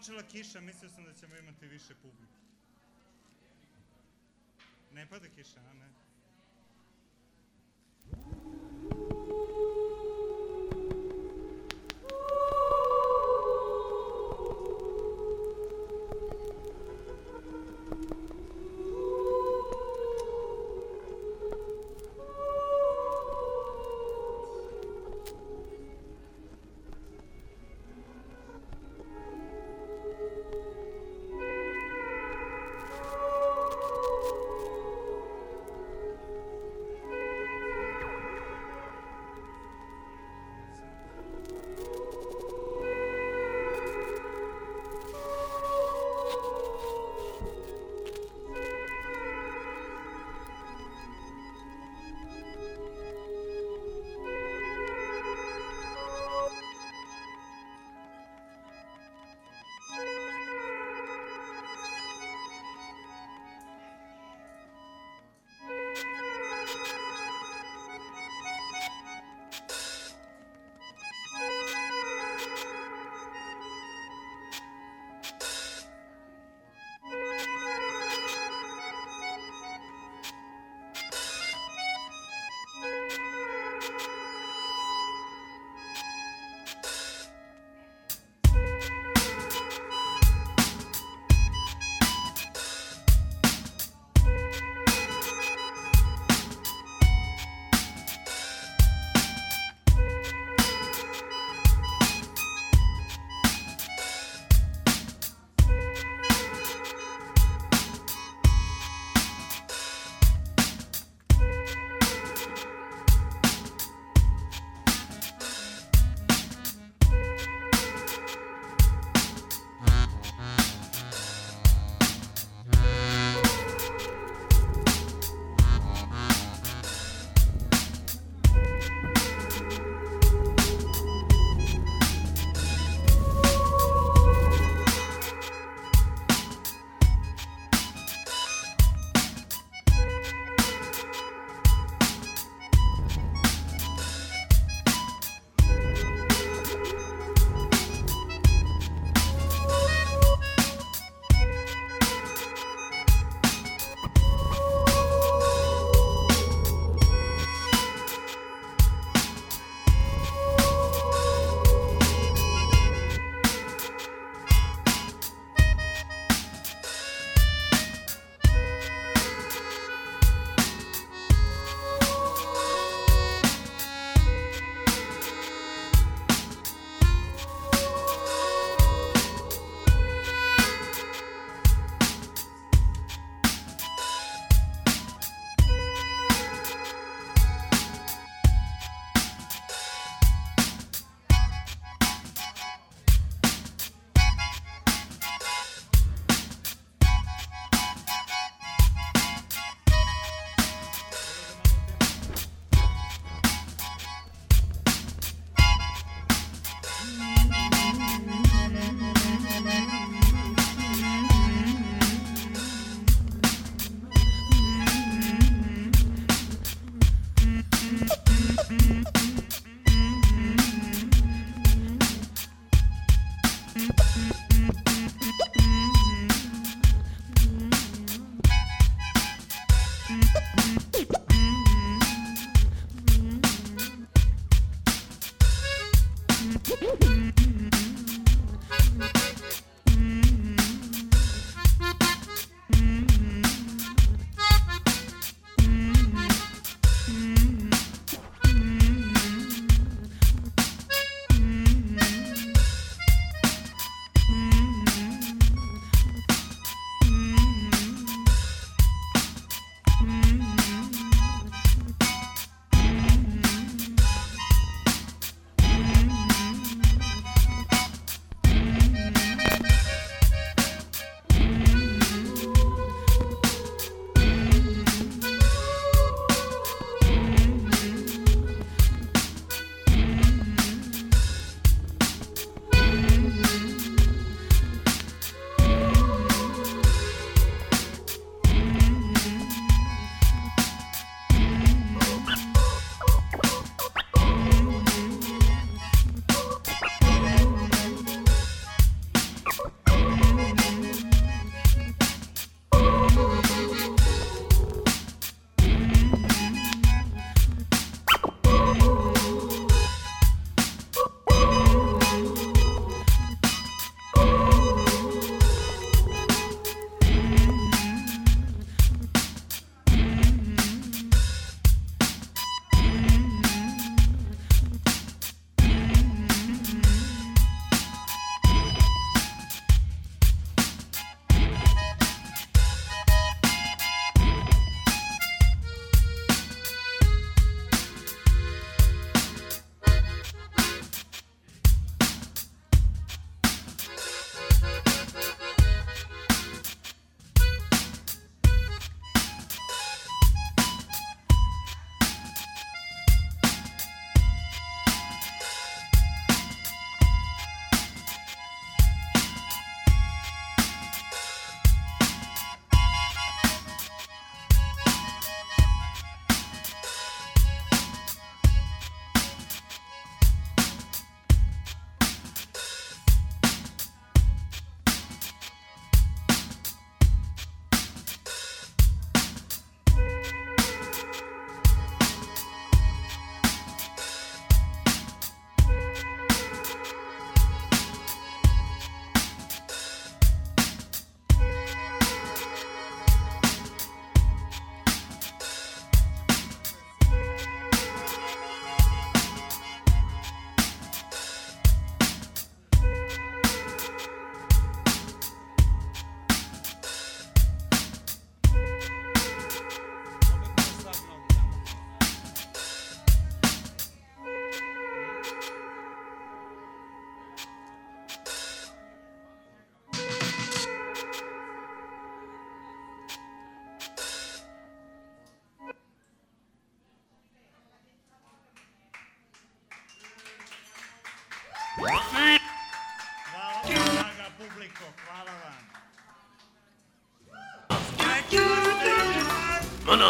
[SPEAKER 21] Počela kiša, mislio sam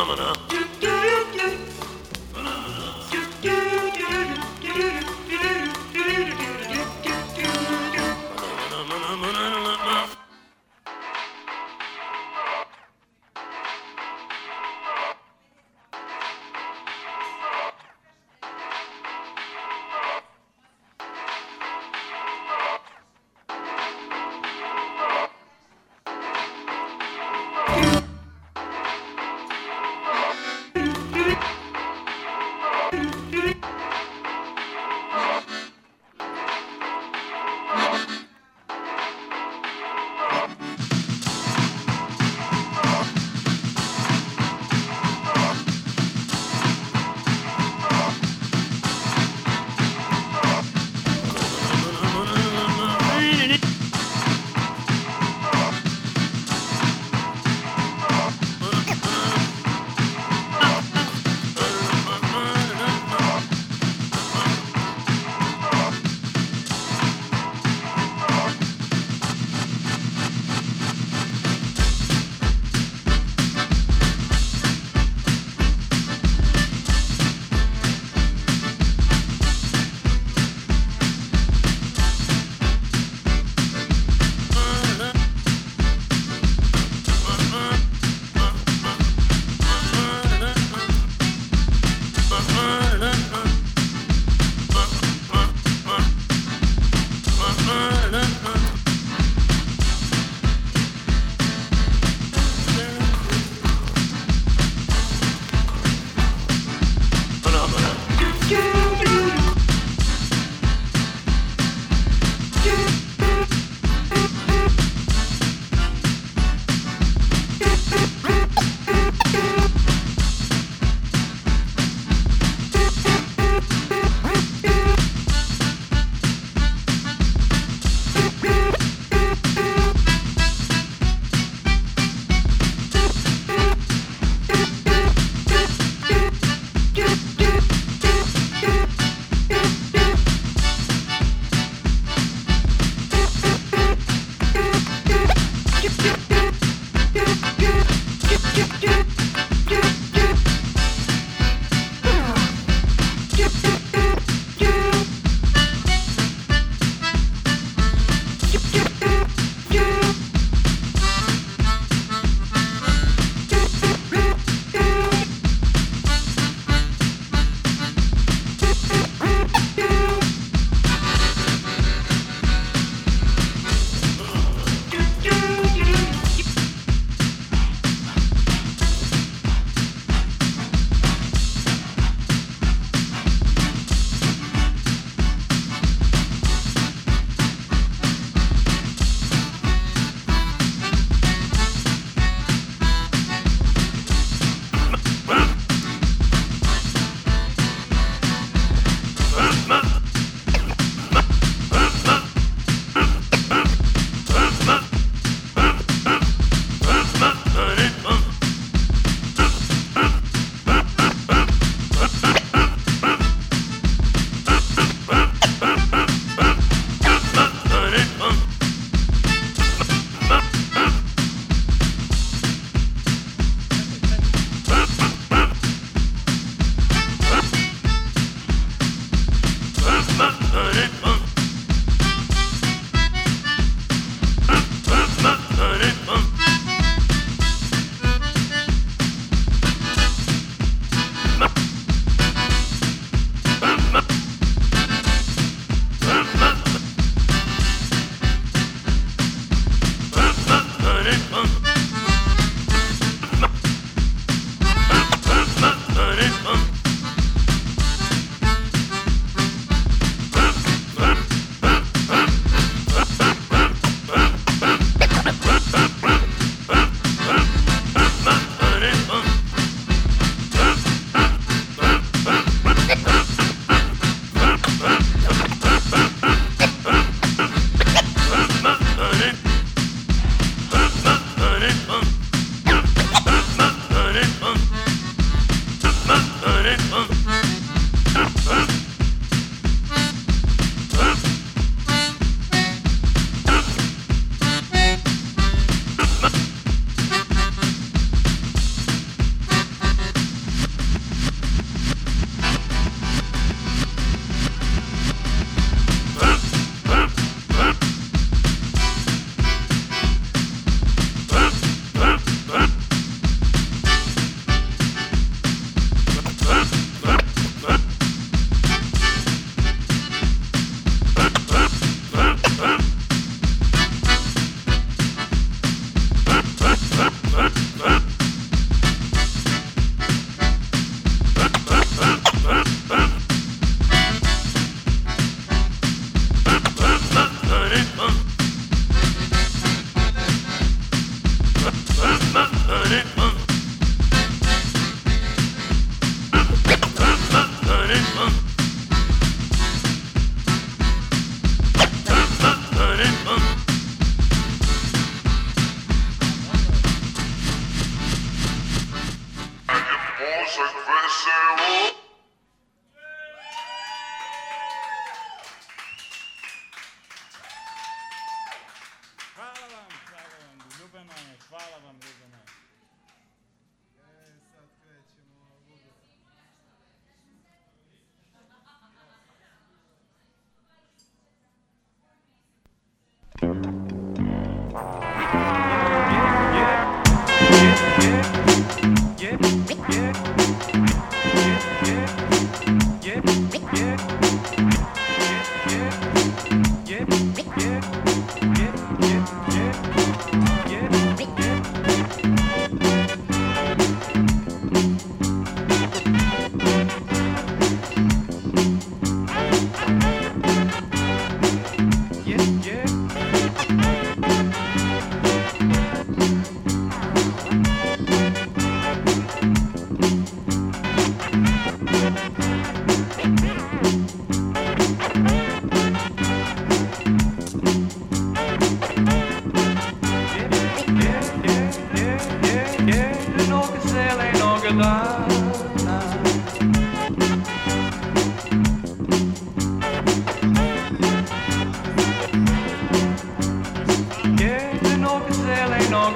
[SPEAKER 21] phenomena.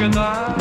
[SPEAKER 21] Zelenog dana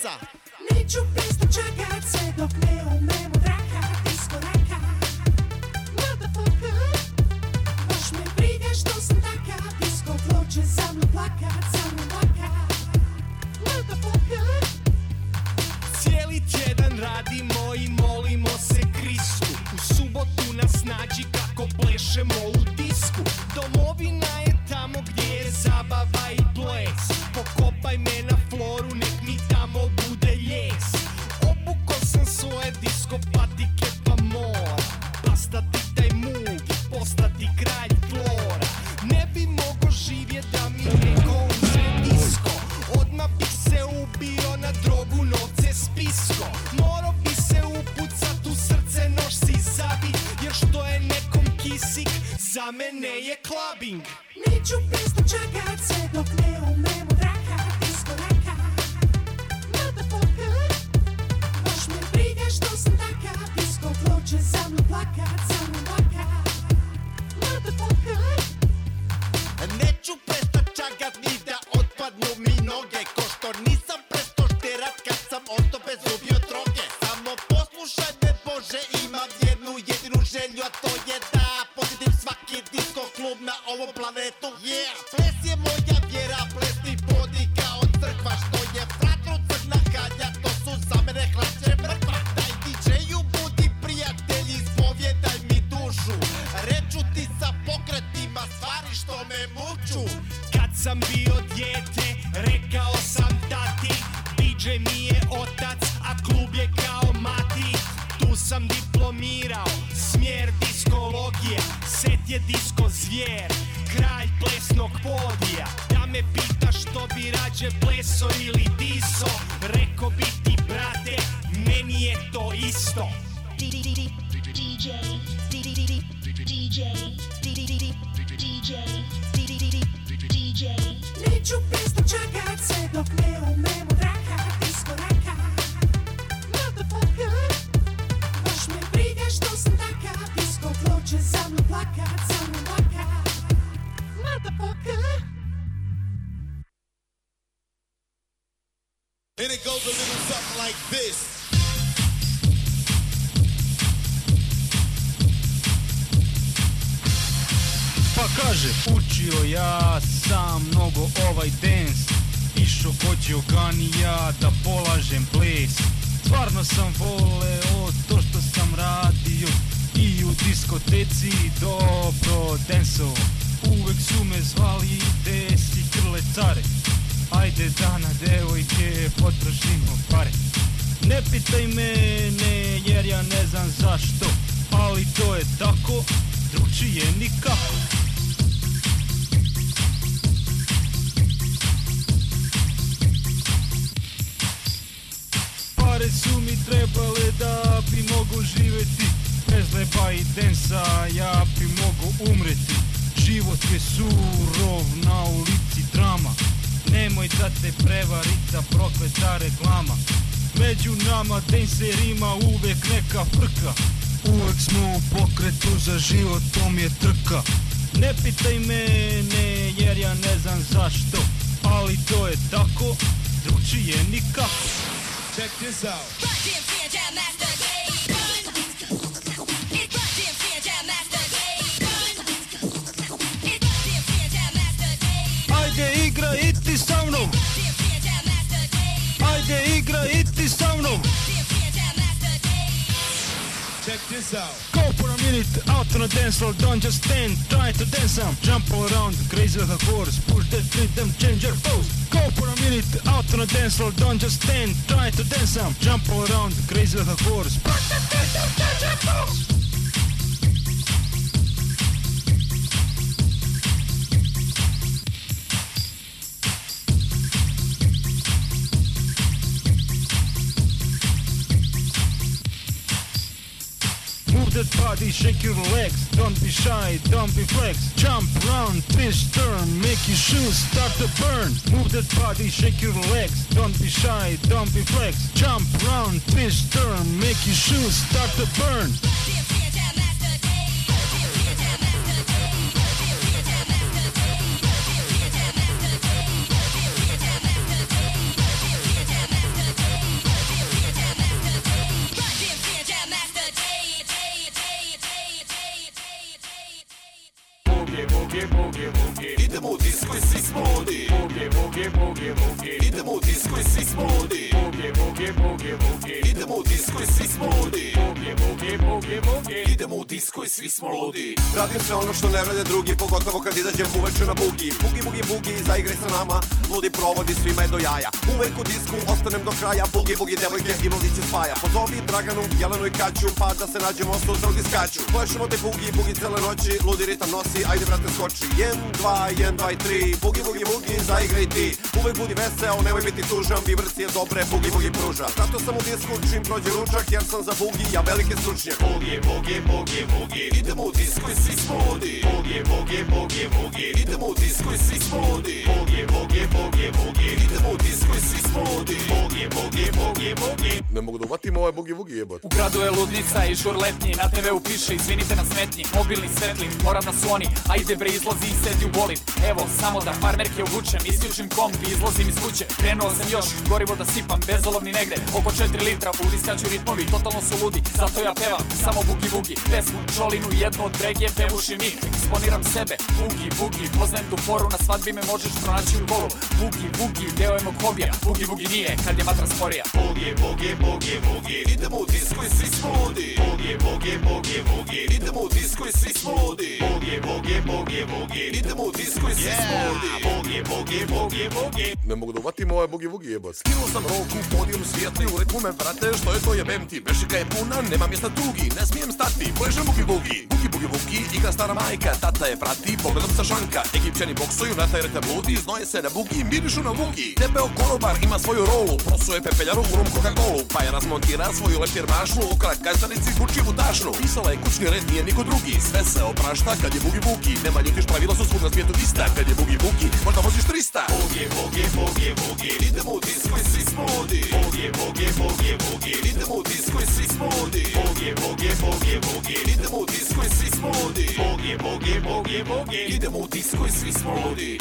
[SPEAKER 22] ça. taj mug Postati kralj flora Ne bi mogo živjet da mi ne konze disko Odmah bih se ubio na drogu novce spisko. Moro bi se upucat u srce nož si zabit Jer što je nekom kisik za mene je
[SPEAKER 23] klabing Neću
[SPEAKER 24] bez Da
[SPEAKER 25] se nađemo sutra u diskaču Plešemo te bugi, bugi cele noći, ludi ritam nosi, ajde brate skoči 1, 2, 1, 2 i 3, bugi, bugi, bugi, zaigraj ti Uvek budi veseo, nemoj biti tužan, vibracije dobre, bugi, bugi pruža Zato sam u disku, čim prođe ručak, jer sam za bugi, ja velike stručnjak
[SPEAKER 26] Boogie, boogie, boogie, boogie. Idemo u disco i svi smo ludi. Boogie, boogie, boogie, boogie. Idemo u disco i svi smo ludi. Boogie, boogie, boogie, boogie. Idemo u disco i svi ludi. Boogie, boogie, boogie, boogie.
[SPEAKER 25] Ne mogu da uvatim ovaj bugi bugi jebot
[SPEAKER 27] U gradu je ludnica i žur letnji Na TV-u piše izvinite na smetnji. Mobilni svetlin, moram na sloni Ajde bre izlazi i sedi u bolid. Evo samo da farmerke uvučem Isključim komp i izlazim iz kuće. Krenuo sam još, gorivo da sipam Bezolovni negde, oko 4 litra Udi skaču ritmovi, totalno su ludi. Zato ja pevam, samo bugi bugi Pesmu, čolinu, jednu od brege Pevuši mi, eksponiram sebe. Bugi bugi, poznajem tu foru Na svadbi me možeš pronaći u kolu Bugi bugi, deo je mog hobija. Bugi bugi nije, kad je matra sporija
[SPEAKER 26] Boogie, boogie, boogie, boogie. Idemo u disco i svi smo ludi. Boogie, boogie, boogie, boogie. Idemo u disco i svi smo ludi. Boogie, boogie, boogie, boogie. Idemo u disco i svi smo ludi. Boogie, boogie, boogie, boogie.
[SPEAKER 25] Ne mogu da uvatim ovaj bugi bugi jebot
[SPEAKER 26] Skinuo sam roku, podijum svijetli, u reku me vrate, što je to jebem ti, bešika je puna, nema mjesta tugi, ne smijem stati, pležem bugi bugi, bugi bugi bugi, igra stara majka, tata je prati, pogledam sa šanka, egipćani boksuju, na tajrete bludi, znoje se na bugi, mirišu na bugi, debeo korobar ima svoju rolu, prosuje pepeljaru u rum Coca-Colu, pa je razmontira svoju leptir mašnu, ukra gazdanici kući u tašnu, pisala je kućni red, nije niko drugi, sve se oprašta kad je bugi bugi, nema ljutiš pravila su svud na svijetu ista, kad je bugi bugi, možda voziš 300. Bugi, bugi, bugi, bugi, idemo u disco i svi smo ludi. Bugi, bugi, bugi, bugi, idemo u disco i svi smo ludi. Bugi, bugi, bugi, bugi, idemo u disco i svi smo ludi. Bugi, bugi, bugi, bugi, idemo u disco i svi smo ludi.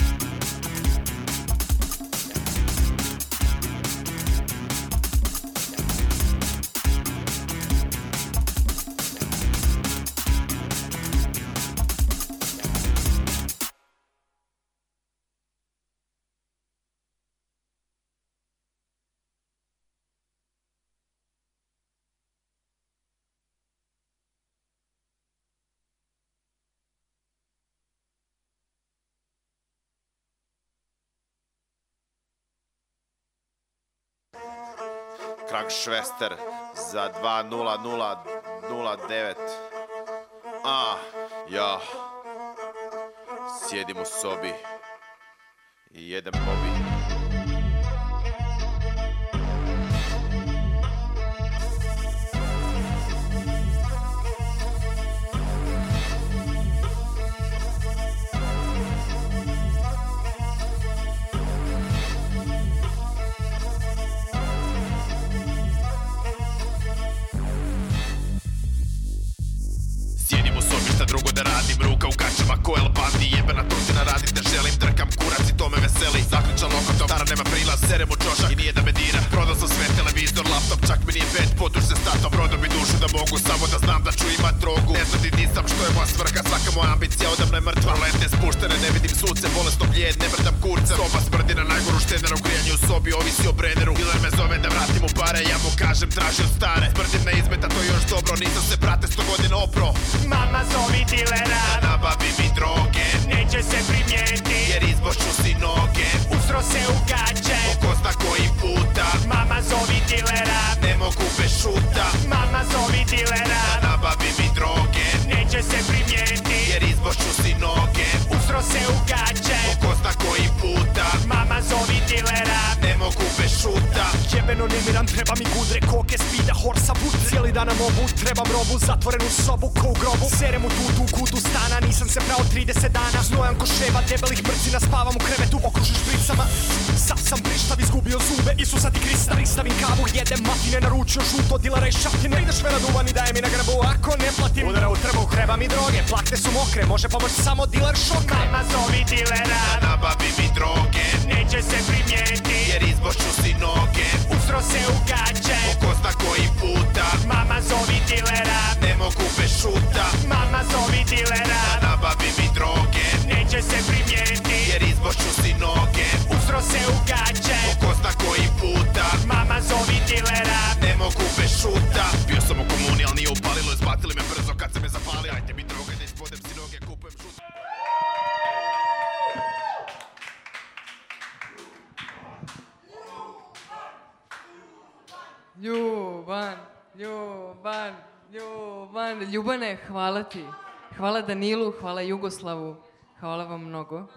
[SPEAKER 28] Krank Švester za 2.00.09. A, ja. Sjedim u sobi i jedem bobi. Ko El Bandi Jebena tužina radim da želim Drkam kurac i to me veseli. Zaključan lokotom, stara nema prilaz Serem u čošak i nije da Čak mi nije bet poduž se statom Rodom i dušu da mogu samo da znam da ću imat drogu. Ne znam ni nisam što je moja svrha Svaka moja ambicija odavno je mrtva. Lete spuštene, ne vidim suce Bolesno blijed, ne mrdam kurca Soba smrdi na najgoru štedner U grijanju u sobi ovisi o breneru Diler me zove da vratim mu pare Ja mu kažem traži od stare. Smrdim na izmeta, to još dobro Nisam se prate sto godina opro.
[SPEAKER 29] Mama zovi dilera.
[SPEAKER 28] Da nabavi mi droge.
[SPEAKER 29] Neće se primijeti
[SPEAKER 28] Jer izbošću si noge.
[SPEAKER 29] Usro se u gaće
[SPEAKER 28] Po ko zna koji puta.
[SPEAKER 29] Mama zovi dilera.
[SPEAKER 28] Ne mogu bez šuta.
[SPEAKER 29] Mama zovi dilera.
[SPEAKER 28] Da nabavi mi droge.
[SPEAKER 29] Neće se primijeti
[SPEAKER 28] Jer izbošću si noge.
[SPEAKER 29] Usro se u gaće Jebeno nemiran, treba mi gudre, koke, spida, horsa, but Cijeli dan na mobu, trebam robu, zatvorenu sobu, ko u grobu. Serem u tutu, u kutu stana, nisam se prao 30 dana. Znojam ko ševa, debelih brcina, spavam u krevetu, okružen špricama. Sav sam prištav, izgubio zube, Isusa ti Krista. Pristavim kavu, jedem matine, naručio žuto, dilera i šaptine Ideš me naduvan i daje mi na grbu, ako ne platim. Udara u trbu, treba mi droge, plakne su mokre, može pomoć samo diler šoka. Mama zovi dilera,
[SPEAKER 28] Da nabavi mi droge.
[SPEAKER 29] Neće se primijeti
[SPEAKER 28] Jer izbošću si noge
[SPEAKER 29] Usro se u gaće
[SPEAKER 28] Po ko zna koji puta.
[SPEAKER 29] Mama zovi dilera.
[SPEAKER 28] Ne mogu bez šuta.
[SPEAKER 29] Mama zovi dilera.
[SPEAKER 28] Da nabavi mi droge.
[SPEAKER 29] Neće se primijeti
[SPEAKER 28] Jer izbošću si noge.
[SPEAKER 29] Usro se u gaće
[SPEAKER 28] Po ko zna koji puta.
[SPEAKER 29] Mama zovi dilera.
[SPEAKER 28] Ne mogu bez šuta. Bio sam u komuni, ali nije upalilo. Izbacili me brzo kad se me zapali Ajde
[SPEAKER 10] Ljuban, Ljuban, Ljuban. Ljubane, hvala ti. Hvala Danilu, hvala Jugoslavu. Hvala vam mnogo.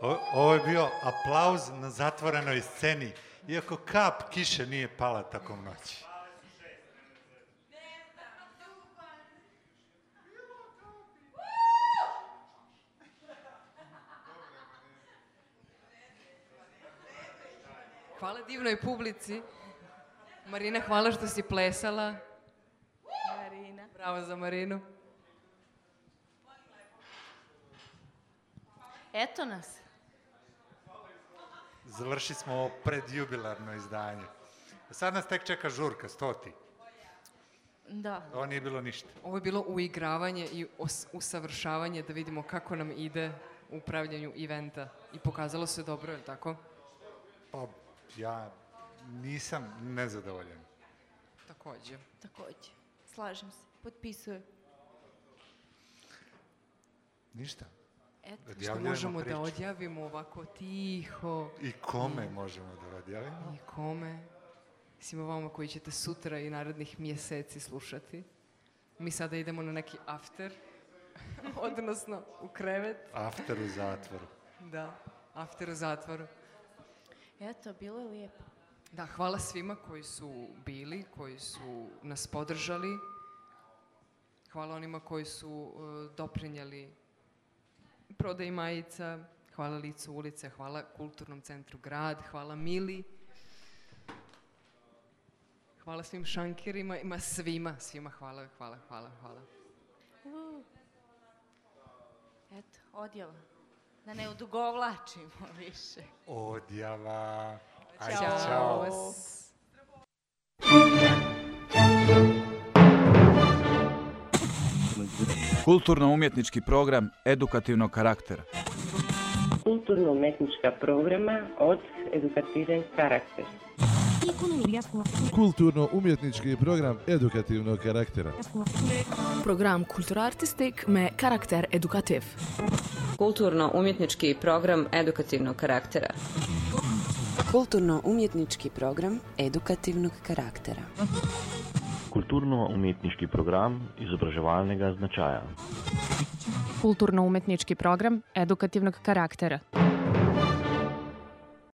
[SPEAKER 9] O, ovo je bio aplauz na zatvorenoj sceni, iako kap kiše nije pala takom noći.
[SPEAKER 10] Hvala divnoj publici. Marina, hvala što si plesala.
[SPEAKER 11] Marina.
[SPEAKER 10] Bravo za Marinu.
[SPEAKER 11] Eto nas.
[SPEAKER 9] Završi smo ovo predjubilarno izdanje. Sad nas tek čeka žurka, stoti.
[SPEAKER 11] Da.
[SPEAKER 9] Ovo nije bilo ništa.
[SPEAKER 10] Ovo je bilo uigravanje i os- usavršavanje da vidimo kako nam ide u upravljanju eventa. I pokazalo se dobro, je li tako?
[SPEAKER 9] Pa, ja nisam nezadovoljan.
[SPEAKER 10] Takođe.
[SPEAKER 11] Takođe. Slažem se. Potpisujem.
[SPEAKER 9] Ništa.
[SPEAKER 11] Eto.
[SPEAKER 10] Što možemo da
[SPEAKER 9] priču.
[SPEAKER 10] odjavimo ovako tiho.
[SPEAKER 9] I kome
[SPEAKER 10] Mm.
[SPEAKER 9] možemo da odjavimo?
[SPEAKER 10] I kome? Svima vama koji ćete sutra i narednih mjeseci slušati. Mi sada idemo na neki after, odnosno u krevet.
[SPEAKER 9] After u zatvoru.
[SPEAKER 10] Da, after u zatvoru.
[SPEAKER 11] Eto, bilo je lijepo.
[SPEAKER 10] Da, hvala svima koji su bili, koji su nas podržali. Hvala onima koji su uh, doprinjeli prodaji majica, hvala Licu ulice, hvala Kulturnom centru Grad, hvala Mili. Hvala svim šankerima, ima svima, svima hvala, hvala, hvala, hvala.
[SPEAKER 11] Uh. Eto, odjava. Da ne odugovlačimo više.
[SPEAKER 9] Odjava.
[SPEAKER 11] Ćao.
[SPEAKER 9] čao.
[SPEAKER 1] Kulturno-umjetnički program edukativnog karaktera.
[SPEAKER 2] kulturno-umetnička programa od edukativen karakter.
[SPEAKER 17] Kulturno-umjetnički program edukativnog karaktera.
[SPEAKER 30] Program kulturartistik me karakter edukativ.
[SPEAKER 31] Kulturno-umjetnički program edukativnog karaktera.
[SPEAKER 6] Kulturno-umjetnički program edukativnog karaktera.
[SPEAKER 7] Kulturno-umetniški program izobraževalnega značaja.
[SPEAKER 8] Kulturno-umetnički program edukativnog karaktera.